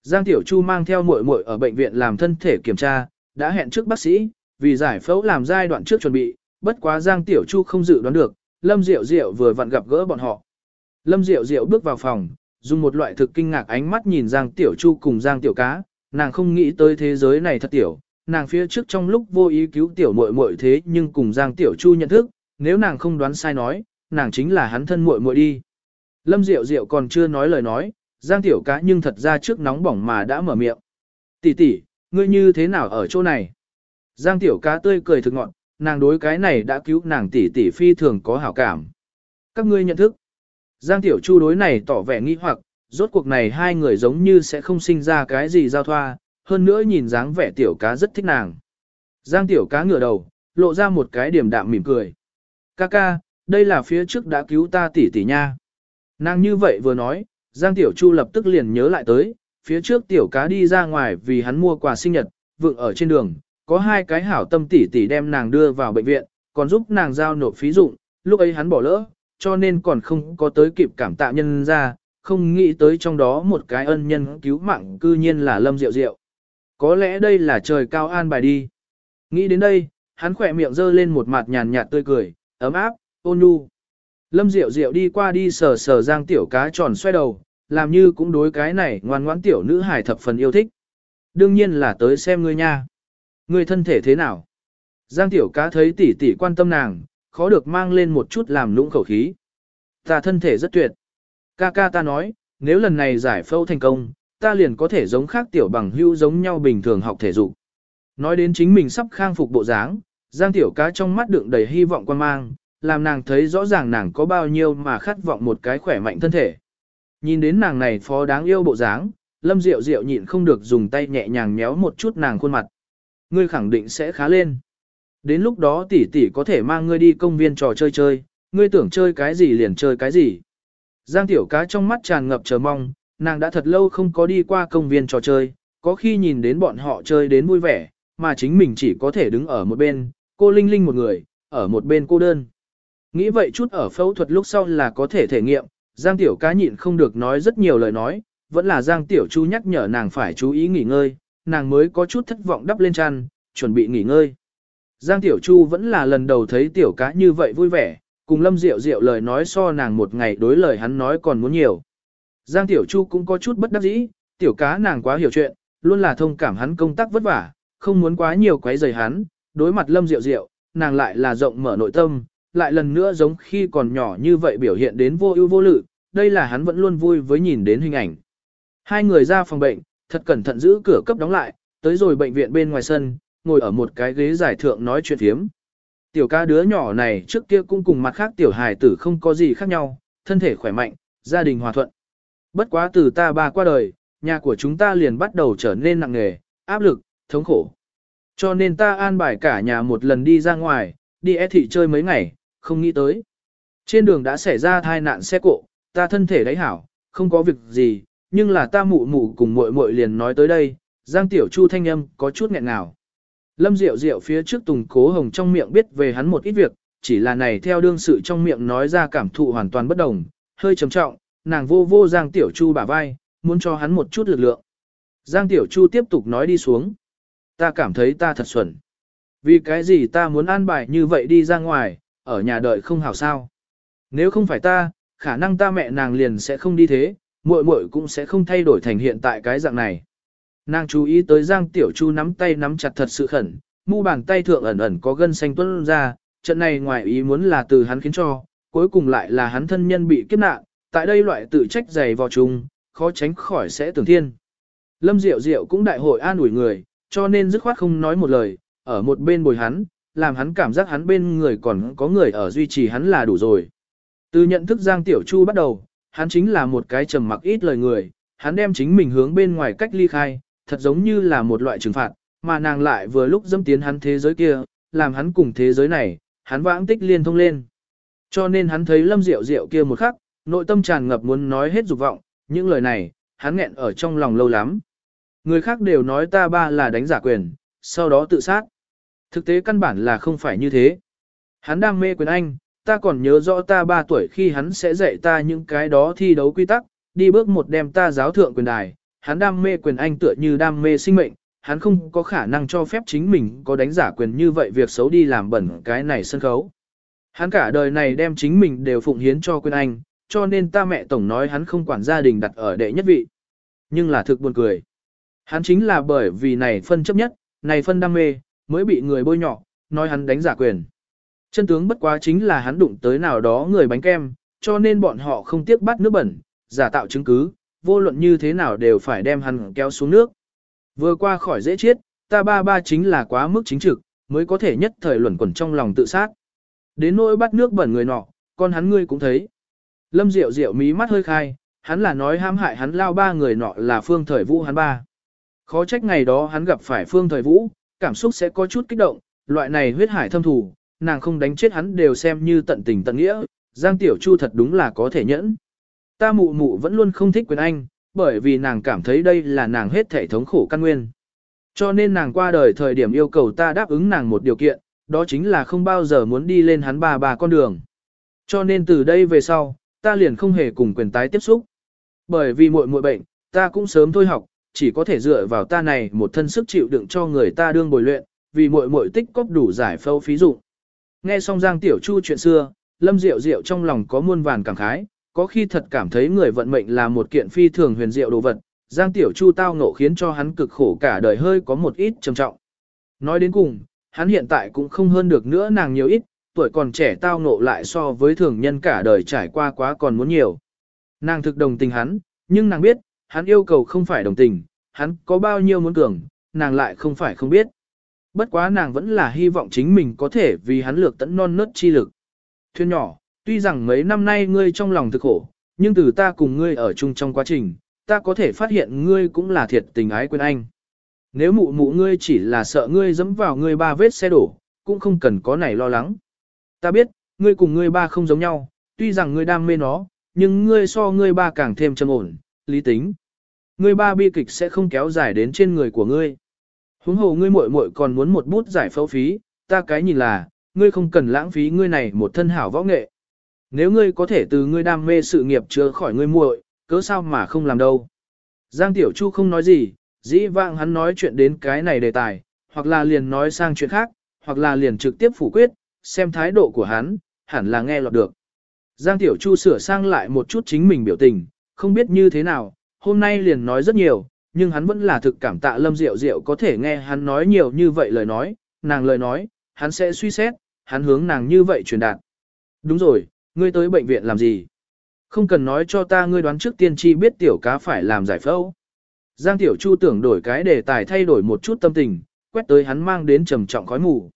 Giang Tiểu Chu mang theo muội muội ở bệnh viện làm thân thể kiểm tra, đã hẹn trước bác sĩ, vì giải phẫu làm giai đoạn trước chuẩn bị, bất quá Giang Tiểu Chu không dự đoán được, Lâm Diệu Diệu vừa vặn gặp gỡ bọn họ. Lâm Diệu Diệu bước vào phòng, dùng một loại thực kinh ngạc ánh mắt nhìn Giang Tiểu Chu cùng Giang Tiểu Cá, nàng không nghĩ tới thế giới này thật tiểu, nàng phía trước trong lúc vô ý cứu tiểu muội muội thế nhưng cùng Giang Tiểu Chu nhận thức, nếu nàng không đoán sai nói, nàng chính là hắn thân muội muội đi. Lâm Diệu Diệu còn chưa nói lời nói, Giang Tiểu Cá nhưng thật ra trước nóng bỏng mà đã mở miệng. Tỷ tỷ, ngươi như thế nào ở chỗ này? Giang Tiểu Cá tươi cười thực ngọn, nàng đối cái này đã cứu nàng tỷ tỷ phi thường có hảo cảm. Các ngươi nhận thức. Giang Tiểu Chu đối này tỏ vẻ nghi hoặc, rốt cuộc này hai người giống như sẽ không sinh ra cái gì giao thoa, hơn nữa nhìn dáng vẻ Tiểu Cá rất thích nàng. Giang Tiểu Cá ngửa đầu, lộ ra một cái điểm đạm mỉm cười. Ca ca, đây là phía trước đã cứu ta tỷ tỷ nha. Nàng như vậy vừa nói, Giang Tiểu Chu lập tức liền nhớ lại tới, phía trước Tiểu Cá đi ra ngoài vì hắn mua quà sinh nhật, vượng ở trên đường, có hai cái hảo tâm tỷ tỷ đem nàng đưa vào bệnh viện, còn giúp nàng giao nộp phí dụng, lúc ấy hắn bỏ lỡ, cho nên còn không có tới kịp cảm tạ nhân ra, không nghĩ tới trong đó một cái ân nhân cứu mạng cư nhiên là Lâm Diệu Diệu. Có lẽ đây là trời cao an bài đi. Nghĩ đến đây, hắn khỏe miệng giơ lên một mặt nhàn nhạt tươi cười, ấm áp, ôn nhu. Lâm Diệu Diệu đi qua đi sờ sờ giang tiểu cá tròn xoay đầu, làm như cũng đối cái này ngoan ngoãn tiểu nữ hải thập phần yêu thích. Đương nhiên là tới xem ngươi nha. Ngươi thân thể thế nào? Giang tiểu cá thấy tỷ tỷ quan tâm nàng, khó được mang lên một chút làm lũng khẩu khí. Ta thân thể rất tuyệt. Ca ca ta nói, nếu lần này giải phẫu thành công, ta liền có thể giống khác tiểu bằng hữu giống nhau bình thường học thể dục. Nói đến chính mình sắp khang phục bộ dáng, Giang tiểu cá trong mắt đựng đầy hy vọng quan mang, làm nàng thấy rõ ràng nàng có bao nhiêu mà khát vọng một cái khỏe mạnh thân thể. Nhìn đến nàng này phó đáng yêu bộ dáng, Lâm Diệu Diệu nhịn không được dùng tay nhẹ nhàng méo một chút nàng khuôn mặt. Ngươi khẳng định sẽ khá lên. Đến lúc đó tỷ tỷ có thể mang ngươi đi công viên trò chơi chơi, ngươi tưởng chơi cái gì liền chơi cái gì. Giang tiểu cá trong mắt tràn ngập chờ mong, nàng đã thật lâu không có đi qua công viên trò chơi, có khi nhìn đến bọn họ chơi đến vui vẻ, mà chính mình chỉ có thể đứng ở một bên, cô Linh Linh một người, ở một bên cô đơn. Nghĩ vậy chút ở phẫu thuật lúc sau là có thể thể nghiệm, Giang Tiểu cá nhịn không được nói rất nhiều lời nói, vẫn là Giang Tiểu Chu nhắc nhở nàng phải chú ý nghỉ ngơi, nàng mới có chút thất vọng đắp lên chăn, chuẩn bị nghỉ ngơi. Giang Tiểu Chu vẫn là lần đầu thấy Tiểu cá như vậy vui vẻ, cùng Lâm Diệu Diệu lời nói so nàng một ngày đối lời hắn nói còn muốn nhiều. Giang Tiểu Chu cũng có chút bất đắc dĩ, Tiểu cá nàng quá hiểu chuyện, luôn là thông cảm hắn công tác vất vả, không muốn quá nhiều quấy rầy hắn, đối mặt Lâm Diệu Diệu, nàng lại là rộng mở nội tâm, lại lần nữa giống khi còn nhỏ như vậy biểu hiện đến vô ưu vô lự, đây là hắn vẫn luôn vui với nhìn đến hình ảnh. Hai người ra phòng bệnh, thật cẩn thận giữ cửa cấp đóng lại, tới rồi bệnh viện bên ngoài sân, ngồi ở một cái ghế giải thượng nói chuyện thiếm. Tiểu ca đứa nhỏ này trước kia cũng cùng mặt khác tiểu hài tử không có gì khác nhau, thân thể khỏe mạnh, gia đình hòa thuận. Bất quá từ ta ba qua đời, nhà của chúng ta liền bắt đầu trở nên nặng nề, áp lực, thống khổ. Cho nên ta an bài cả nhà một lần đi ra ngoài, đi e thị chơi mấy ngày, không nghĩ tới. Trên đường đã xảy ra tai nạn xe cộ, ta thân thể đấy hảo, không có việc gì, nhưng là ta mụ mụ cùng muội muội liền nói tới đây, Giang Tiểu Chu thanh âm có chút nghẹn ngào. Lâm Diệu Diệu phía trước Tùng Cố Hồng trong miệng biết về hắn một ít việc, chỉ là này theo đương sự trong miệng nói ra cảm thụ hoàn toàn bất đồng, hơi trầm trọng, nàng vô vô Giang Tiểu Chu bả vai, muốn cho hắn một chút lực lượng. Giang Tiểu Chu tiếp tục nói đi xuống. Ta cảm thấy ta thật xuẩn. Vì cái gì ta muốn an bài như vậy đi ra ngoài, ở nhà đợi không hảo sao. Nếu không phải ta, khả năng ta mẹ nàng liền sẽ không đi thế, muội muội cũng sẽ không thay đổi thành hiện tại cái dạng này. Nàng chú ý tới Giang Tiểu Chu nắm tay nắm chặt thật sự khẩn, mu bàn tay thượng ẩn ẩn có gân xanh tuôn ra, trận này ngoài ý muốn là từ hắn khiến cho, cuối cùng lại là hắn thân nhân bị kiếp nạn, tại đây loại tự trách dày vào chung, khó tránh khỏi sẽ tưởng thiên. Lâm Diệu Diệu cũng đại hội an ủi người, cho nên dứt khoát không nói một lời, ở một bên bồi hắn, làm hắn cảm giác hắn bên người còn có người ở duy trì hắn là đủ rồi. Từ nhận thức Giang Tiểu Chu bắt đầu, hắn chính là một cái trầm mặc ít lời người, hắn đem chính mình hướng bên ngoài cách ly khai, thật giống như là một loại trừng phạt, mà nàng lại vừa lúc dâm tiến hắn thế giới kia, làm hắn cùng thế giới này, hắn vãng tích liên thông lên. Cho nên hắn thấy Lâm Diệu Diệu kia một khắc, nội tâm tràn ngập muốn nói hết dục vọng, những lời này, hắn nghẹn ở trong lòng lâu lắm. Người khác đều nói ta ba là đánh giả quyền, sau đó tự sát. Thực tế căn bản là không phải như thế. Hắn đam mê quyền Anh, ta còn nhớ rõ ta ba tuổi khi hắn sẽ dạy ta những cái đó thi đấu quy tắc, đi bước một đem ta giáo thượng quyền đài. Hắn đam mê quyền Anh tựa như đam mê sinh mệnh, hắn không có khả năng cho phép chính mình có đánh giả quyền như vậy việc xấu đi làm bẩn cái này sân khấu. Hắn cả đời này đem chính mình đều phụng hiến cho quyền Anh, cho nên ta mẹ tổng nói hắn không quản gia đình đặt ở đệ nhất vị. Nhưng là thực buồn cười. Hắn chính là bởi vì này phân chấp nhất, này phân đam mê, mới bị người bôi nhọ, nói hắn đánh giả quyền. Chân tướng bất quá chính là hắn đụng tới nào đó người bánh kem, cho nên bọn họ không tiếc bắt nước bẩn, giả tạo chứng cứ, vô luận như thế nào đều phải đem hắn kéo xuống nước. Vừa qua khỏi dễ chết, ta ba ba chính là quá mức chính trực, mới có thể nhất thời luẩn quẩn trong lòng tự sát. Đến nỗi bắt nước bẩn người nọ, con hắn ngươi cũng thấy. Lâm Diệu Diệu mí mắt hơi khai, hắn là nói hãm hại hắn lao ba người nọ là phương thời vũ hắn ba. Khó trách ngày đó hắn gặp phải phương thời vũ, cảm xúc sẽ có chút kích động, loại này huyết hải thâm thù, nàng không đánh chết hắn đều xem như tận tình tận nghĩa, Giang Tiểu Chu thật đúng là có thể nhẫn. Ta mụ mụ vẫn luôn không thích quyền anh, bởi vì nàng cảm thấy đây là nàng hết thể thống khổ căn nguyên. Cho nên nàng qua đời thời điểm yêu cầu ta đáp ứng nàng một điều kiện, đó chính là không bao giờ muốn đi lên hắn bà bà con đường. Cho nên từ đây về sau, ta liền không hề cùng quyền tái tiếp xúc. Bởi vì muội muội bệnh, ta cũng sớm thôi học, chỉ có thể dựa vào ta này một thân sức chịu đựng cho người ta đương bồi luyện, vì muội muội tích cóp đủ giải phâu phí dụng. Nghe xong Giang Tiểu Chu chuyện xưa, Lâm Diệu Diệu trong lòng có muôn vàn cảm khái, có khi thật cảm thấy người vận mệnh là một kiện phi thường huyền diệu đồ vật, Giang Tiểu Chu tao ngộ khiến cho hắn cực khổ cả đời hơi có một ít trầm trọng. Nói đến cùng, hắn hiện tại cũng không hơn được nữa nàng nhiều ít, tuổi còn trẻ tao ngộ lại so với thường nhân cả đời trải qua quá còn muốn nhiều. Nàng thực đồng tình hắn, nhưng nàng biết, hắn yêu cầu không phải đồng tình, hắn có bao nhiêu muốn cường, nàng lại không phải không biết. Bất quá nàng vẫn là hy vọng chính mình có thể vì hắn lược tận non nớt chi lực. Thuyên nhỏ, tuy rằng mấy năm nay ngươi trong lòng thực khổ, nhưng từ ta cùng ngươi ở chung trong quá trình, ta có thể phát hiện ngươi cũng là thiệt tình ái quên anh. Nếu mụ mụ ngươi chỉ là sợ ngươi dẫm vào ngươi ba vết xe đổ, cũng không cần có này lo lắng. Ta biết, ngươi cùng ngươi ba không giống nhau, tuy rằng ngươi đam mê nó, nhưng ngươi so ngươi ba càng thêm trầm ổn, lý tính. Ngươi ba bi kịch sẽ không kéo dài đến trên người của ngươi. Huống hồ ngươi muội muội còn muốn một bút giải phẫu phí, ta cái nhìn là, ngươi không cần lãng phí ngươi này một thân hảo võ nghệ. Nếu ngươi có thể từ ngươi đam mê sự nghiệp chứa khỏi ngươi muội, cớ sao mà không làm đâu. Giang Tiểu Chu không nói gì, dĩ vãng hắn nói chuyện đến cái này đề tài, hoặc là liền nói sang chuyện khác, hoặc là liền trực tiếp phủ quyết, xem thái độ của hắn, hẳn là nghe lọt được. Giang Tiểu Chu sửa sang lại một chút chính mình biểu tình, không biết như thế nào, hôm nay liền nói rất nhiều, nhưng hắn vẫn là thực cảm tạ Lâm Diệu Diệu có thể nghe hắn nói nhiều như vậy lời nói, nàng lời nói, hắn sẽ suy xét, hắn hướng nàng như vậy truyền đạt. Đúng rồi, ngươi tới bệnh viện làm gì? Không cần nói cho ta ngươi đoán trước tiên tri biết tiểu cá phải làm giải phẫu. Giang Tiểu Chu tưởng đổi cái đề tài thay đổi một chút tâm tình, quét tới hắn mang đến trầm trọng khói mù.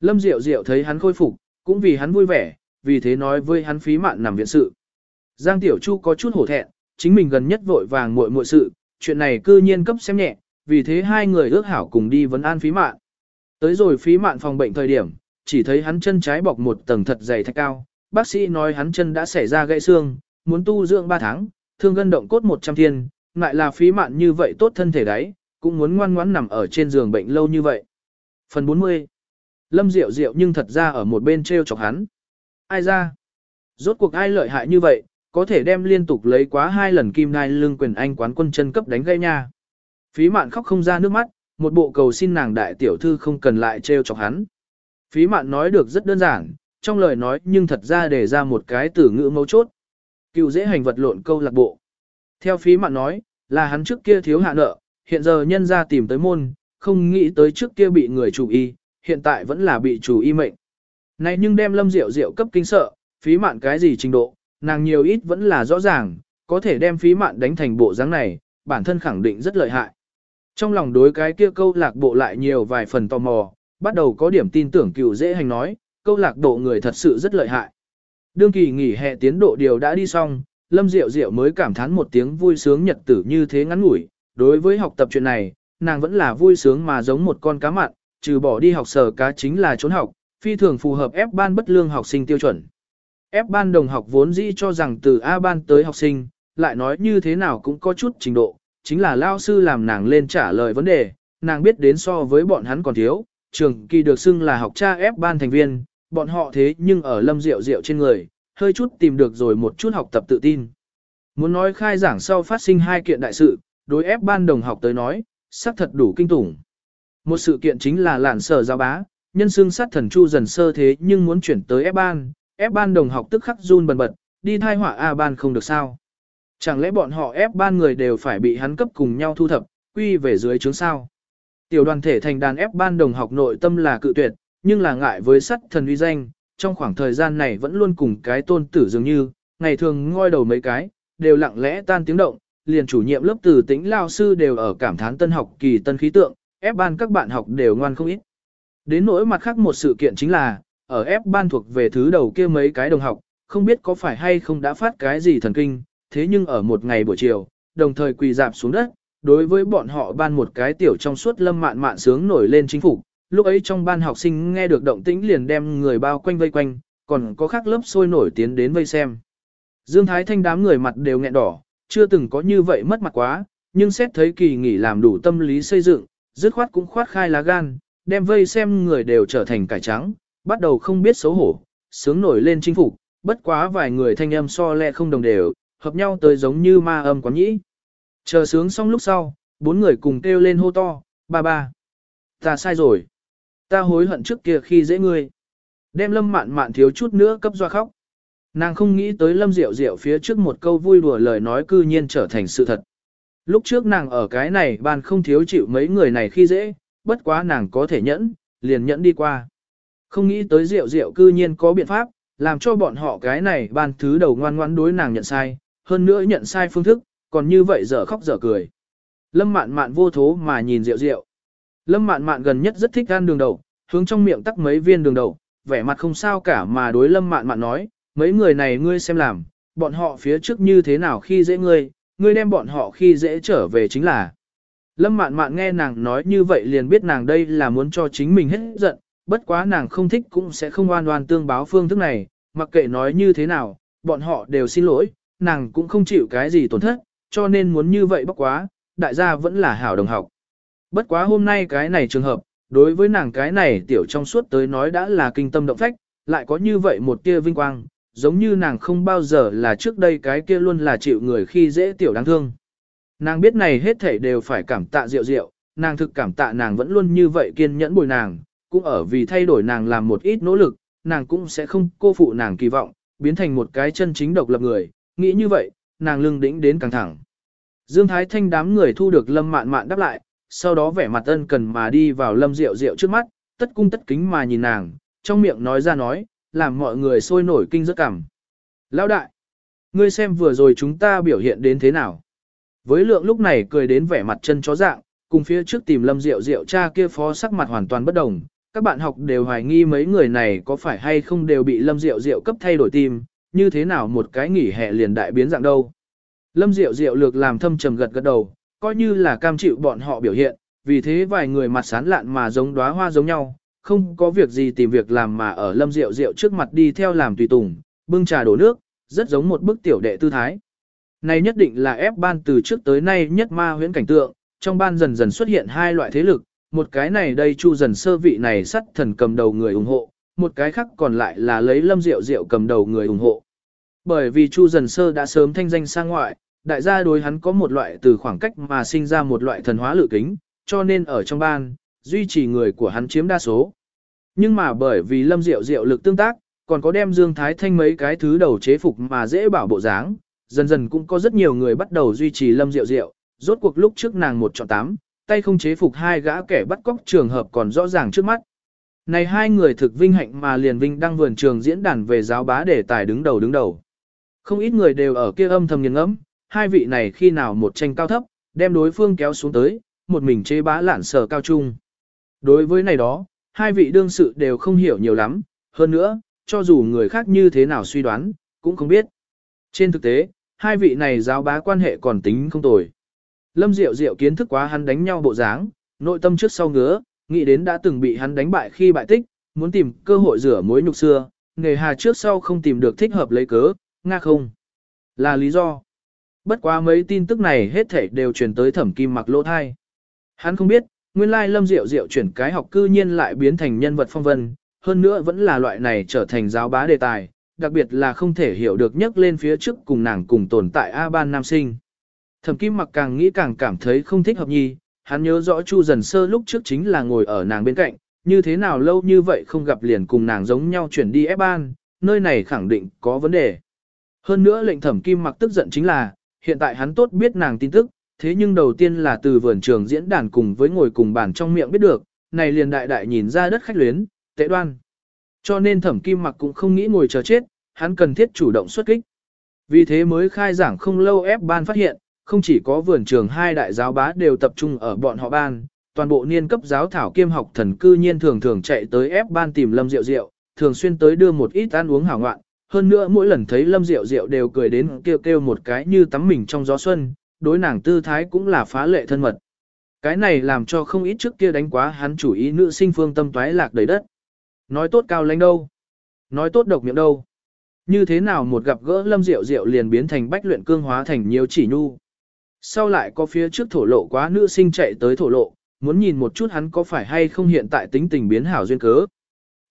Lâm Diệu Diệu thấy hắn khôi phục, cũng vì hắn vui vẻ, vì thế nói với hắn phí mạn nằm viện sự. Giang Tiểu Chu có chút hổ thẹn, chính mình gần nhất vội vàng muội muội sự, chuyện này cư nhiên cấp xem nhẹ, vì thế hai người ước hảo cùng đi vấn an phí mạn. Tới rồi phí mạn phòng bệnh thời điểm, chỉ thấy hắn chân trái bọc một tầng thật dày thạch cao, bác sĩ nói hắn chân đã xảy ra gãy xương, muốn tu dưỡng 3 tháng, thương gân động cốt 100 thiên, lại là phí mạn như vậy tốt thân thể đấy, cũng muốn ngoan ngoãn nằm ở trên giường bệnh lâu như vậy. Phần 40 Lâm Diệu Diệu nhưng thật ra ở một bên treo chọc hắn. Ai ra? Rốt cuộc ai lợi hại như vậy, có thể đem liên tục lấy quá hai lần kim Nai lương quyền anh quán quân chân cấp đánh gây nha. Phí mạn khóc không ra nước mắt, một bộ cầu xin nàng đại tiểu thư không cần lại treo chọc hắn. Phí mạn nói được rất đơn giản, trong lời nói nhưng thật ra để ra một cái từ ngữ mấu chốt. Cựu dễ hành vật lộn câu lạc bộ. Theo phí mạn nói, là hắn trước kia thiếu hạ nợ, hiện giờ nhân ra tìm tới môn, không nghĩ tới trước kia bị người chủ y, hiện tại vẫn là bị chủ y mệnh. Này nhưng đem lâm rượu rượu cấp kinh sợ, phí mạn cái gì trình độ, nàng nhiều ít vẫn là rõ ràng, có thể đem phí mạn đánh thành bộ dáng này, bản thân khẳng định rất lợi hại. Trong lòng đối cái kia câu lạc bộ lại nhiều vài phần tò mò, bắt đầu có điểm tin tưởng cựu dễ hành nói, câu lạc bộ người thật sự rất lợi hại. Đương kỳ nghỉ hè tiến độ điều đã đi xong, Lâm Diệu Diệu mới cảm thán một tiếng vui sướng nhật tử như thế ngắn ngủi, đối với học tập chuyện này, nàng vẫn là vui sướng mà giống một con cá mặn, trừ bỏ đi học sở cá chính là trốn học, phi thường phù hợp ép ban bất lương học sinh tiêu chuẩn. Ép ban đồng học vốn dĩ cho rằng từ A ban tới học sinh, lại nói như thế nào cũng có chút trình độ, chính là lao sư làm nàng lên trả lời vấn đề, nàng biết đến so với bọn hắn còn thiếu, trường kỳ được xưng là học cha ép ban thành viên, bọn họ thế nhưng ở lâm rượu rượu trên người, hơi chút tìm được rồi một chút học tập tự tin. Muốn nói khai giảng sau phát sinh hai kiện đại sự, đối ép ban đồng học tới nói, xác thật đủ kinh tủng. Một sự kiện chính là lản sở giáo bá, nhân xương sát thần chu dần sơ thế nhưng muốn chuyển tới ép ban, ép ban đồng học tức khắc run bần bật, đi thai hỏa A ban không được sao. Chẳng lẽ bọn họ ép ban người đều phải bị hắn cấp cùng nhau thu thập, quy về dưới chướng sao? Tiểu đoàn thể thành đàn ép ban đồng học nội tâm là cự tuyệt, nhưng là ngại với sắt thần uy danh, trong khoảng thời gian này vẫn luôn cùng cái tôn tử dường như, ngày thường ngoi đầu mấy cái, đều lặng lẽ tan tiếng động, liền chủ nhiệm lớp từ tính lao sư đều ở cảm thán tân học kỳ tân khí tượng, ép ban các bạn học đều ngoan không ít. Đến nỗi mặt khác một sự kiện chính là, ở ép ban thuộc về thứ đầu kia mấy cái đồng học, không biết có phải hay không đã phát cái gì thần kinh, thế nhưng ở một ngày buổi chiều, đồng thời quỳ dạp xuống đất, đối với bọn họ ban một cái tiểu trong suốt lâm mạn mạn sướng nổi lên chính phủ. Lúc ấy trong ban học sinh nghe được động tĩnh liền đem người bao quanh vây quanh, còn có khác lớp sôi nổi tiến đến vây xem. Dương Thái Thanh đám người mặt đều nghẹn đỏ, chưa từng có như vậy mất mặt quá, nhưng xét thấy kỳ nghỉ làm đủ tâm lý xây dựng, dứt khoát cũng khoát khai lá gan, đem vây xem người đều trở thành cải trắng, bắt đầu không biết xấu hổ, sướng nổi lên chinh phục. bất quá vài người thanh âm so lẹ không đồng đều, hợp nhau tới giống như ma âm quán nhĩ. Chờ sướng xong lúc sau, bốn người cùng kêu lên hô to, ba ba. Ta sai rồi. Ta hối hận trước kia khi dễ ngươi. Đem lâm mạn mạn thiếu chút nữa cấp doa khóc. Nàng không nghĩ tới lâm diệu diệu phía trước một câu vui đùa lời nói cư nhiên trở thành sự thật. Lúc trước nàng ở cái này ban không thiếu chịu mấy người này khi dễ, bất quá nàng có thể nhẫn, liền nhẫn đi qua. Không nghĩ tới diệu diệu cư nhiên có biện pháp, làm cho bọn họ cái này ban thứ đầu ngoan ngoãn đối nàng nhận sai, hơn nữa nhận sai phương thức, còn như vậy dở khóc dở cười. Lâm mạn mạn vô thố mà nhìn rượu rượu. Lâm mạn mạn gần nhất rất thích ăn đường đậu, hướng trong miệng tắc mấy viên đường đậu, vẻ mặt không sao cả mà đối lâm mạn mạn nói, mấy người này ngươi xem làm, bọn họ phía trước như thế nào khi dễ ngươi, ngươi đem bọn họ khi dễ trở về chính là. Lâm mạn mạn nghe nàng nói như vậy liền biết nàng đây là muốn cho chính mình hết giận, bất quá nàng không thích cũng sẽ không oan oan tương báo phương thức này, mặc kệ nói như thế nào, bọn họ đều xin lỗi, nàng cũng không chịu cái gì tổn thất, cho nên muốn như vậy bóc quá, đại gia vẫn là hảo đồng học. Bất quá hôm nay cái này trường hợp, đối với nàng cái này tiểu trong suốt tới nói đã là kinh tâm động phách, lại có như vậy một tia vinh quang, giống như nàng không bao giờ là trước đây cái kia luôn là chịu người khi dễ tiểu đáng thương. Nàng biết này hết thảy đều phải cảm tạ rượu rượu, nàng thực cảm tạ nàng vẫn luôn như vậy kiên nhẫn bồi nàng, cũng ở vì thay đổi nàng làm một ít nỗ lực, nàng cũng sẽ không cô phụ nàng kỳ vọng, biến thành một cái chân chính độc lập người, nghĩ như vậy, nàng lưng đĩnh đến căng thẳng. Dương Thái Thanh đám người thu được Lâm Mạn Mạn đáp lại, sau đó vẻ mặt ân cần mà đi vào Lâm Diệu Diệu trước mắt, tất cung tất kính mà nhìn nàng, trong miệng nói ra nói, làm mọi người sôi nổi kinh rất cảm. Lão đại, ngươi xem vừa rồi chúng ta biểu hiện đến thế nào? Với lượng lúc này cười đến vẻ mặt chân chó dạng, cùng phía trước tìm Lâm Diệu Diệu cha kia phó sắc mặt hoàn toàn bất đồng, các bạn học đều hoài nghi mấy người này có phải hay không đều bị Lâm Diệu Diệu cấp thay đổi tim, như thế nào một cái nghỉ hè liền đại biến dạng đâu. Lâm Diệu Diệu lược làm thâm trầm gật gật đầu, coi như là cam chịu bọn họ biểu hiện, vì thế vài người mặt sán lạn mà giống đóa hoa giống nhau, không có việc gì tìm việc làm mà ở Lâm Diệu Diệu trước mặt đi theo làm tùy tùng, bưng trà đổ nước, rất giống một bức tiểu đệ tư thái. Này nhất định là ép ban từ trước tới nay nhất ma huyễn cảnh tượng, trong ban dần dần xuất hiện hai loại thế lực, một cái này đây chu dần sơ vị này sắt thần cầm đầu người ủng hộ, một cái khác còn lại là lấy lâm diệu diệu cầm đầu người ủng hộ. Bởi vì chu dần sơ đã sớm thanh danh sang ngoại, đại gia đối hắn có một loại từ khoảng cách mà sinh ra một loại thần hóa lự kính, cho nên ở trong ban, duy trì người của hắn chiếm đa số. Nhưng mà bởi vì lâm diệu diệu lực tương tác, còn có đem Dương Thái Thanh mấy cái thứ đầu chế phục mà dễ bảo bộ dáng, dần dần cũng có rất nhiều người bắt đầu duy trì lâm diệu diệu, rốt cuộc lúc trước nàng một chọn tám, tay không chế phục hai gã kẻ bắt cóc trường hợp còn rõ ràng trước mắt. Này hai người thực vinh hạnh mà liền vinh đang vườn trường diễn đàn về giáo bá để tài đứng đầu đứng đầu. Không ít người đều ở kia âm thầm nghiền ngẫm, hai vị này khi nào một tranh cao thấp, đem đối phương kéo xuống tới, một mình chế bá lản sở cao trung. Đối với này đó, hai vị đương sự đều không hiểu nhiều lắm, hơn nữa, cho dù người khác như thế nào suy đoán, cũng không biết. Trên thực tế, hai vị này giáo bá quan hệ còn tính không tồi. Lâm Diệu Diệu kiến thức quá hắn đánh nhau bộ dáng, nội tâm trước sau ngứa, nghĩ đến đã từng bị hắn đánh bại khi bại tích, muốn tìm cơ hội rửa mối nhục xưa, nghề hà trước sau không tìm được thích hợp lấy cớ, nga không. Là lý do. Bất quá mấy tin tức này hết thảy đều truyền tới thẩm kim mặc lỗ thai. Hắn không biết, nguyên lai lâm diệu diệu chuyển cái học cư nhiên lại biến thành nhân vật phong vân, hơn nữa vẫn là loại này trở thành giáo bá đề tài, đặc biệt là không thể hiểu được nhắc lên phía trước cùng nàng cùng tồn tại A-ban nam sinh. Thẩm kim mặc càng nghĩ càng cảm thấy không thích hợp nhi, hắn nhớ rõ Chu dần sơ lúc trước chính là ngồi ở nàng bên cạnh, như thế nào lâu như vậy không gặp liền cùng nàng giống nhau chuyển đi ép ban, nơi này khẳng định có vấn đề. Hơn nữa lệnh thẩm kim mặc tức giận chính là, hiện tại hắn tốt biết nàng tin tức, thế nhưng đầu tiên là từ vườn trường diễn đàn cùng với ngồi cùng bàn trong miệng biết được, này liền đại đại nhìn ra đất khách luyến, tệ đoan. Cho nên thẩm kim mặc cũng không nghĩ ngồi chờ chết, hắn cần thiết chủ động xuất kích. Vì thế mới khai giảng không lâu ép ban phát hiện, không chỉ có vườn trường hai đại giáo bá đều tập trung ở bọn họ ban, toàn bộ niên cấp giáo thảo kiêm học thần cư nhiên thường thường chạy tới ép ban tìm Lâm Diệu Diệu, thường xuyên tới đưa một ít ăn uống hảo ngoạn, hơn nữa mỗi lần thấy Lâm Diệu Diệu đều cười đến kêu kêu một cái như tắm mình trong gió xuân, đối nàng tư thái cũng là phá lệ thân mật. Cái này làm cho không ít trước kia đánh quá hắn chủ ý nữ sinh phương tâm toái lạc đầy đất. Nói tốt cao lãnh đâu? Nói tốt độc miệng đâu? Như thế nào một gặp gỡ Lâm Diệu Diệu liền biến thành bách luyện cương hóa thành nhiều chỉ nhu? Sau lại có phía trước thổ lộ quá nữ sinh chạy tới thổ lộ, muốn nhìn một chút hắn có phải hay không hiện tại tính tình biến hảo duyên cớ.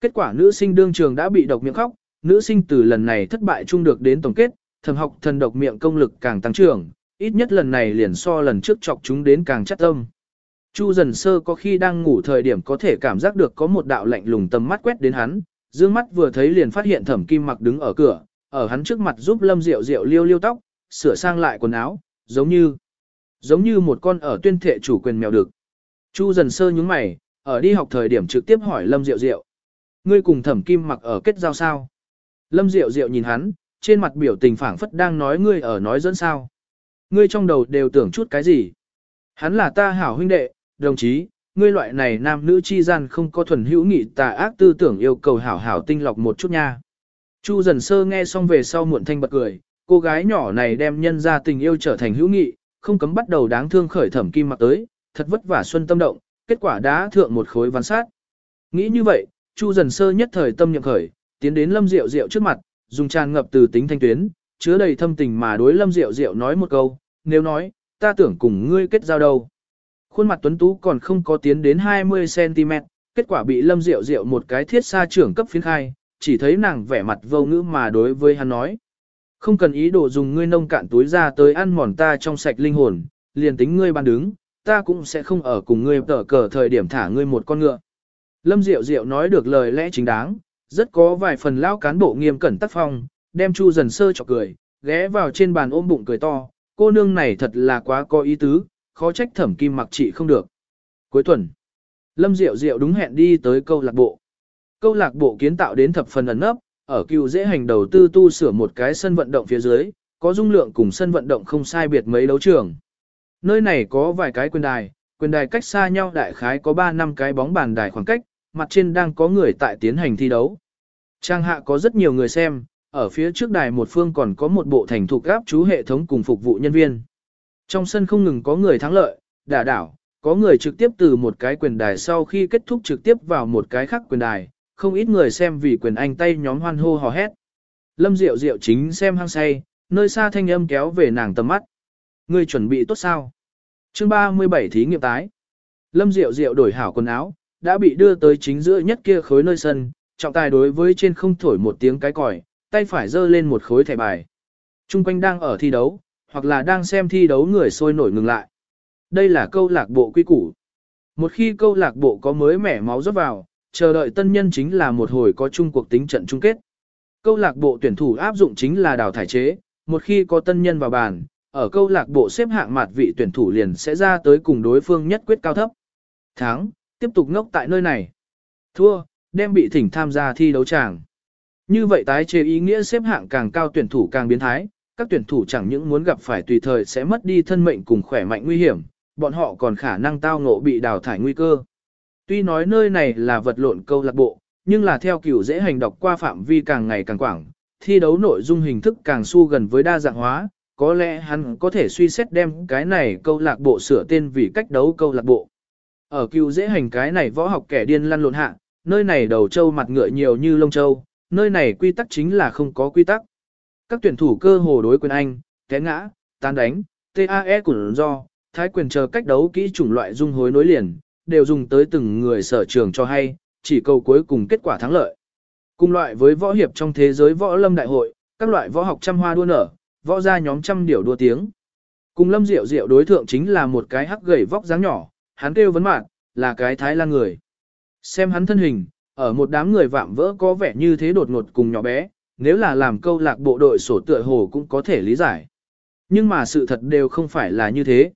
Kết quả nữ sinh đương trường đã bị độc miệng khóc, nữ sinh từ lần này thất bại chung được đến tổng kết, thầm học thần độc miệng công lực càng tăng trưởng, ít nhất lần này liền so lần trước chọc chúng đến càng chắc tâm. Chu dần sơ có khi đang ngủ thời điểm có thể cảm giác được có một đạo lạnh lùng tầm mắt quét đến hắn, dương mắt vừa thấy liền phát hiện thẩm kim mặc đứng ở cửa, ở hắn trước mặt giúp lâm rượu rượu liêu liêu tóc, sửa sang lại quần áo, giống như, giống như một con ở tuyên thệ chủ quyền mèo được. Chu dần sơ nhúng mày, ở đi học thời điểm trực tiếp hỏi lâm rượu rượu. Ngươi cùng thẩm kim mặc ở kết giao sao? Lâm Diệu Diệu nhìn hắn, trên mặt biểu tình phảng phất đang nói ngươi ở nói dẫn sao. Ngươi trong đầu đều tưởng chút cái gì? Hắn là ta hảo huynh đệ, đồng chí, ngươi loại này nam nữ chi gian không có thuần hữu nghị tà ác tư tưởng yêu cầu hảo hảo tinh lọc một chút nha. Chu dần sơ nghe xong về sau muộn thanh bật cười, cô gái nhỏ này đem nhân ra tình yêu trở thành hữu nghị, không cấm bắt đầu đáng thương khởi thẩm kim mặc tới, thật vất vả xuân tâm động, kết quả đã thượng một khối văn sát. Nghĩ như vậy, Chu dần sơ nhất thời tâm nhậm khởi, tiến đến Lâm Diệu Diệu trước mặt, dùng tràn ngập từ tính thanh tuyến, chứa đầy thâm tình mà đối Lâm Diệu Diệu nói một câu, nếu nói, ta tưởng cùng ngươi kết giao đâu. Khuôn mặt tuấn tú còn không có tiến đến 20cm, kết quả bị Lâm Diệu Diệu một cái thiết xa trưởng cấp phiến khai, chỉ thấy nàng vẻ mặt vô ngữ mà đối với hắn nói. Không cần ý đồ dùng ngươi nông cạn túi ra tới ăn mòn ta trong sạch linh hồn, liền tính ngươi ban đứng, ta cũng sẽ không ở cùng ngươi tở cờ thời điểm thả ngươi một con ngựa. Lâm Diệu Diệu nói được lời lẽ chính đáng, rất có vài phần lao cán bộ nghiêm cẩn tác phong, đem Chu dần sơ chọc cười, ghé vào trên bàn ôm bụng cười to, cô nương này thật là quá có ý tứ, khó trách thẩm kim mặc trị không được. Cuối tuần, Lâm Diệu Diệu đúng hẹn đi tới câu lạc bộ. Câu lạc bộ kiến tạo đến thập phần ẩn nấp, ở cựu dễ hành đầu tư tu sửa một cái sân vận động phía dưới, có dung lượng cùng sân vận động không sai biệt mấy đấu trường. Nơi này có vài cái quyền đài, quyền đài cách xa nhau đại khái có 3 năm cái bóng bàn đài khoảng cách, mặt trên đang có người tại tiến hành thi đấu. Trang hạ có rất nhiều người xem, ở phía trước đài một phương còn có một bộ thành thục gáp chú hệ thống cùng phục vụ nhân viên. Trong sân không ngừng có người thắng lợi, đả đảo, có người trực tiếp từ một cái quyền đài sau khi kết thúc trực tiếp vào một cái khác quyền đài, không ít người xem vì quyền anh tay nhóm hoan hô hò hét. Lâm Diệu Diệu chính xem hăng say, nơi xa thanh âm kéo về nàng tầm mắt. Người chuẩn bị tốt sao? Chương 37 thí nghiệm tái. Lâm Diệu Diệu đổi hảo quần áo, đã bị đưa tới chính giữa nhất kia khối nơi sân, trọng tài đối với trên không thổi một tiếng cái còi, tay phải giơ lên một khối thẻ bài. Trung quanh đang ở thi đấu, hoặc là đang xem thi đấu người sôi nổi ngừng lại. Đây là câu lạc bộ quy củ. Một khi câu lạc bộ có mới mẻ máu rót vào, chờ đợi tân nhân chính là một hồi có chung cuộc tính trận chung kết. Câu lạc bộ tuyển thủ áp dụng chính là đào thải chế, một khi có tân nhân vào bàn, ở câu lạc bộ xếp hạng mạt vị tuyển thủ liền sẽ ra tới cùng đối phương nhất quyết cao thấp. Thắng, tiếp tục ngốc tại nơi này. Thua, đem bị thỉnh tham gia thi đấu tràng. Như vậy tái chế ý nghĩa xếp hạng càng cao tuyển thủ càng biến thái, các tuyển thủ chẳng những muốn gặp phải tùy thời sẽ mất đi thân mệnh cùng khỏe mạnh nguy hiểm, bọn họ còn khả năng tao ngộ bị đào thải nguy cơ. Tuy nói nơi này là vật lộn câu lạc bộ, nhưng là theo kiểu dễ hành đọc qua phạm vi càng ngày càng quảng, thi đấu nội dung hình thức càng xu gần với đa dạng hóa, có lẽ hắn có thể suy xét đem cái này câu lạc bộ sửa tên vì cách đấu câu lạc bộ. Ở cựu dễ hành cái này võ học kẻ điên lăn lộn hạ, nơi này đầu trâu mặt ngựa nhiều như lông trâu, Nơi này quy tắc chính là không có quy tắc. Các tuyển thủ cơ hồ đối quyền Anh, té ngã, tán đánh, TAE của do, thái quyền chờ cách đấu kỹ chủng loại dung hối nối liền, đều dùng tới từng người sở trường cho hay, chỉ cầu cuối cùng kết quả thắng lợi. Cùng loại với võ hiệp trong thế giới võ lâm đại hội, các loại võ học trăm hoa đua nở, võ gia nhóm trăm điểu đua tiếng. Cùng lâm diệu diệu đối thượng chính là một cái hắc gầy vóc dáng nhỏ, hắn kêu vấn mạn, là cái thái lan người. Xem hắn thân hình, ở một đám người vạm vỡ có vẻ như thế đột ngột cùng nhỏ bé, nếu là làm câu lạc bộ đội sổ tựa hồ cũng có thể lý giải. Nhưng mà sự thật đều không phải là như thế.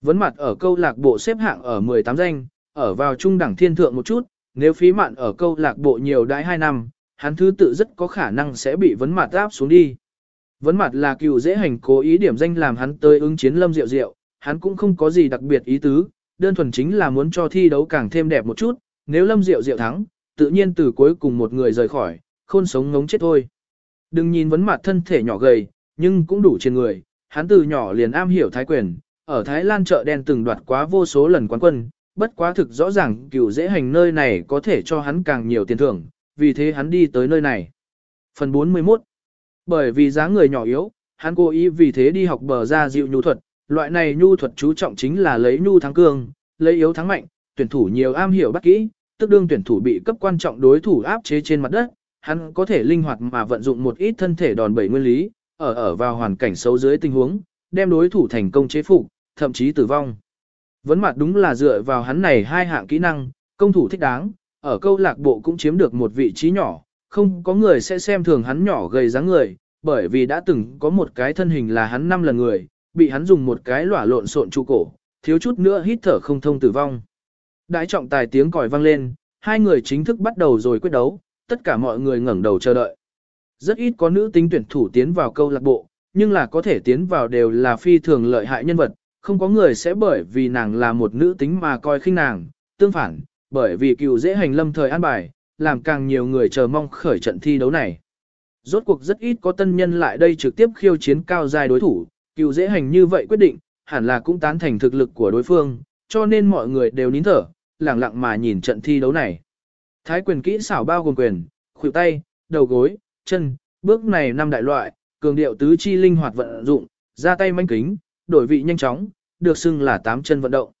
Vấn mặt ở câu lạc bộ xếp hạng ở 18 danh, ở vào trung đẳng thiên thượng một chút, nếu phí mạn ở câu lạc bộ nhiều đãi 2 năm, hắn thứ tự rất có khả năng sẽ bị vấn mặt áp xuống đi. Vấn mặt là cựu dễ hành cố ý điểm danh làm hắn tới ứng chiến lâm rượu rượu, hắn cũng không có gì đặc biệt ý tứ, đơn thuần chính là muốn cho thi đấu càng thêm đẹp một chút, nếu lâm Diệu Diệu thắng, tự nhiên từ cuối cùng một người rời khỏi, khôn sống ngống chết thôi. Đừng nhìn vấn mặt thân thể nhỏ gầy, nhưng cũng đủ trên người, hắn từ nhỏ liền am hiểu thái quyền, ở Thái Lan chợ đen từng đoạt quá vô số lần quán quân, bất quá thực rõ ràng cựu dễ hành nơi này có thể cho hắn càng nhiều tiền thưởng, vì thế hắn đi tới nơi này. Phần 41 Bởi vì dáng người nhỏ yếu, hắn cố ý vì thế đi học bờ ra dịu nhu thuật, loại này nhu thuật chú trọng chính là lấy nhu thắng cương, lấy yếu thắng mạnh, tuyển thủ nhiều am hiểu bắt kỹ, tức đương tuyển thủ bị cấp quan trọng đối thủ áp chế trên mặt đất, hắn có thể linh hoạt mà vận dụng một ít thân thể đòn bẩy nguyên lý, ở ở vào hoàn cảnh xấu dưới tình huống, đem đối thủ thành công chế phục, thậm chí tử vong. Vấn mặt đúng là dựa vào hắn này hai hạng kỹ năng, công thủ thích đáng, ở câu lạc bộ cũng chiếm được một vị trí nhỏ, không có người sẽ xem thường hắn nhỏ gầy dáng người, bởi vì đã từng có một cái thân hình là hắn năm lần người, bị hắn dùng một cái lỏa lộn xộn trụ cổ, thiếu chút nữa hít thở không thông tử vong. Đại trọng tài tiếng còi vang lên, hai người chính thức bắt đầu rồi quyết đấu, tất cả mọi người ngẩng đầu chờ đợi. Rất ít có nữ tính tuyển thủ tiến vào câu lạc bộ, nhưng là có thể tiến vào đều là phi thường lợi hại nhân vật, không có người sẽ bởi vì nàng là một nữ tính mà coi khinh nàng, tương phản, bởi vì cựu dễ hành lâm thời an bài, làm càng nhiều người chờ mong khởi trận thi đấu này. Rốt cuộc rất ít có tân nhân lại đây trực tiếp khiêu chiến cao dài đối thủ, cựu dễ hành như vậy quyết định, hẳn là cũng tán thành thực lực của đối phương, cho nên mọi người đều nín thở, lặng lặng mà nhìn trận thi đấu này. Thái quyền kỹ xảo bao gồm quyền, khuỷu tay, đầu gối, chân, bước này năm đại loại, cường điệu tứ chi linh hoạt vận dụng, ra tay manh kính, đổi vị nhanh chóng, được xưng là tám chân vận động.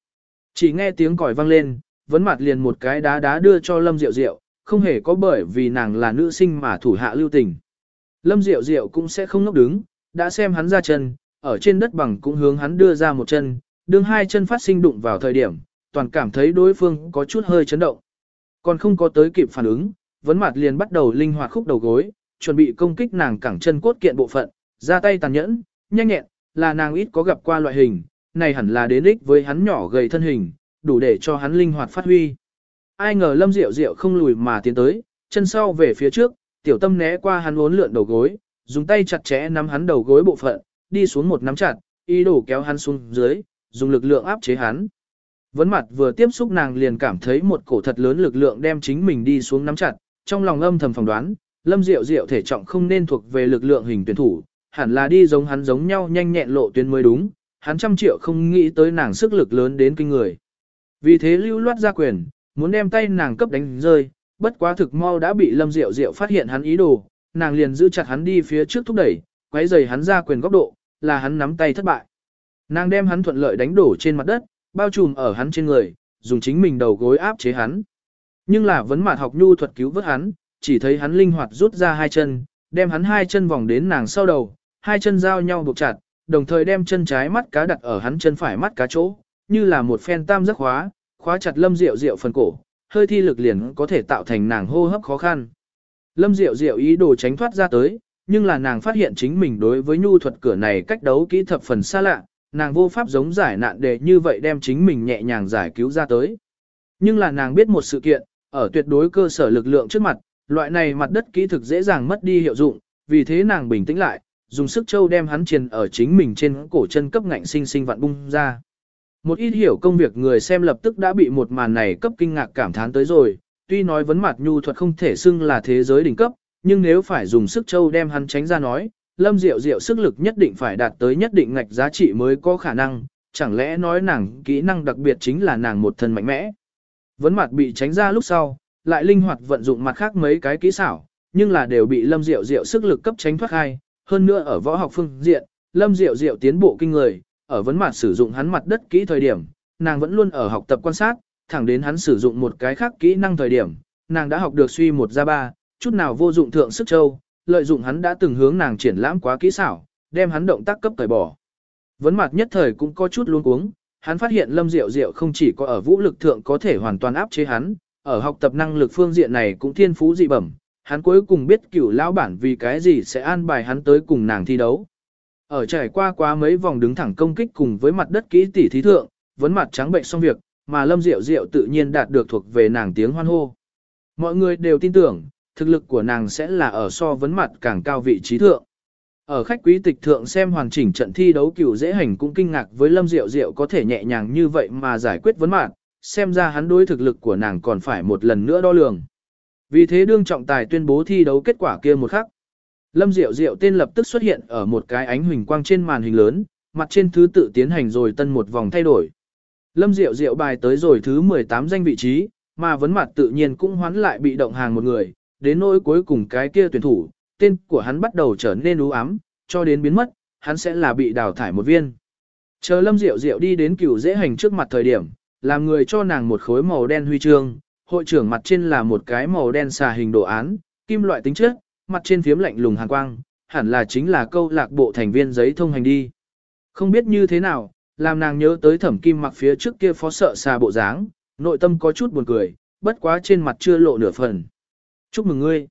Chỉ nghe tiếng còi vang lên, vấn mặt liền một cái đá đá đưa cho Lâm Diệu Diệu, không hề có bởi vì nàng là nữ sinh mà thủ hạ lưu tình. Lâm Diệu Diệu cũng sẽ không ngốc đứng, đã xem hắn ra chân, ở trên đất bằng cũng hướng hắn đưa ra một chân, đương hai chân phát sinh đụng vào thời điểm, toàn cảm thấy đối phương có chút hơi chấn động. Còn không có tới kịp phản ứng, vấn mặt liền bắt đầu linh hoạt khúc đầu gối, chuẩn bị công kích nàng cẳng chân cốt kiện bộ phận, ra tay tàn nhẫn, nhanh nhẹn, là nàng ít có gặp qua loại hình, này hẳn là đến ích với hắn nhỏ gầy thân hình, đủ để cho hắn linh hoạt phát huy. Ai ngờ Lâm Diệu Diệu không lùi mà tiến tới, chân sau về phía trước, tiểu tâm né qua hắn uốn lượn đầu gối, dùng tay chặt chẽ nắm hắn đầu gối bộ phận, đi xuống một nắm chặt, ý đồ kéo hắn xuống dưới, dùng lực lượng áp chế hắn. Vấn mặt vừa tiếp xúc nàng liền cảm thấy một cổ thật lớn lực lượng đem chính mình đi xuống nắm chặt, trong lòng âm thầm phỏng đoán, Lâm Diệu Diệu thể trọng không nên thuộc về lực lượng hình tuyển thủ, hẳn là đi giống hắn giống nhau nhanh nhẹn lộ tuyến mới đúng, hắn trăm triệu không nghĩ tới nàng sức lực lớn đến kinh người. Vì thế lưu loát ra quyền, muốn đem tay nàng cấp đánh rơi, bất quá thực mau đã bị Lâm Diệu Diệu phát hiện hắn ý đồ, nàng liền giữ chặt hắn đi phía trước thúc đẩy, quấy giày hắn ra quyền góc độ, là hắn nắm tay thất bại. Nàng đem hắn thuận lợi đánh đổ trên mặt đất, bao trùm ở hắn trên người, dùng chính mình đầu gối áp chế hắn. Nhưng là vấn mạt học nhu thuật cứu vớt hắn, chỉ thấy hắn linh hoạt rút ra hai chân, đem hắn hai chân vòng đến nàng sau đầu, hai chân giao nhau buộc chặt, đồng thời đem chân trái mắt cá đặt ở hắn chân phải mắt cá chỗ, như là một phen tam giác khóa, khóa chặt Lâm Diệu Diệu phần cổ, hơi thi lực liền có thể tạo thành nàng hô hấp khó khăn. Lâm Diệu Diệu ý đồ tránh thoát ra tới, nhưng là nàng phát hiện chính mình đối với nhu thuật cửa này cách đấu kỹ thập phần xa lạ, nàng vô pháp giống giải nạn để như vậy đem chính mình nhẹ nhàng giải cứu ra tới. Nhưng là nàng biết một sự kiện, ở tuyệt đối cơ sở lực lượng trước mặt, loại này mặt đất kỹ thực dễ dàng mất đi hiệu dụng, vì thế nàng bình tĩnh lại, dùng sức châu đem hắn triền ở chính mình trên cổ chân cấp ngạnh sinh sinh vặn bung ra. Một ít hiểu công việc người xem lập tức đã bị một màn này cấp kinh ngạc cảm thán tới rồi, tuy nói vấn mặt nhu thuật không thể xưng là thế giới đỉnh cấp, nhưng nếu phải dùng sức châu đem hắn tránh ra nói, lâm diệu diệu sức lực nhất định phải đạt tới nhất định ngạch giá trị mới có khả năng, chẳng lẽ nói nàng kỹ năng đặc biệt chính là nàng một thân mạnh mẽ. Vấn mặt bị tránh ra lúc sau, lại linh hoạt vận dụng mặt khác mấy cái kỹ xảo, nhưng là đều bị Lâm Diệu Diệu sức lực cấp tránh thoát hai, hơn nữa ở võ học phương diện, Lâm Diệu Diệu tiến bộ kinh người, ở vấn mặt sử dụng hắn mặt đất kỹ thời điểm, nàng vẫn luôn ở học tập quan sát, thẳng đến hắn sử dụng một cái khác kỹ năng thời điểm, nàng đã học được suy một ra ba, chút nào vô dụng thượng sức châu, lợi dụng hắn đã từng hướng nàng triển lãm quá kỹ xảo, đem hắn động tác cấp tẩy bỏ. Vấn mặt nhất thời cũng có chút luống cuống, hắn phát hiện Lâm Diệu Diệu không chỉ có ở vũ lực thượng có thể hoàn toàn áp chế hắn, ở học tập năng lực phương diện này cũng thiên phú dị bẩm, hắn cuối cùng biết cửu lão bản vì cái gì sẽ an bài hắn tới cùng nàng thi đấu. Ở trải qua quá mấy vòng đứng thẳng công kích cùng với mặt đất kỹ tỷ thí thượng, vấn mặt trắng bệnh xong việc, mà Lâm Diệu Diệu tự nhiên đạt được thuộc về nàng tiếng hoan hô. Mọi người đều tin tưởng, thực lực của nàng sẽ là ở so vấn mặt càng cao vị trí thượng. Ở khách quý tịch thượng xem hoàn chỉnh trận thi đấu cửu dễ hành cũng kinh ngạc với Lâm Diệu Diệu có thể nhẹ nhàng như vậy mà giải quyết vấn mặt. xem ra hắn đối thực lực của nàng còn phải một lần nữa đo lường. Vì thế đương trọng tài tuyên bố thi đấu kết quả kia một khắc. Lâm Diệu Diệu tên lập tức xuất hiện ở một cái ánh huỳnh quang trên màn hình lớn, mặt trên thứ tự tiến hành rồi tân một vòng thay đổi. Lâm Diệu Diệu bài tới rồi thứ 18 danh vị trí, mà vấn mặt tự nhiên cũng hoán lại bị động hàng một người, đến nỗi cuối cùng cái kia tuyển thủ, tên của hắn bắt đầu trở nên u ám, cho đến biến mất, hắn sẽ là bị đào thải một viên. Chờ Lâm Diệu Diệu đi đến cửu dễ hành trước mặt thời điểm, làm người cho nàng một khối màu đen huy chương, hội trưởng mặt trên là một cái màu đen xà hình đồ án, kim loại tính chất, mặt trên phiếm lạnh lùng hàn quang, hẳn là chính là câu lạc bộ thành viên giấy thông hành đi. Không biết như thế nào, làm nàng nhớ tới thẩm kim mặc phía trước kia phó sợ xà bộ dáng, nội tâm có chút buồn cười, bất quá trên mặt chưa lộ nửa phần. Chúc mừng ngươi.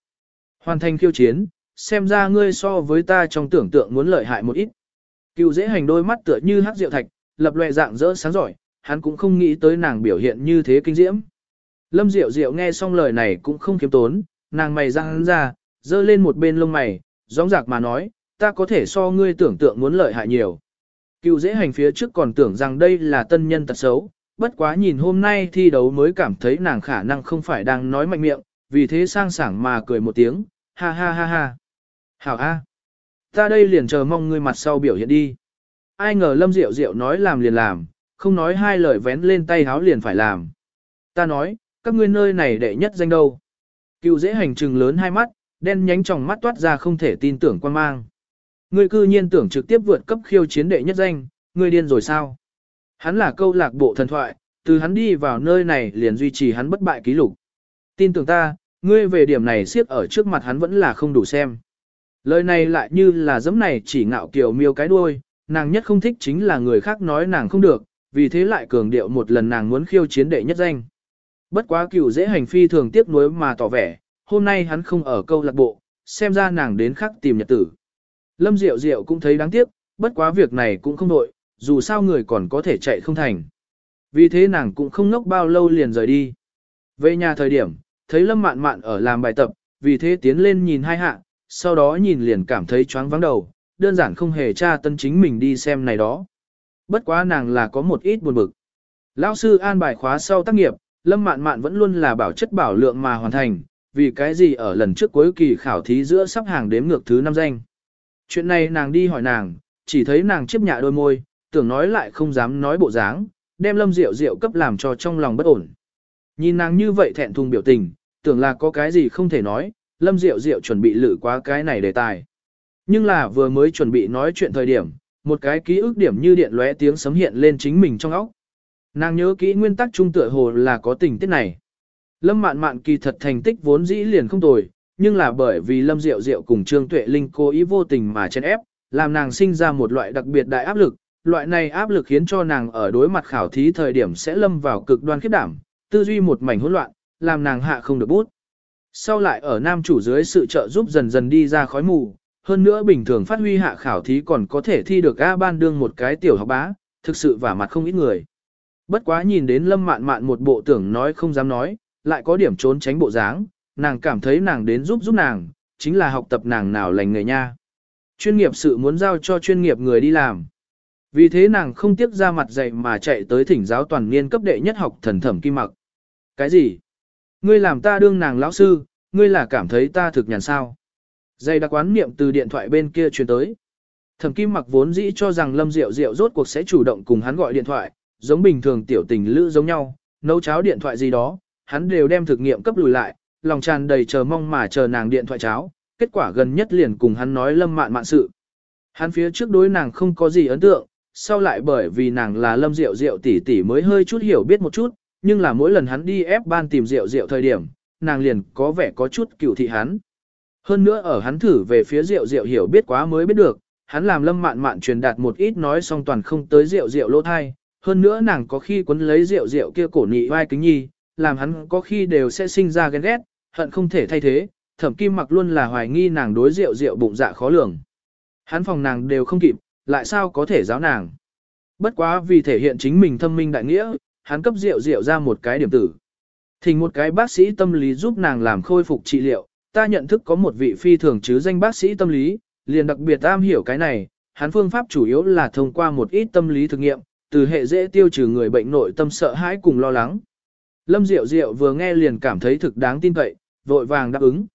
Hoàn thành khiêu chiến, xem ra ngươi so với ta trong tưởng tượng muốn lợi hại một ít. Cựu dễ hành đôi mắt tựa như hát rượu thạch, lập loè dạng rỡ sáng giỏi, hắn cũng không nghĩ tới nàng biểu hiện như thế kinh diễm. Lâm Diệu Diệu nghe xong lời này cũng không kiếm tốn, nàng mày răng ra, dơ lên một bên lông mày, gióng giạc mà nói, ta có thể so ngươi tưởng tượng muốn lợi hại nhiều. Cựu dễ hành phía trước còn tưởng rằng đây là tân nhân tật xấu, bất quá nhìn hôm nay thi đấu mới cảm thấy nàng khả năng không phải đang nói mạnh miệng, vì thế sang sảng mà cười một tiếng, ha ha ha ha. Hảo A. Ta đây liền chờ mong ngươi mặt sau biểu hiện đi. Ai ngờ Lâm Diệu Diệu nói làm liền làm, không nói hai lời vén lên tay háo liền phải làm. Ta nói, các ngươi nơi này đệ nhất danh đâu. Cựu dễ hành trừng lớn hai mắt, đen nhánh trong mắt toát ra không thể tin tưởng quan mang. Ngươi cư nhiên tưởng trực tiếp vượt cấp khiêu chiến đệ nhất danh, ngươi điên rồi sao? Hắn là câu lạc bộ thần thoại, từ hắn đi vào nơi này liền duy trì hắn bất bại ký lục. Tin tưởng ta, ngươi về điểm này siết ở trước mặt hắn vẫn là không đủ xem. Lời này lại như là giấm này chỉ ngạo kiều miêu cái đuôi, nàng nhất không thích chính là người khác nói nàng không được, vì thế lại cường điệu một lần nàng muốn khiêu chiến đệ nhất danh. Bất quá cựu dễ hành phi thường tiếc nuối mà tỏ vẻ, hôm nay hắn không ở câu lạc bộ, xem ra nàng đến khắc tìm nhật tử. Lâm Diệu Diệu cũng thấy đáng tiếc, bất quá việc này cũng không đội, dù sao người còn có thể chạy không thành. Vì thế nàng cũng không ngốc bao lâu liền rời đi. Về nhà thời điểm, thấy Lâm Mạn Mạn ở làm bài tập, vì thế tiến lên nhìn hai hạ, sau đó nhìn liền cảm thấy choáng vắng đầu, đơn giản không hề tra tân chính mình đi xem này đó. Bất quá nàng là có một ít buồn bực. Lão sư an bài khóa sau tác nghiệp, Lâm Mạn Mạn vẫn luôn là bảo chất bảo lượng mà hoàn thành, vì cái gì ở lần trước cuối kỳ khảo thí giữa sắp hàng đếm ngược thứ năm danh. Chuyện này nàng đi hỏi nàng, chỉ thấy nàng chiếp nhạ đôi môi, tưởng nói lại không dám nói bộ dáng, đem Lâm Diệu Diệu cấp làm cho trong lòng bất ổn. Nhìn nàng như vậy thẹn thùng biểu tình, tưởng là có cái gì không thể nói, Lâm Diệu Diệu chuẩn bị lử quá cái này đề tài. Nhưng là vừa mới chuẩn bị nói chuyện thời điểm, một cái ký ức điểm như điện lóe tiếng sấm hiện lên chính mình trong óc. Nàng nhớ kỹ nguyên tắc trung tựa hồ là có tình tiết này. Lâm mạn mạn kỳ thật thành tích vốn dĩ liền không tồi, nhưng là bởi vì Lâm Diệu Diệu cùng Trương Tuệ Linh cố ý vô tình mà chen ép, làm nàng sinh ra một loại đặc biệt đại áp lực. Loại này áp lực khiến cho nàng ở đối mặt khảo thí thời điểm sẽ lâm vào cực đoan khiếp đảm, tư duy một mảnh hỗn loạn, làm nàng hạ không được bút. Sau lại ở nam chủ dưới sự trợ giúp dần dần đi ra khói mù, hơn nữa bình thường phát huy hạ khảo thí còn có thể thi được A ban đương một cái tiểu học bá, thực sự vả mặt không ít người. Bất quá nhìn đến lâm mạn mạn một bộ tưởng nói không dám nói, lại có điểm trốn tránh bộ dáng, nàng cảm thấy nàng đến giúp giúp nàng, chính là học tập nàng nào lành người nha. Chuyên nghiệp sự muốn giao cho chuyên nghiệp người đi làm. Vì thế nàng không tiếc ra mặt dạy mà chạy tới thỉnh giáo toàn niên cấp đệ nhất học thần thẩm kim mặc. Cái gì? Ngươi làm ta đương nàng lão sư, ngươi là cảm thấy ta thực nhàn sao. Dây đặc quán niệm từ điện thoại bên kia truyền tới. Thẩm kim mặc vốn dĩ cho rằng Lâm Diệu Diệu rốt cuộc sẽ chủ động cùng hắn gọi điện thoại, giống bình thường tiểu tình lữ giống nhau, nấu cháo điện thoại gì đó, hắn đều đem thực nghiệm cấp lùi lại, lòng tràn đầy chờ mong mà chờ nàng điện thoại cháo, kết quả gần nhất liền cùng hắn nói lâm mạn mạn sự. Hắn phía trước đối nàng không có gì ấn tượng, sau lại bởi vì nàng là lâm diệu diệu tỷ tỷ mới hơi chút hiểu biết một chút, nhưng là mỗi lần hắn đi ép ban tìm rượu rượu thời điểm, nàng liền có vẻ có chút cựu thị hắn. Hơn nữa ở hắn thử về phía rượu rượu hiểu biết quá mới biết được, hắn làm lâm mạn mạn truyền đạt một ít nói xong toàn không tới rượu rượu lỗ thai, hơn nữa nàng có khi quấn lấy rượu rượu kia cổ nị vai kính nhi, làm hắn có khi đều sẽ sinh ra ghen ghét, hận không thể thay thế, thẩm kim mặc luôn là hoài nghi nàng đối rượu rượu bụng dạ khó lường. Hắn phòng nàng đều không kịp, lại sao có thể giáo nàng. Bất quá vì thể hiện chính mình thâm minh đại nghĩa, hắn cấp rượu rượu ra một cái điểm tử. Thỉnh một cái bác sĩ tâm lý giúp nàng làm khôi phục trị liệu, ta nhận thức có một vị phi thường chứ danh bác sĩ tâm lý, liền đặc biệt am hiểu cái này, hắn phương pháp chủ yếu là thông qua một ít tâm lý thực nghiệm, từ hệ dễ tiêu trừ người bệnh nội tâm sợ hãi cùng lo lắng. Lâm Diệu Diệu vừa nghe liền cảm thấy thực đáng tin cậy, vội vàng đáp ứng.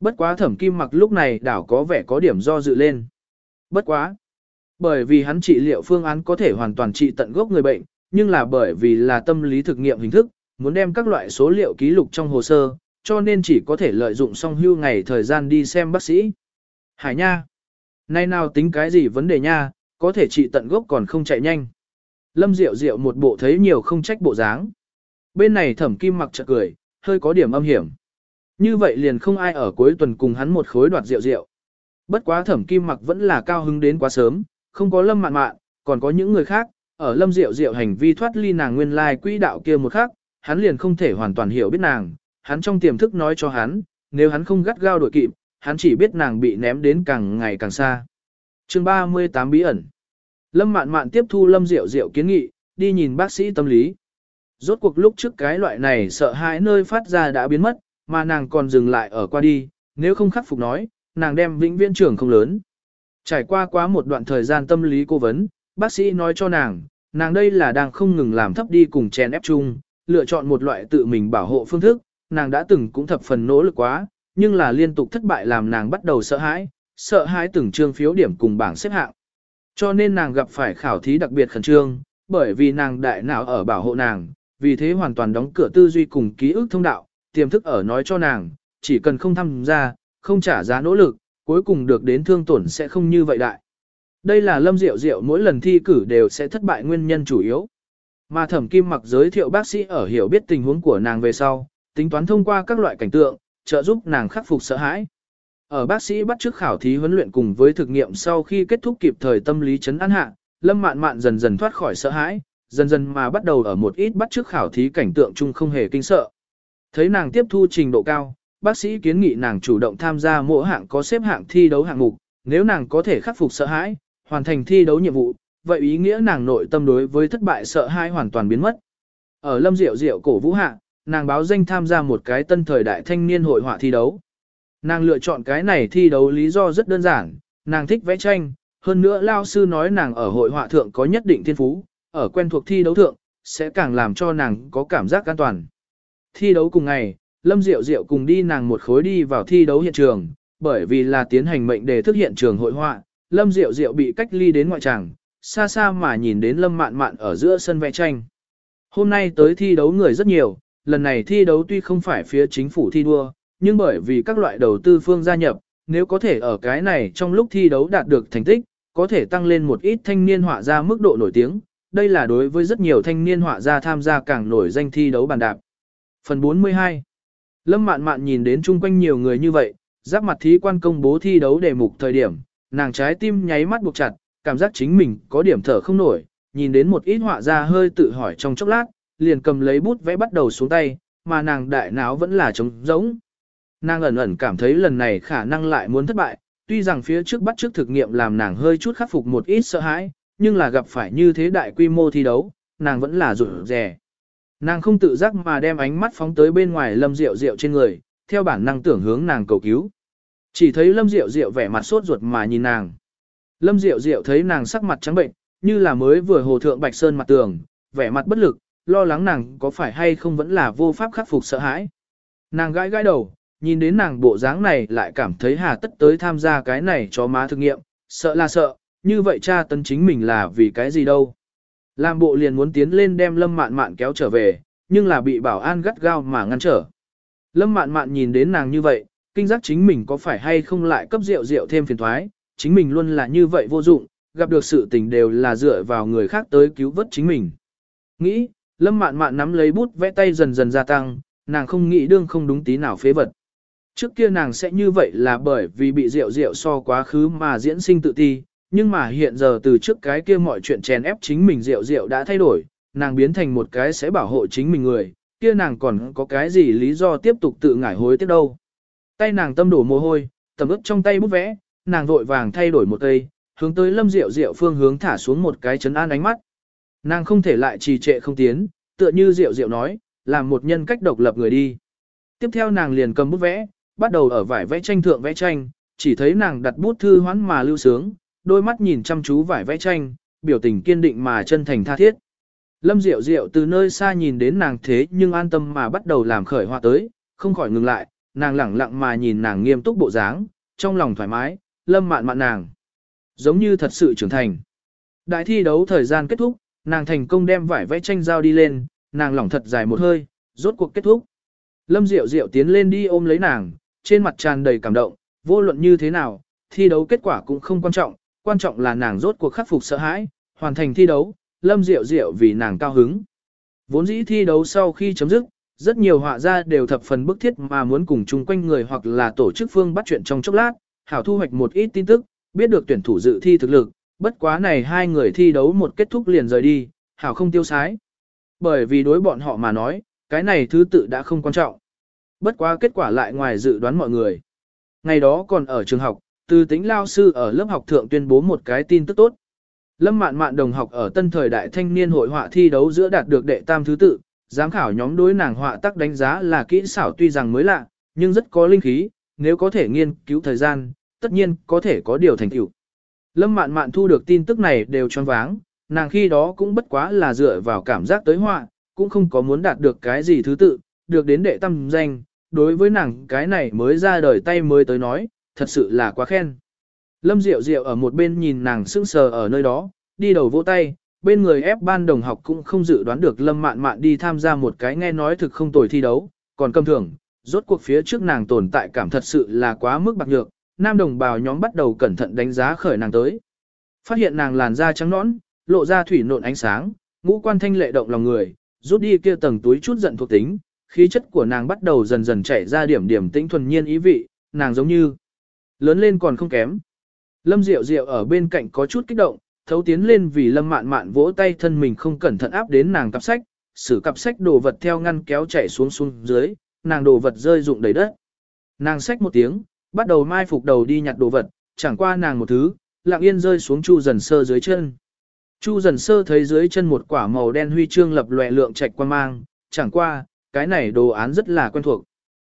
Bất quá thẩm kim mặc lúc này đảo có vẻ có điểm do dự lên. Bất quá. Bởi vì hắn trị liệu phương án có thể hoàn toàn trị tận gốc người bệnh, nhưng là bởi vì là tâm lý thực nghiệm hình thức, muốn đem các loại số liệu ký lục trong hồ sơ, cho nên chỉ có thể lợi dụng song hưu ngày thời gian đi xem bác sĩ. Hải nha! Nay nào tính cái gì vấn đề nha, có thể trị tận gốc còn không chạy nhanh. Lâm Diệu Diệu một bộ thấy nhiều không trách bộ dáng. Bên này thẩm kim mặc chợt cười, hơi có điểm âm hiểm. Như vậy liền không ai ở cuối tuần cùng hắn một khối đoạt rượu rượu. Bất quá thẩm kim mặc vẫn là cao hứng đến quá sớm, không có lâm mạn mạn, còn có những người khác, ở lâm Diệu Diệu hành vi thoát ly nàng nguyên lai quỹ đạo kia một khác, hắn liền không thể hoàn toàn hiểu biết nàng, hắn trong tiềm thức nói cho hắn, nếu hắn không gắt gao đổi kịp, hắn chỉ biết nàng bị ném đến càng ngày càng xa. chương 38 bí ẩn Lâm mạn mạn tiếp thu lâm Diệu Diệu kiến nghị, đi nhìn bác sĩ tâm lý. Rốt cuộc lúc trước cái loại này sợ hãi nơi phát ra đã biến mất, mà nàng còn dừng lại ở qua đi, nếu không khắc phục nói, nàng đem vĩnh viễn trưởng không lớn. Trải qua quá một đoạn thời gian tâm lý cố vấn, bác sĩ nói cho nàng, nàng đây là đang không ngừng làm thấp đi cùng chèn ép chung, lựa chọn một loại tự mình bảo hộ phương thức, nàng đã từng cũng thập phần nỗ lực quá, nhưng là liên tục thất bại làm nàng bắt đầu sợ hãi, sợ hãi từng trương phiếu điểm cùng bảng xếp hạng. Cho nên nàng gặp phải khảo thí đặc biệt khẩn trương, bởi vì nàng đại não ở bảo hộ nàng, vì thế hoàn toàn đóng cửa tư duy cùng ký ức thông đạo, tiềm thức ở nói cho nàng, chỉ cần không tham gia, không trả giá nỗ lực, cuối cùng được đến thương tổn sẽ không như vậy đại. Đây là lâm diệu diệu mỗi lần thi cử đều sẽ thất bại nguyên nhân chủ yếu. Mà thẩm kim mặc giới thiệu bác sĩ ở hiểu biết tình huống của nàng về sau, tính toán thông qua các loại cảnh tượng, trợ giúp nàng khắc phục sợ hãi. Ở bác sĩ bắt trước khảo thí huấn luyện cùng với thực nghiệm sau khi kết thúc kịp thời tâm lý chấn an hạ, lâm mạn mạn dần dần thoát khỏi sợ hãi, dần dần mà bắt đầu ở một ít bắt trước khảo thí cảnh tượng chung không hề kinh sợ. Thấy nàng tiếp thu trình độ cao, bác sĩ kiến nghị nàng chủ động tham gia mỗi hạng có xếp hạng thi đấu hạng mục, nếu nàng có thể khắc phục sợ hãi, hoàn thành thi đấu nhiệm vụ, vậy ý nghĩa nàng nội tâm đối với thất bại sợ hãi hoàn toàn biến mất. Ở Lâm Diệu Diệu cổ vũ hạ, nàng báo danh tham gia một cái tân thời đại thanh niên hội họa thi đấu. Nàng lựa chọn cái này thi đấu lý do rất đơn giản, nàng thích vẽ tranh, hơn nữa lao sư nói nàng ở hội họa thượng có nhất định thiên phú, ở quen thuộc thi đấu thượng, sẽ càng làm cho nàng có cảm giác an toàn. Thi đấu cùng ngày, Lâm Diệu Diệu cùng đi nàng một khối đi vào thi đấu hiện trường, bởi vì là tiến hành mệnh đề thức hiện trường hội họa, Lâm Diệu Diệu bị cách ly đến ngoại tràng, xa xa mà nhìn đến Lâm Mạn Mạn ở giữa sân vẽ tranh. Hôm nay tới thi đấu người rất nhiều, lần này thi đấu tuy không phải phía chính phủ thi đua, nhưng bởi vì các loại đầu tư phương gia nhập, nếu có thể ở cái này trong lúc thi đấu đạt được thành tích, có thể tăng lên một ít thanh niên họa gia mức độ nổi tiếng. Đây là đối với rất nhiều thanh niên họa gia tham gia càng nổi danh thi đấu bàn đạp. Phần 42 Lâm mạn mạn nhìn đến chung quanh nhiều người như vậy, giáp mặt thí quan công bố thi đấu đề mục thời điểm, nàng trái tim nháy mắt buộc chặt, cảm giác chính mình có điểm thở không nổi, nhìn đến một ít họa ra hơi tự hỏi trong chốc lát, liền cầm lấy bút vẽ bắt đầu xuống tay, mà nàng đại não vẫn là trống rỗng. Nàng ẩn ẩn cảm thấy lần này khả năng lại muốn thất bại, tuy rằng phía trước bắt trước thực nghiệm làm nàng hơi chút khắc phục một ít sợ hãi, nhưng là gặp phải như thế đại quy mô thi đấu, nàng vẫn là rụt rè. Nàng không tự giác mà đem ánh mắt phóng tới bên ngoài lâm rượu rượu trên người, theo bản năng tưởng hướng nàng cầu cứu. Chỉ thấy lâm diệu diệu vẻ mặt sốt ruột mà nhìn nàng. Lâm diệu diệu thấy nàng sắc mặt trắng bệnh, như là mới vừa hồ thượng bạch sơn mặt tường, vẻ mặt bất lực, lo lắng nàng có phải hay không vẫn là vô pháp khắc phục sợ hãi. Nàng gãi gãi đầu, nhìn đến nàng bộ dáng này lại cảm thấy hà tất tới tham gia cái này cho má thực nghiệm, sợ là sợ, như vậy cha tấn chính mình là vì cái gì đâu. Làm bộ liền muốn tiến lên đem lâm mạn mạn kéo trở về, nhưng là bị bảo an gắt gao mà ngăn trở. Lâm mạn mạn nhìn đến nàng như vậy, kinh giác chính mình có phải hay không lại cấp rượu rượu thêm phiền thoái, chính mình luôn là như vậy vô dụng, gặp được sự tình đều là dựa vào người khác tới cứu vớt chính mình. Nghĩ, lâm mạn mạn nắm lấy bút vẽ tay dần dần gia tăng, nàng không nghĩ đương không đúng tí nào phế vật. Trước kia nàng sẽ như vậy là bởi vì bị rượu rượu so quá khứ mà diễn sinh tự ti, nhưng mà hiện giờ từ trước cái kia mọi chuyện chèn ép chính mình rượu rượu đã thay đổi, nàng biến thành một cái sẽ bảo hộ chính mình người, kia nàng còn có cái gì lý do tiếp tục tự ngải hối tiếp đâu. Tay nàng tâm đổ mồ hôi, tầm ướp trong tay bút vẽ, nàng vội vàng thay đổi một cây, hướng tới lâm rượu rượu phương hướng thả xuống một cái chấn an ánh mắt. Nàng không thể lại trì trệ không tiến, tựa như rượu rượu nói, làm một nhân cách độc lập người đi. Tiếp theo nàng liền cầm bút vẽ, bắt đầu ở vải vẽ tranh thượng vẽ tranh, chỉ thấy nàng đặt bút thư hoán mà lưu sướng, đôi mắt nhìn chăm chú vải vẽ tranh, biểu tình kiên định mà chân thành tha thiết. Lâm Diệu Diệu từ nơi xa nhìn đến nàng thế nhưng an tâm mà bắt đầu làm khởi họa tới, không khỏi ngừng lại, nàng lẳng lặng mà nhìn nàng nghiêm túc bộ dáng, trong lòng thoải mái, lâm mạn mạn nàng. Giống như thật sự trưởng thành. Đại thi đấu thời gian kết thúc, nàng thành công đem vải vẽ tranh giao đi lên, nàng lỏng thật dài một hơi, rốt cuộc kết thúc. Lâm Diệu Diệu tiến lên đi ôm lấy nàng, trên mặt tràn đầy cảm động, vô luận như thế nào, thi đấu kết quả cũng không quan trọng, quan trọng là nàng rốt cuộc khắc phục sợ hãi, hoàn thành thi đấu, Lâm Diệu Diệu vì nàng cao hứng. Vốn dĩ thi đấu sau khi chấm dứt, rất nhiều họa gia đều thập phần bức thiết mà muốn cùng chung quanh người hoặc là tổ chức phương bắt chuyện trong chốc lát, hảo thu hoạch một ít tin tức, biết được tuyển thủ dự thi thực lực, bất quá này hai người thi đấu một kết thúc liền rời đi, hảo không tiêu sái. Bởi vì đối bọn họ mà nói, cái này thứ tự đã không quan trọng. Bất quá kết quả lại ngoài dự đoán mọi người. Ngày đó còn ở trường học, từ tính lao sư ở lớp học thượng tuyên bố một cái tin tức tốt. Lâm mạn mạn đồng học ở tân thời đại thanh niên hội họa thi đấu giữa đạt được đệ tam thứ tự, giám khảo nhóm đối nàng họa tác đánh giá là kỹ xảo tuy rằng mới lạ, nhưng rất có linh khí, nếu có thể nghiên cứu thời gian, tất nhiên có thể có điều thành tựu. Lâm mạn mạn thu được tin tức này đều choáng váng, nàng khi đó cũng bất quá là dựa vào cảm giác tới họa, cũng không có muốn đạt được cái gì thứ tự, được đến đệ tâm danh, đối với nàng cái này mới ra đời tay mới tới nói, thật sự là quá khen. Lâm Diệu Diệu ở một bên nhìn nàng sững sờ ở nơi đó, đi đầu vỗ tay, bên người ép ban đồng học cũng không dự đoán được Lâm Mạn Mạn đi tham gia một cái nghe nói thực không tồi thi đấu, còn cầm thưởng, rốt cuộc phía trước nàng tồn tại cảm thật sự là quá mức bạc nhược, nam đồng bào nhóm bắt đầu cẩn thận đánh giá khởi nàng tới. Phát hiện nàng làn da trắng nõn, lộ ra thủy nộn ánh sáng, ngũ quan thanh lệ động lòng người, rút đi kia tầng túi chút giận thuộc tính, khí chất của nàng bắt đầu dần dần chảy ra điểm điểm tĩnh thuần nhiên ý vị, nàng giống như lớn lên còn không kém. Lâm Diệu Diệu ở bên cạnh có chút kích động, thấu tiến lên vì Lâm Mạn Mạn vỗ tay thân mình không cẩn thận áp đến nàng cặp sách, sử cặp sách đồ vật theo ngăn kéo chảy xuống xuống dưới, nàng đồ vật rơi rụng đầy đất. Nàng xách một tiếng, bắt đầu mai phục đầu đi nhặt đồ vật, chẳng qua nàng một thứ, lặng yên rơi xuống Chu Dần Sơ dưới chân. Chu Dần Sơ thấy dưới chân một quả màu đen huy chương lập lòe lượng trạch quan mang, chẳng qua, cái này đồ án rất là quen thuộc.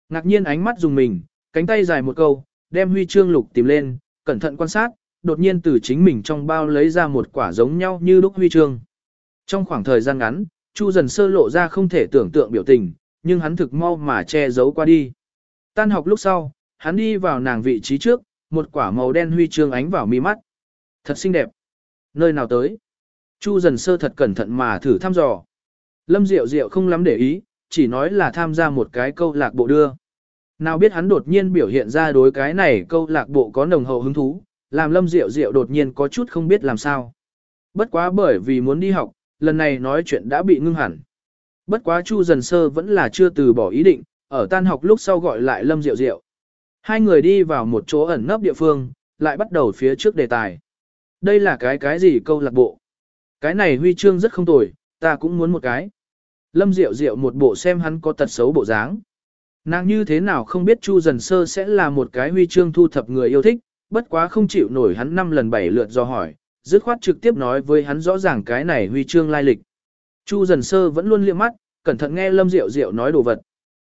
Ngạc nhiên ánh mắt dùng mình, cánh tay dài một câu, đem huy chương lục tìm lên, cẩn thận quan sát, đột nhiên từ chính mình trong bao lấy ra một quả giống nhau như đúc huy chương. Trong khoảng thời gian ngắn, Chu dần sơ lộ ra không thể tưởng tượng biểu tình, nhưng hắn thực mau mà che giấu qua đi. Tan học lúc sau, hắn đi vào nàng vị trí trước, một quả màu đen huy chương ánh vào mi mắt. Thật xinh đẹp. Nơi nào tới? Chu dần sơ thật cẩn thận mà thử thăm dò. Lâm Diệu Diệu không lắm để ý, chỉ nói là tham gia một cái câu lạc bộ đưa. Nào biết hắn đột nhiên biểu hiện ra đối cái này câu lạc bộ có nồng hậu hứng thú, làm Lâm Diệu Diệu đột nhiên có chút không biết làm sao. Bất quá bởi vì muốn đi học, lần này nói chuyện đã bị ngưng hẳn. Bất quá Chu Dần Sơ vẫn là chưa từ bỏ ý định, ở tan học lúc sau gọi lại Lâm Diệu Diệu. Hai người đi vào một chỗ ẩn nấp địa phương, lại bắt đầu phía trước đề tài. Đây là cái cái gì câu lạc bộ? Cái này huy chương rất không tồi, ta cũng muốn một cái. Lâm Diệu Diệu một bộ xem hắn có tật xấu bộ dáng. Nàng như thế nào không biết Chu Dần Sơ sẽ là một cái huy chương thu thập người yêu thích, bất quá không chịu nổi hắn năm lần bảy lượt do hỏi, dứt khoát trực tiếp nói với hắn rõ ràng cái này huy chương lai lịch. Chu Dần Sơ vẫn luôn liếc mắt, cẩn thận nghe Lâm Diệu Diệu nói đồ vật.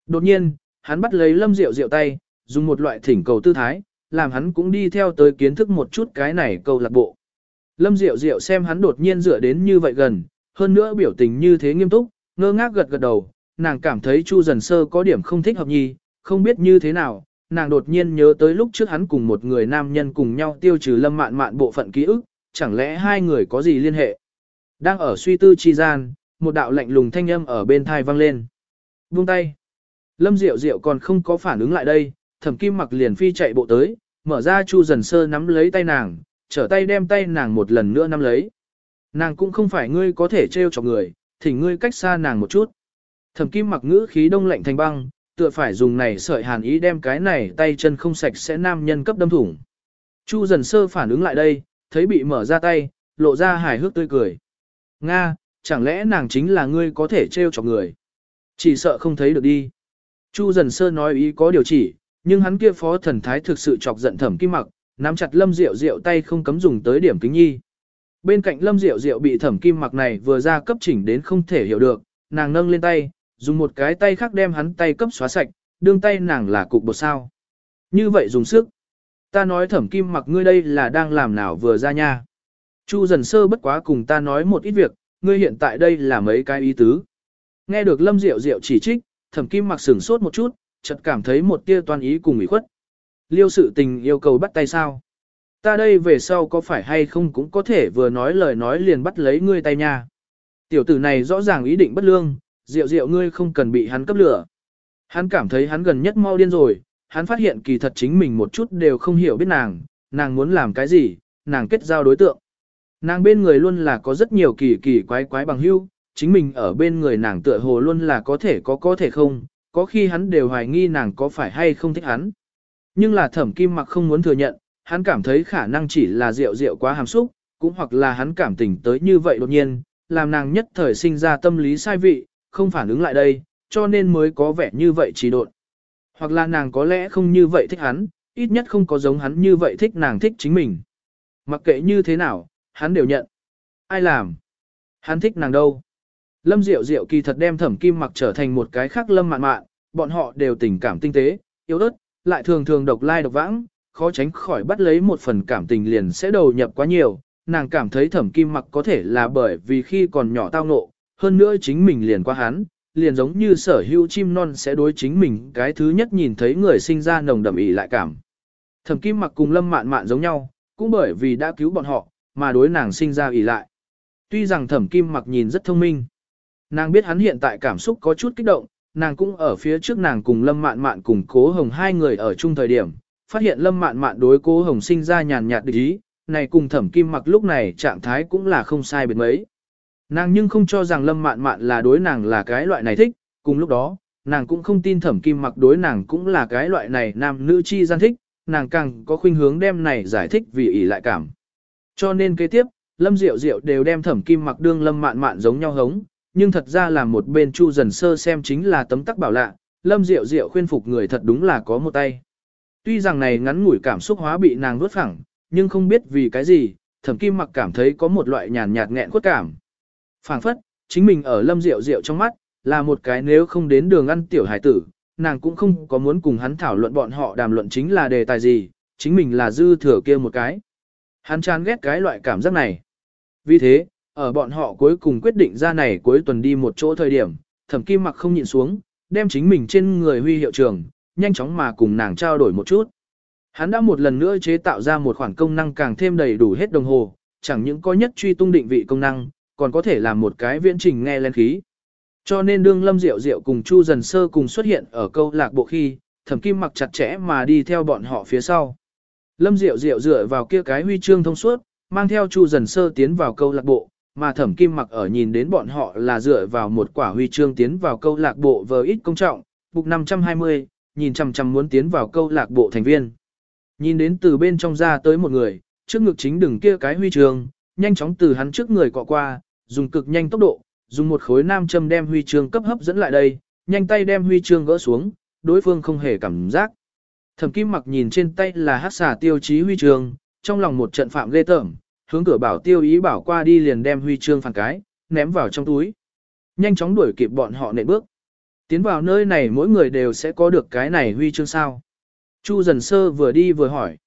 Đột nhiên, hắn bắt lấy Lâm Diệu Diệu tay, dùng một loại thỉnh cầu tư thái, làm hắn cũng đi theo tới kiến thức một chút cái này câu lạc bộ. Lâm Diệu Diệu xem hắn đột nhiên dựa đến như vậy gần, hơn nữa biểu tình như thế nghiêm túc, ngơ ngác gật gật đầu, nàng cảm thấy Chu Dần Sơ có điểm không thích hợp nhi, không biết như thế nào, nàng đột nhiên nhớ tới lúc trước hắn cùng một người nam nhân cùng nhau tiêu trừ lâm mạn mạn bộ phận ký ức, chẳng lẽ hai người có gì liên hệ. Đang ở suy tư chi gian, một đạo lạnh lùng thanh âm ở bên thai vang lên. Buông tay. Lâm Diệu Diệu còn không có phản ứng lại đây, thẩm kim mặc liền phi chạy bộ tới, mở ra Chu dần sơ nắm lấy tay nàng, trở tay đem tay nàng một lần nữa nắm lấy. Nàng cũng không phải ngươi có thể trêu chọc người, thì ngươi cách xa nàng một chút. Thẩm kim mặc ngữ khí đông lạnh thành băng, tựa phải dùng này sợi hàn ý đem cái này tay chân không sạch sẽ nam nhân cấp đâm thủng. Chu dần sơ phản ứng lại đây, thấy bị mở ra tay, lộ ra hài hước tươi cười. Nga, chẳng lẽ nàng chính là ngươi có thể trêu chọc người? Chỉ sợ không thấy được đi. Chu dần sơ nói ý có điều chỉ, nhưng hắn kia phó thần thái thực sự chọc giận thẩm kim mặc, nắm chặt lâm rượu rượu tay không cấm dùng tới điểm kính nhi. Bên cạnh lâm rượu rượu bị thẩm kim mặc này vừa ra cấp chỉnh đến không thể hiểu được, nàng nâng lên tay, dùng một cái tay khác đem hắn tay cấp xóa sạch, đương tay nàng là cục bột sao. Như vậy dùng sức. Ta nói thẩm kim mặc ngươi đây là đang làm nào vừa ra nha. Chu dần sơ bất quá cùng ta nói một ít việc, ngươi hiện tại đây là mấy cái ý tứ. Nghe được lâm diệu diệu chỉ trích, thẩm kim mặc sửng sốt một chút, chợt cảm thấy một tia toàn ý cùng ủy khuất. Liêu sự tình yêu cầu bắt tay sao? Ta đây về sau có phải hay không cũng có thể vừa nói lời nói liền bắt lấy ngươi tay nha. Tiểu tử này rõ ràng ý định bất lương, rượu rượu ngươi không cần bị hắn cấp lửa. Hắn cảm thấy hắn gần nhất mau điên rồi, hắn phát hiện kỳ thật chính mình một chút đều không hiểu biết nàng, nàng muốn làm cái gì, nàng kết giao đối tượng. Nàng bên người luôn là có rất nhiều kỳ kỳ quái quái bằng hữu, chính mình ở bên người nàng tựa hồ luôn là có thể có có thể không, có khi hắn đều hoài nghi nàng có phải hay không thích hắn. Nhưng là thẩm kim mặc không muốn thừa nhận, hắn cảm thấy khả năng chỉ là rượu rượu quá hàm xúc, cũng hoặc là hắn cảm tình tới như vậy đột nhiên, làm nàng nhất thời sinh ra tâm lý sai vị, không phản ứng lại đây, cho nên mới có vẻ như vậy trì độn. Hoặc là nàng có lẽ không như vậy thích hắn, ít nhất không có giống hắn như vậy thích nàng thích chính mình. Mặc kệ như thế nào, hắn đều nhận. Ai làm? Hắn thích nàng đâu? Lâm Diệu Diệu kỳ thật đem thẩm kim mặc trở thành một cái khác lâm mạn mạn, bọn họ đều tình cảm tinh tế, yếu ớt, lại thường thường độc lai độc vãng, khó tránh khỏi bắt lấy một phần cảm tình liền sẽ đầu nhập quá nhiều. Nàng cảm thấy thẩm kim mặc có thể là bởi vì khi còn nhỏ tao nộ, hơn nữa chính mình liền qua hắn, liền giống như sở hữu chim non sẽ đối chính mình cái thứ nhất nhìn thấy người sinh ra nồng đậm ỉ lại cảm. Thẩm kim mặc cùng lâm mạn mạn giống nhau, cũng bởi vì đã cứu bọn họ, mà đối nàng sinh ra ỉ lại. Tuy rằng thẩm kim mặc nhìn rất thông minh, nàng biết hắn hiện tại cảm xúc có chút kích động, nàng cũng ở phía trước nàng cùng lâm mạn mạn cùng cố hồng hai người ở chung thời điểm, phát hiện lâm mạn mạn đối cố hồng sinh ra nhàn nhạt địch ý, này cùng thẩm kim mặc lúc này trạng thái cũng là không sai biệt mấy. Nàng nhưng không cho rằng lâm mạn mạn là đối nàng là cái loại này thích, cùng lúc đó, nàng cũng không tin thẩm kim mặc đối nàng cũng là cái loại này nam nữ chi gian thích, nàng càng có khuynh hướng đem này giải thích vì ỷ lại cảm. Cho nên kế tiếp, lâm diệu diệu đều đem thẩm kim mặc đương lâm mạn mạn giống nhau hống, nhưng thật ra là một bên chu dần sơ xem chính là tấm tắc bảo lạ, lâm diệu diệu khuyên phục người thật đúng là có một tay. Tuy rằng này ngắn ngủi cảm xúc hóa bị nàng nuốt phẳng, nhưng không biết vì cái gì, thẩm kim mặc cảm thấy có một loại nhàn nhạt nghẹn khuất cảm phảng phất, chính mình ở lâm diệu diệu trong mắt, là một cái nếu không đến đường ăn tiểu hải tử, nàng cũng không có muốn cùng hắn thảo luận bọn họ đàm luận chính là đề tài gì, chính mình là dư thừa kia một cái. Hắn chán ghét cái loại cảm giác này. Vì thế, ở bọn họ cuối cùng quyết định ra này cuối tuần đi một chỗ thời điểm, thẩm kim mặc không nhịn xuống, đem chính mình trên người huy hiệu trường, nhanh chóng mà cùng nàng trao đổi một chút. Hắn đã một lần nữa chế tạo ra một khoản công năng càng thêm đầy đủ hết đồng hồ, chẳng những có nhất truy tung định vị công năng, còn có thể làm một cái viễn trình nghe lên khí. Cho nên đương Lâm Diệu Diệu cùng Chu Dần Sơ cùng xuất hiện ở câu lạc bộ khi, Thẩm Kim mặc chặt chẽ mà đi theo bọn họ phía sau. Lâm Diệu Diệu dựa vào kia cái huy chương thông suốt, mang theo Chu Dần Sơ tiến vào câu lạc bộ, mà Thẩm Kim mặc ở nhìn đến bọn họ là dựa vào một quả huy chương tiến vào câu lạc bộ vờ ít công trọng, bục 520, nhìn chằm chằm muốn tiến vào câu lạc bộ thành viên. Nhìn đến từ bên trong ra tới một người, trước ngực chính đừng kia cái huy chương, nhanh chóng từ hắn trước người cọ qua, dùng cực nhanh tốc độ, dùng một khối nam châm đem huy chương cấp hấp dẫn lại đây, nhanh tay đem huy chương gỡ xuống, đối phương không hề cảm giác. Thẩm Kim Mặc nhìn trên tay là hắc xà tiêu chí huy chương, trong lòng một trận phạm ghê tởm, hướng cửa bảo tiêu ý bảo qua đi liền đem huy chương phản cái, ném vào trong túi. Nhanh chóng đuổi kịp bọn họ nện bước. Tiến vào nơi này mỗi người đều sẽ có được cái này huy chương sao. Chu dần sơ vừa đi vừa hỏi.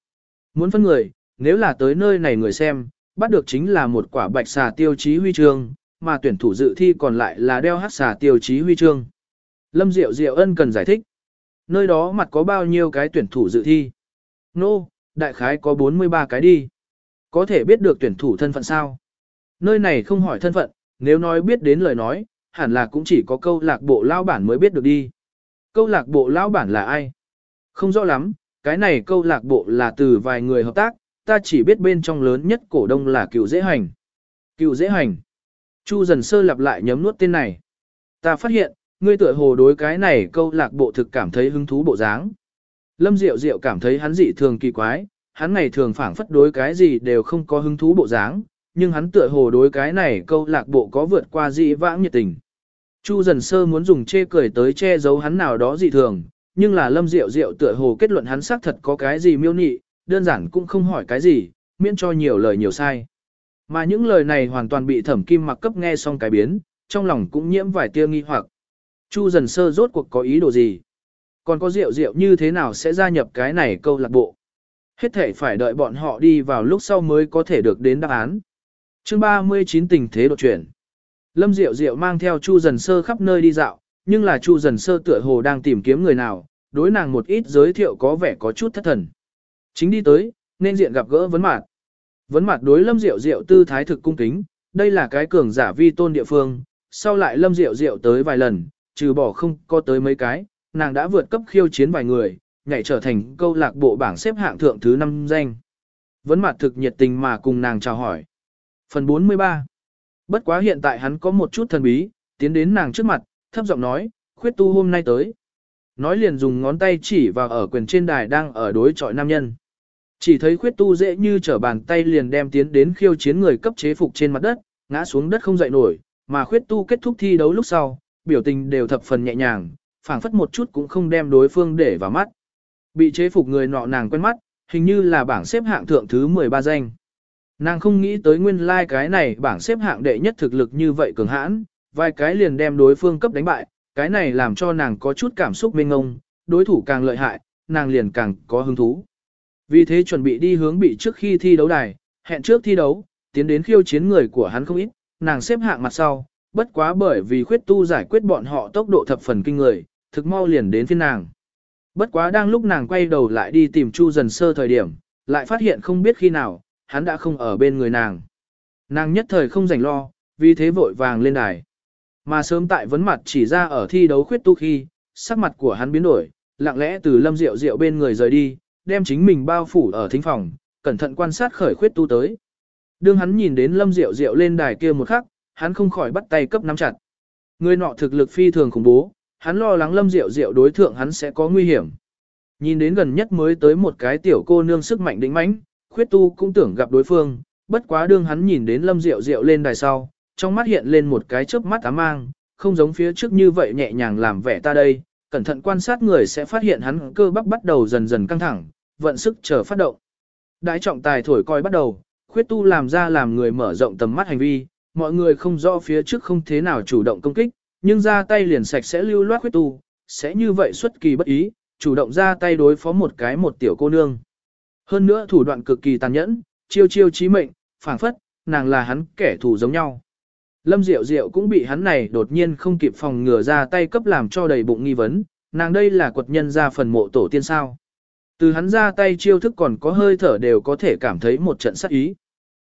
Muốn phân người, nếu là tới nơi này người xem, bắt được chính là một quả bạch xà tiêu chí huy chương, mà tuyển thủ dự thi còn lại là đeo hát xà tiêu chí huy chương. Lâm Diệu Diệu ân cần giải thích. Nơi đó mặt có bao nhiêu cái tuyển thủ dự thi? Nô, no, đại khái có 43 cái đi. Có thể biết được tuyển thủ thân phận sao? Nơi này không hỏi thân phận, nếu nói biết đến lời nói, hẳn là cũng chỉ có câu lạc bộ lao bản mới biết được đi. câu lạc bộ lao bản là ai? Không rõ lắm, cái này câu lạc bộ là từ vài người hợp tác, ta chỉ biết bên trong lớn nhất cổ đông là cựu dễ hành. Cựu dễ hành. Chu dần sơ lặp lại nhấm nuốt tên này. Ta phát hiện, ngươi tựa hồ đối cái này câu lạc bộ thực cảm thấy hứng thú bộ dáng. Lâm Diệu Diệu cảm thấy hắn dị thường kỳ quái, hắn ngày thường phảng phất đối cái gì đều không có hứng thú bộ dáng, nhưng hắn tựa hồ đối cái này câu lạc bộ có vượt qua dị vãng nhiệt tình. Chu dần sơ muốn dùng chê cười tới che giấu hắn nào đó dị thường, nhưng là Lâm Diệu Diệu tựa hồ kết luận hắn xác thật có cái gì miêu nị, đơn giản cũng không hỏi cái gì, miễn cho nhiều lời nhiều sai. Mà những lời này hoàn toàn bị thẩm kim mặc cấp nghe xong cái biến, trong lòng cũng nhiễm vài tia nghi hoặc. Chu dần sơ rốt cuộc có ý đồ gì? Còn có rượu rượu như thế nào sẽ gia nhập cái này câu lạc bộ? Hết thể phải đợi bọn họ đi vào lúc sau mới có thể được đến đáp án. chương 39 tình thế đột chuyển. Lâm Diệu Diệu mang theo Chu Dần Sơ khắp nơi đi dạo, nhưng là Chu Dần Sơ tựa hồ đang tìm kiếm người nào, đối nàng một ít giới thiệu có vẻ có chút thất thần. Chính đi tới, nên diện gặp gỡ vấn mạt. Vấn mạt đối Lâm Diệu Diệu tư thái thực cung kính, đây là cái cường giả vi tôn địa phương, sau lại Lâm Diệu Diệu tới vài lần, trừ bỏ không có tới mấy cái, nàng đã vượt cấp khiêu chiến vài người, nhảy trở thành câu lạc bộ bảng xếp hạng thượng thứ 5 danh. Vấn mặt thực nhiệt tình mà cùng nàng chào hỏi. Phần 43 Bất quá hiện tại hắn có một chút thần bí, tiến đến nàng trước mặt, thấp giọng nói, khuyết tu hôm nay tới. Nói liền dùng ngón tay chỉ vào ở quyền trên đài đang ở đối trọi nam nhân. Chỉ thấy khuyết tu dễ như trở bàn tay liền đem tiến đến khiêu chiến người cấp chế phục trên mặt đất, ngã xuống đất không dậy nổi, mà khuyết tu kết thúc thi đấu lúc sau, biểu tình đều thập phần nhẹ nhàng, phảng phất một chút cũng không đem đối phương để vào mắt. Bị chế phục người nọ nàng quen mắt, hình như là bảng xếp hạng thượng thứ 13 danh. Nàng không nghĩ tới nguyên lai like cái này bảng xếp hạng đệ nhất thực lực như vậy cường hãn, vài cái liền đem đối phương cấp đánh bại, cái này làm cho nàng có chút cảm xúc mênh ngông, đối thủ càng lợi hại, nàng liền càng có hứng thú. Vì thế chuẩn bị đi hướng bị trước khi thi đấu đài, hẹn trước thi đấu, tiến đến khiêu chiến người của hắn không ít, nàng xếp hạng mặt sau, bất quá bởi vì khuyết tu giải quyết bọn họ tốc độ thập phần kinh người, thực mau liền đến phiên nàng. Bất quá đang lúc nàng quay đầu lại đi tìm Chu dần sơ thời điểm, lại phát hiện không biết khi nào, hắn đã không ở bên người nàng. Nàng nhất thời không rảnh lo, vì thế vội vàng lên đài. Mà sớm tại vấn mặt chỉ ra ở thi đấu khuyết tu khi, sắc mặt của hắn biến đổi, lặng lẽ từ lâm rượu rượu bên người rời đi, đem chính mình bao phủ ở thính phòng, cẩn thận quan sát khởi khuyết tu tới. Đương hắn nhìn đến lâm diệu diệu lên đài kia một khắc, hắn không khỏi bắt tay cấp nắm chặt. Người nọ thực lực phi thường khủng bố, hắn lo lắng lâm diệu diệu đối thượng hắn sẽ có nguy hiểm. Nhìn đến gần nhất mới tới một cái tiểu cô nương sức mạnh đỉnh mãnh, khuyết tu cũng tưởng gặp đối phương, bất quá đương hắn nhìn đến lâm diệu diệu lên đài sau, trong mắt hiện lên một cái chớp mắt ám mang, không giống phía trước như vậy nhẹ nhàng làm vẻ ta đây, cẩn thận quan sát người sẽ phát hiện hắn cơ bắp bắt đầu dần dần căng thẳng, vận sức chờ phát động. Đại trọng tài thổi coi bắt đầu, khuyết tu làm ra làm người mở rộng tầm mắt hành vi, mọi người không rõ phía trước không thế nào chủ động công kích, nhưng ra tay liền sạch sẽ lưu loát khuyết tu, sẽ như vậy xuất kỳ bất ý, chủ động ra tay đối phó một cái một tiểu cô nương. Hơn nữa thủ đoạn cực kỳ tàn nhẫn, chiêu chiêu chí mệnh, phảng phất, nàng là hắn kẻ thù giống nhau. Lâm Diệu Diệu cũng bị hắn này đột nhiên không kịp phòng ngừa ra tay cấp làm cho đầy bụng nghi vấn, nàng đây là quật nhân ra phần mộ tổ tiên sao. Từ hắn ra tay chiêu thức còn có hơi thở đều có thể cảm thấy một trận sát ý.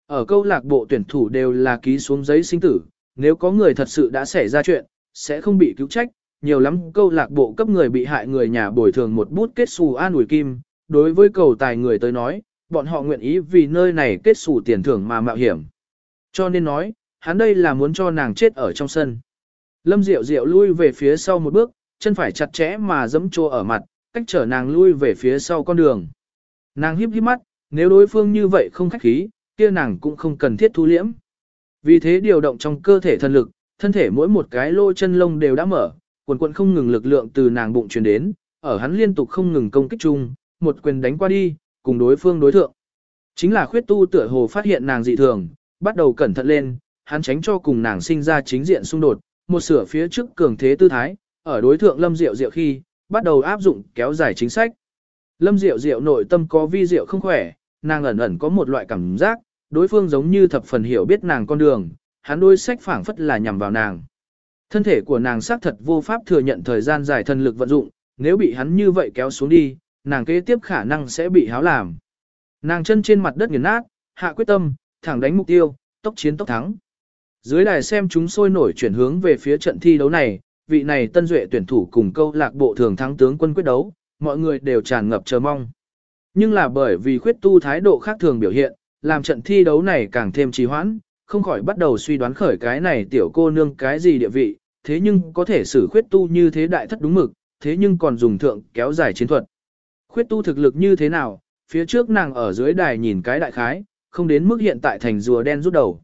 Ở câu lạc bộ tuyển thủ đều là ký xuống giấy sinh tử, nếu có người thật sự đã xảy ra chuyện, sẽ không bị cứu trách, nhiều lắm câu lạc bộ cấp người bị hại người nhà bồi thường một bút kết xù an ủi kim, đối với cầu tài người tới nói, bọn họ nguyện ý vì nơi này kết xù tiền thưởng mà mạo hiểm. Cho nên nói, hắn đây là muốn cho nàng chết ở trong sân. Lâm Diệu Diệu lui về phía sau một bước, chân phải chặt chẽ mà giẫm trô ở mặt, cách trở nàng lui về phía sau con đường. Nàng híp híp mắt, nếu đối phương như vậy không khách khí, kia nàng cũng không cần thiết thu liễm. Vì thế điều động trong cơ thể thần lực, thân thể mỗi một cái lô chân lông đều đã mở, quần quần không ngừng lực lượng từ nàng bụng truyền đến, ở hắn liên tục không ngừng công kích chung, một quyền đánh qua đi, cùng đối phương đối thượng. Chính là khuyết tu tựa hồ phát hiện nàng dị thường, bắt đầu cẩn thận lên, hắn tránh cho cùng nàng sinh ra chính diện xung đột, một sửa phía trước cường thế tư thái, ở đối thượng Lâm Diệu Diệu khi, bắt đầu áp dụng kéo dài chính sách. Lâm Diệu Diệu nội tâm có vi diệu không khỏe, nàng ẩn ẩn có một loại cảm giác, đối phương giống như thập phần hiểu biết nàng con đường, hắn đôi sách phảng phất là nhằm vào nàng. Thân thể của nàng xác thật vô pháp thừa nhận thời gian dài thân lực vận dụng, nếu bị hắn như vậy kéo xuống đi, nàng kế tiếp khả năng sẽ bị háo làm. Nàng chân trên mặt đất nghiền nát, hạ quyết tâm, thẳng đánh mục tiêu, tốc chiến tốc thắng. Dưới đài xem chúng sôi nổi chuyển hướng về phía trận thi đấu này, vị này tân duệ tuyển thủ cùng câu lạc bộ thường thắng tướng quân quyết đấu, mọi người đều tràn ngập chờ mong. Nhưng là bởi vì khuyết tu thái độ khác thường biểu hiện, làm trận thi đấu này càng thêm trì hoãn, không khỏi bắt đầu suy đoán khởi cái này tiểu cô nương cái gì địa vị, thế nhưng có thể xử khuyết tu như thế đại thất đúng mực, thế nhưng còn dùng thượng kéo dài chiến thuật. Khuyết tu thực lực như thế nào, phía trước nàng ở dưới đài nhìn cái đại khái, không đến mức hiện tại thành rùa đen rút đầu.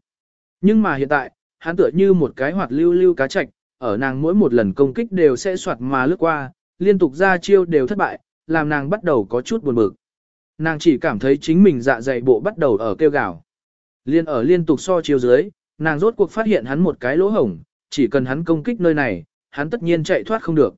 Nhưng mà hiện tại, hắn tựa như một cái hoạt lưu lưu cá chạch, ở nàng mỗi một lần công kích đều sẽ soạt mà lướt qua, liên tục ra chiêu đều thất bại, làm nàng bắt đầu có chút buồn bực. Nàng chỉ cảm thấy chính mình dạ dày bộ bắt đầu ở kêu gào. Liên ở liên tục so chiêu dưới, nàng rốt cuộc phát hiện hắn một cái lỗ hổng, chỉ cần hắn công kích nơi này, hắn tất nhiên chạy thoát không được.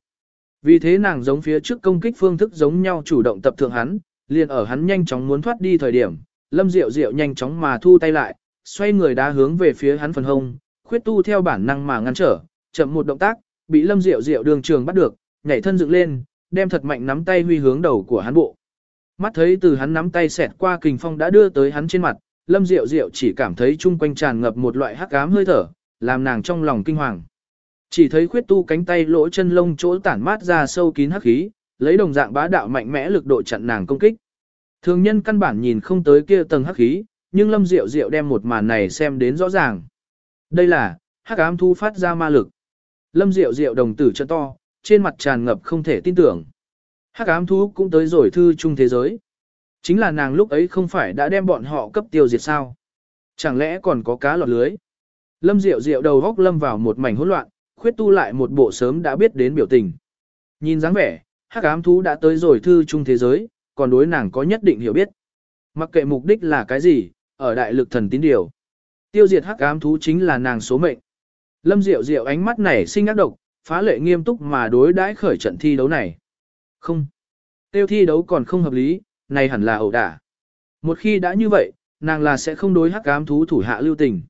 Vì thế nàng giống phía trước công kích phương thức giống nhau chủ động tập thượng hắn, liền ở hắn nhanh chóng muốn thoát đi thời điểm, Lâm Diệu Diệu nhanh chóng mà thu tay lại, xoay người đá hướng về phía hắn phần hông, khuyết tu theo bản năng mà ngăn trở, chậm một động tác, bị Lâm Diệu Diệu đường trường bắt được, nhảy thân dựng lên, đem thật mạnh nắm tay huy hướng đầu của hắn bộ. Mắt thấy từ hắn nắm tay xẹt qua kình phong đã đưa tới hắn trên mặt, Lâm Diệu Diệu chỉ cảm thấy chung quanh tràn ngập một loại hắc ám hơi thở, làm nàng trong lòng kinh hoàng. Chỉ thấy khuyết tu cánh tay lỗ chân lông chỗ tản mát ra sâu kín hắc khí, lấy đồng dạng bá đạo mạnh mẽ lực độ chặn nàng công kích. Thường nhân căn bản nhìn không tới kia tầng hắc khí, nhưng Lâm Diệu Diệu đem một màn này xem đến rõ ràng. Đây là hắc ám thu phát ra ma lực. Lâm Diệu Diệu đồng tử chân to, trên mặt tràn ngập không thể tin tưởng. Hắc ám thú cũng tới rồi thư chung thế giới. Chính là nàng lúc ấy không phải đã đem bọn họ cấp tiêu diệt sao? Chẳng lẽ còn có cá lọt lưới? Lâm Diệu Diệu đầu góc lâm vào một mảnh hỗn loạn, khuyết tu lại một bộ sớm đã biết đến biểu tình. Nhìn dáng vẻ, hắc ám thú đã tới rồi thư chung thế giới, còn đối nàng có nhất định hiểu biết. Mặc kệ mục đích là cái gì, ở đại lực thần tín điều. Tiêu diệt hắc ám thú chính là nàng số mệnh. Lâm Diệu Diệu ánh mắt này sinh ác độc, phá lệ nghiêm túc mà đối đãi khởi trận thi đấu này. Không. Tiêu thi đấu còn không hợp lý, này hẳn là ẩu đả. Một khi đã như vậy, nàng là sẽ không đối hắc ám thú thủ hạ lưu tình.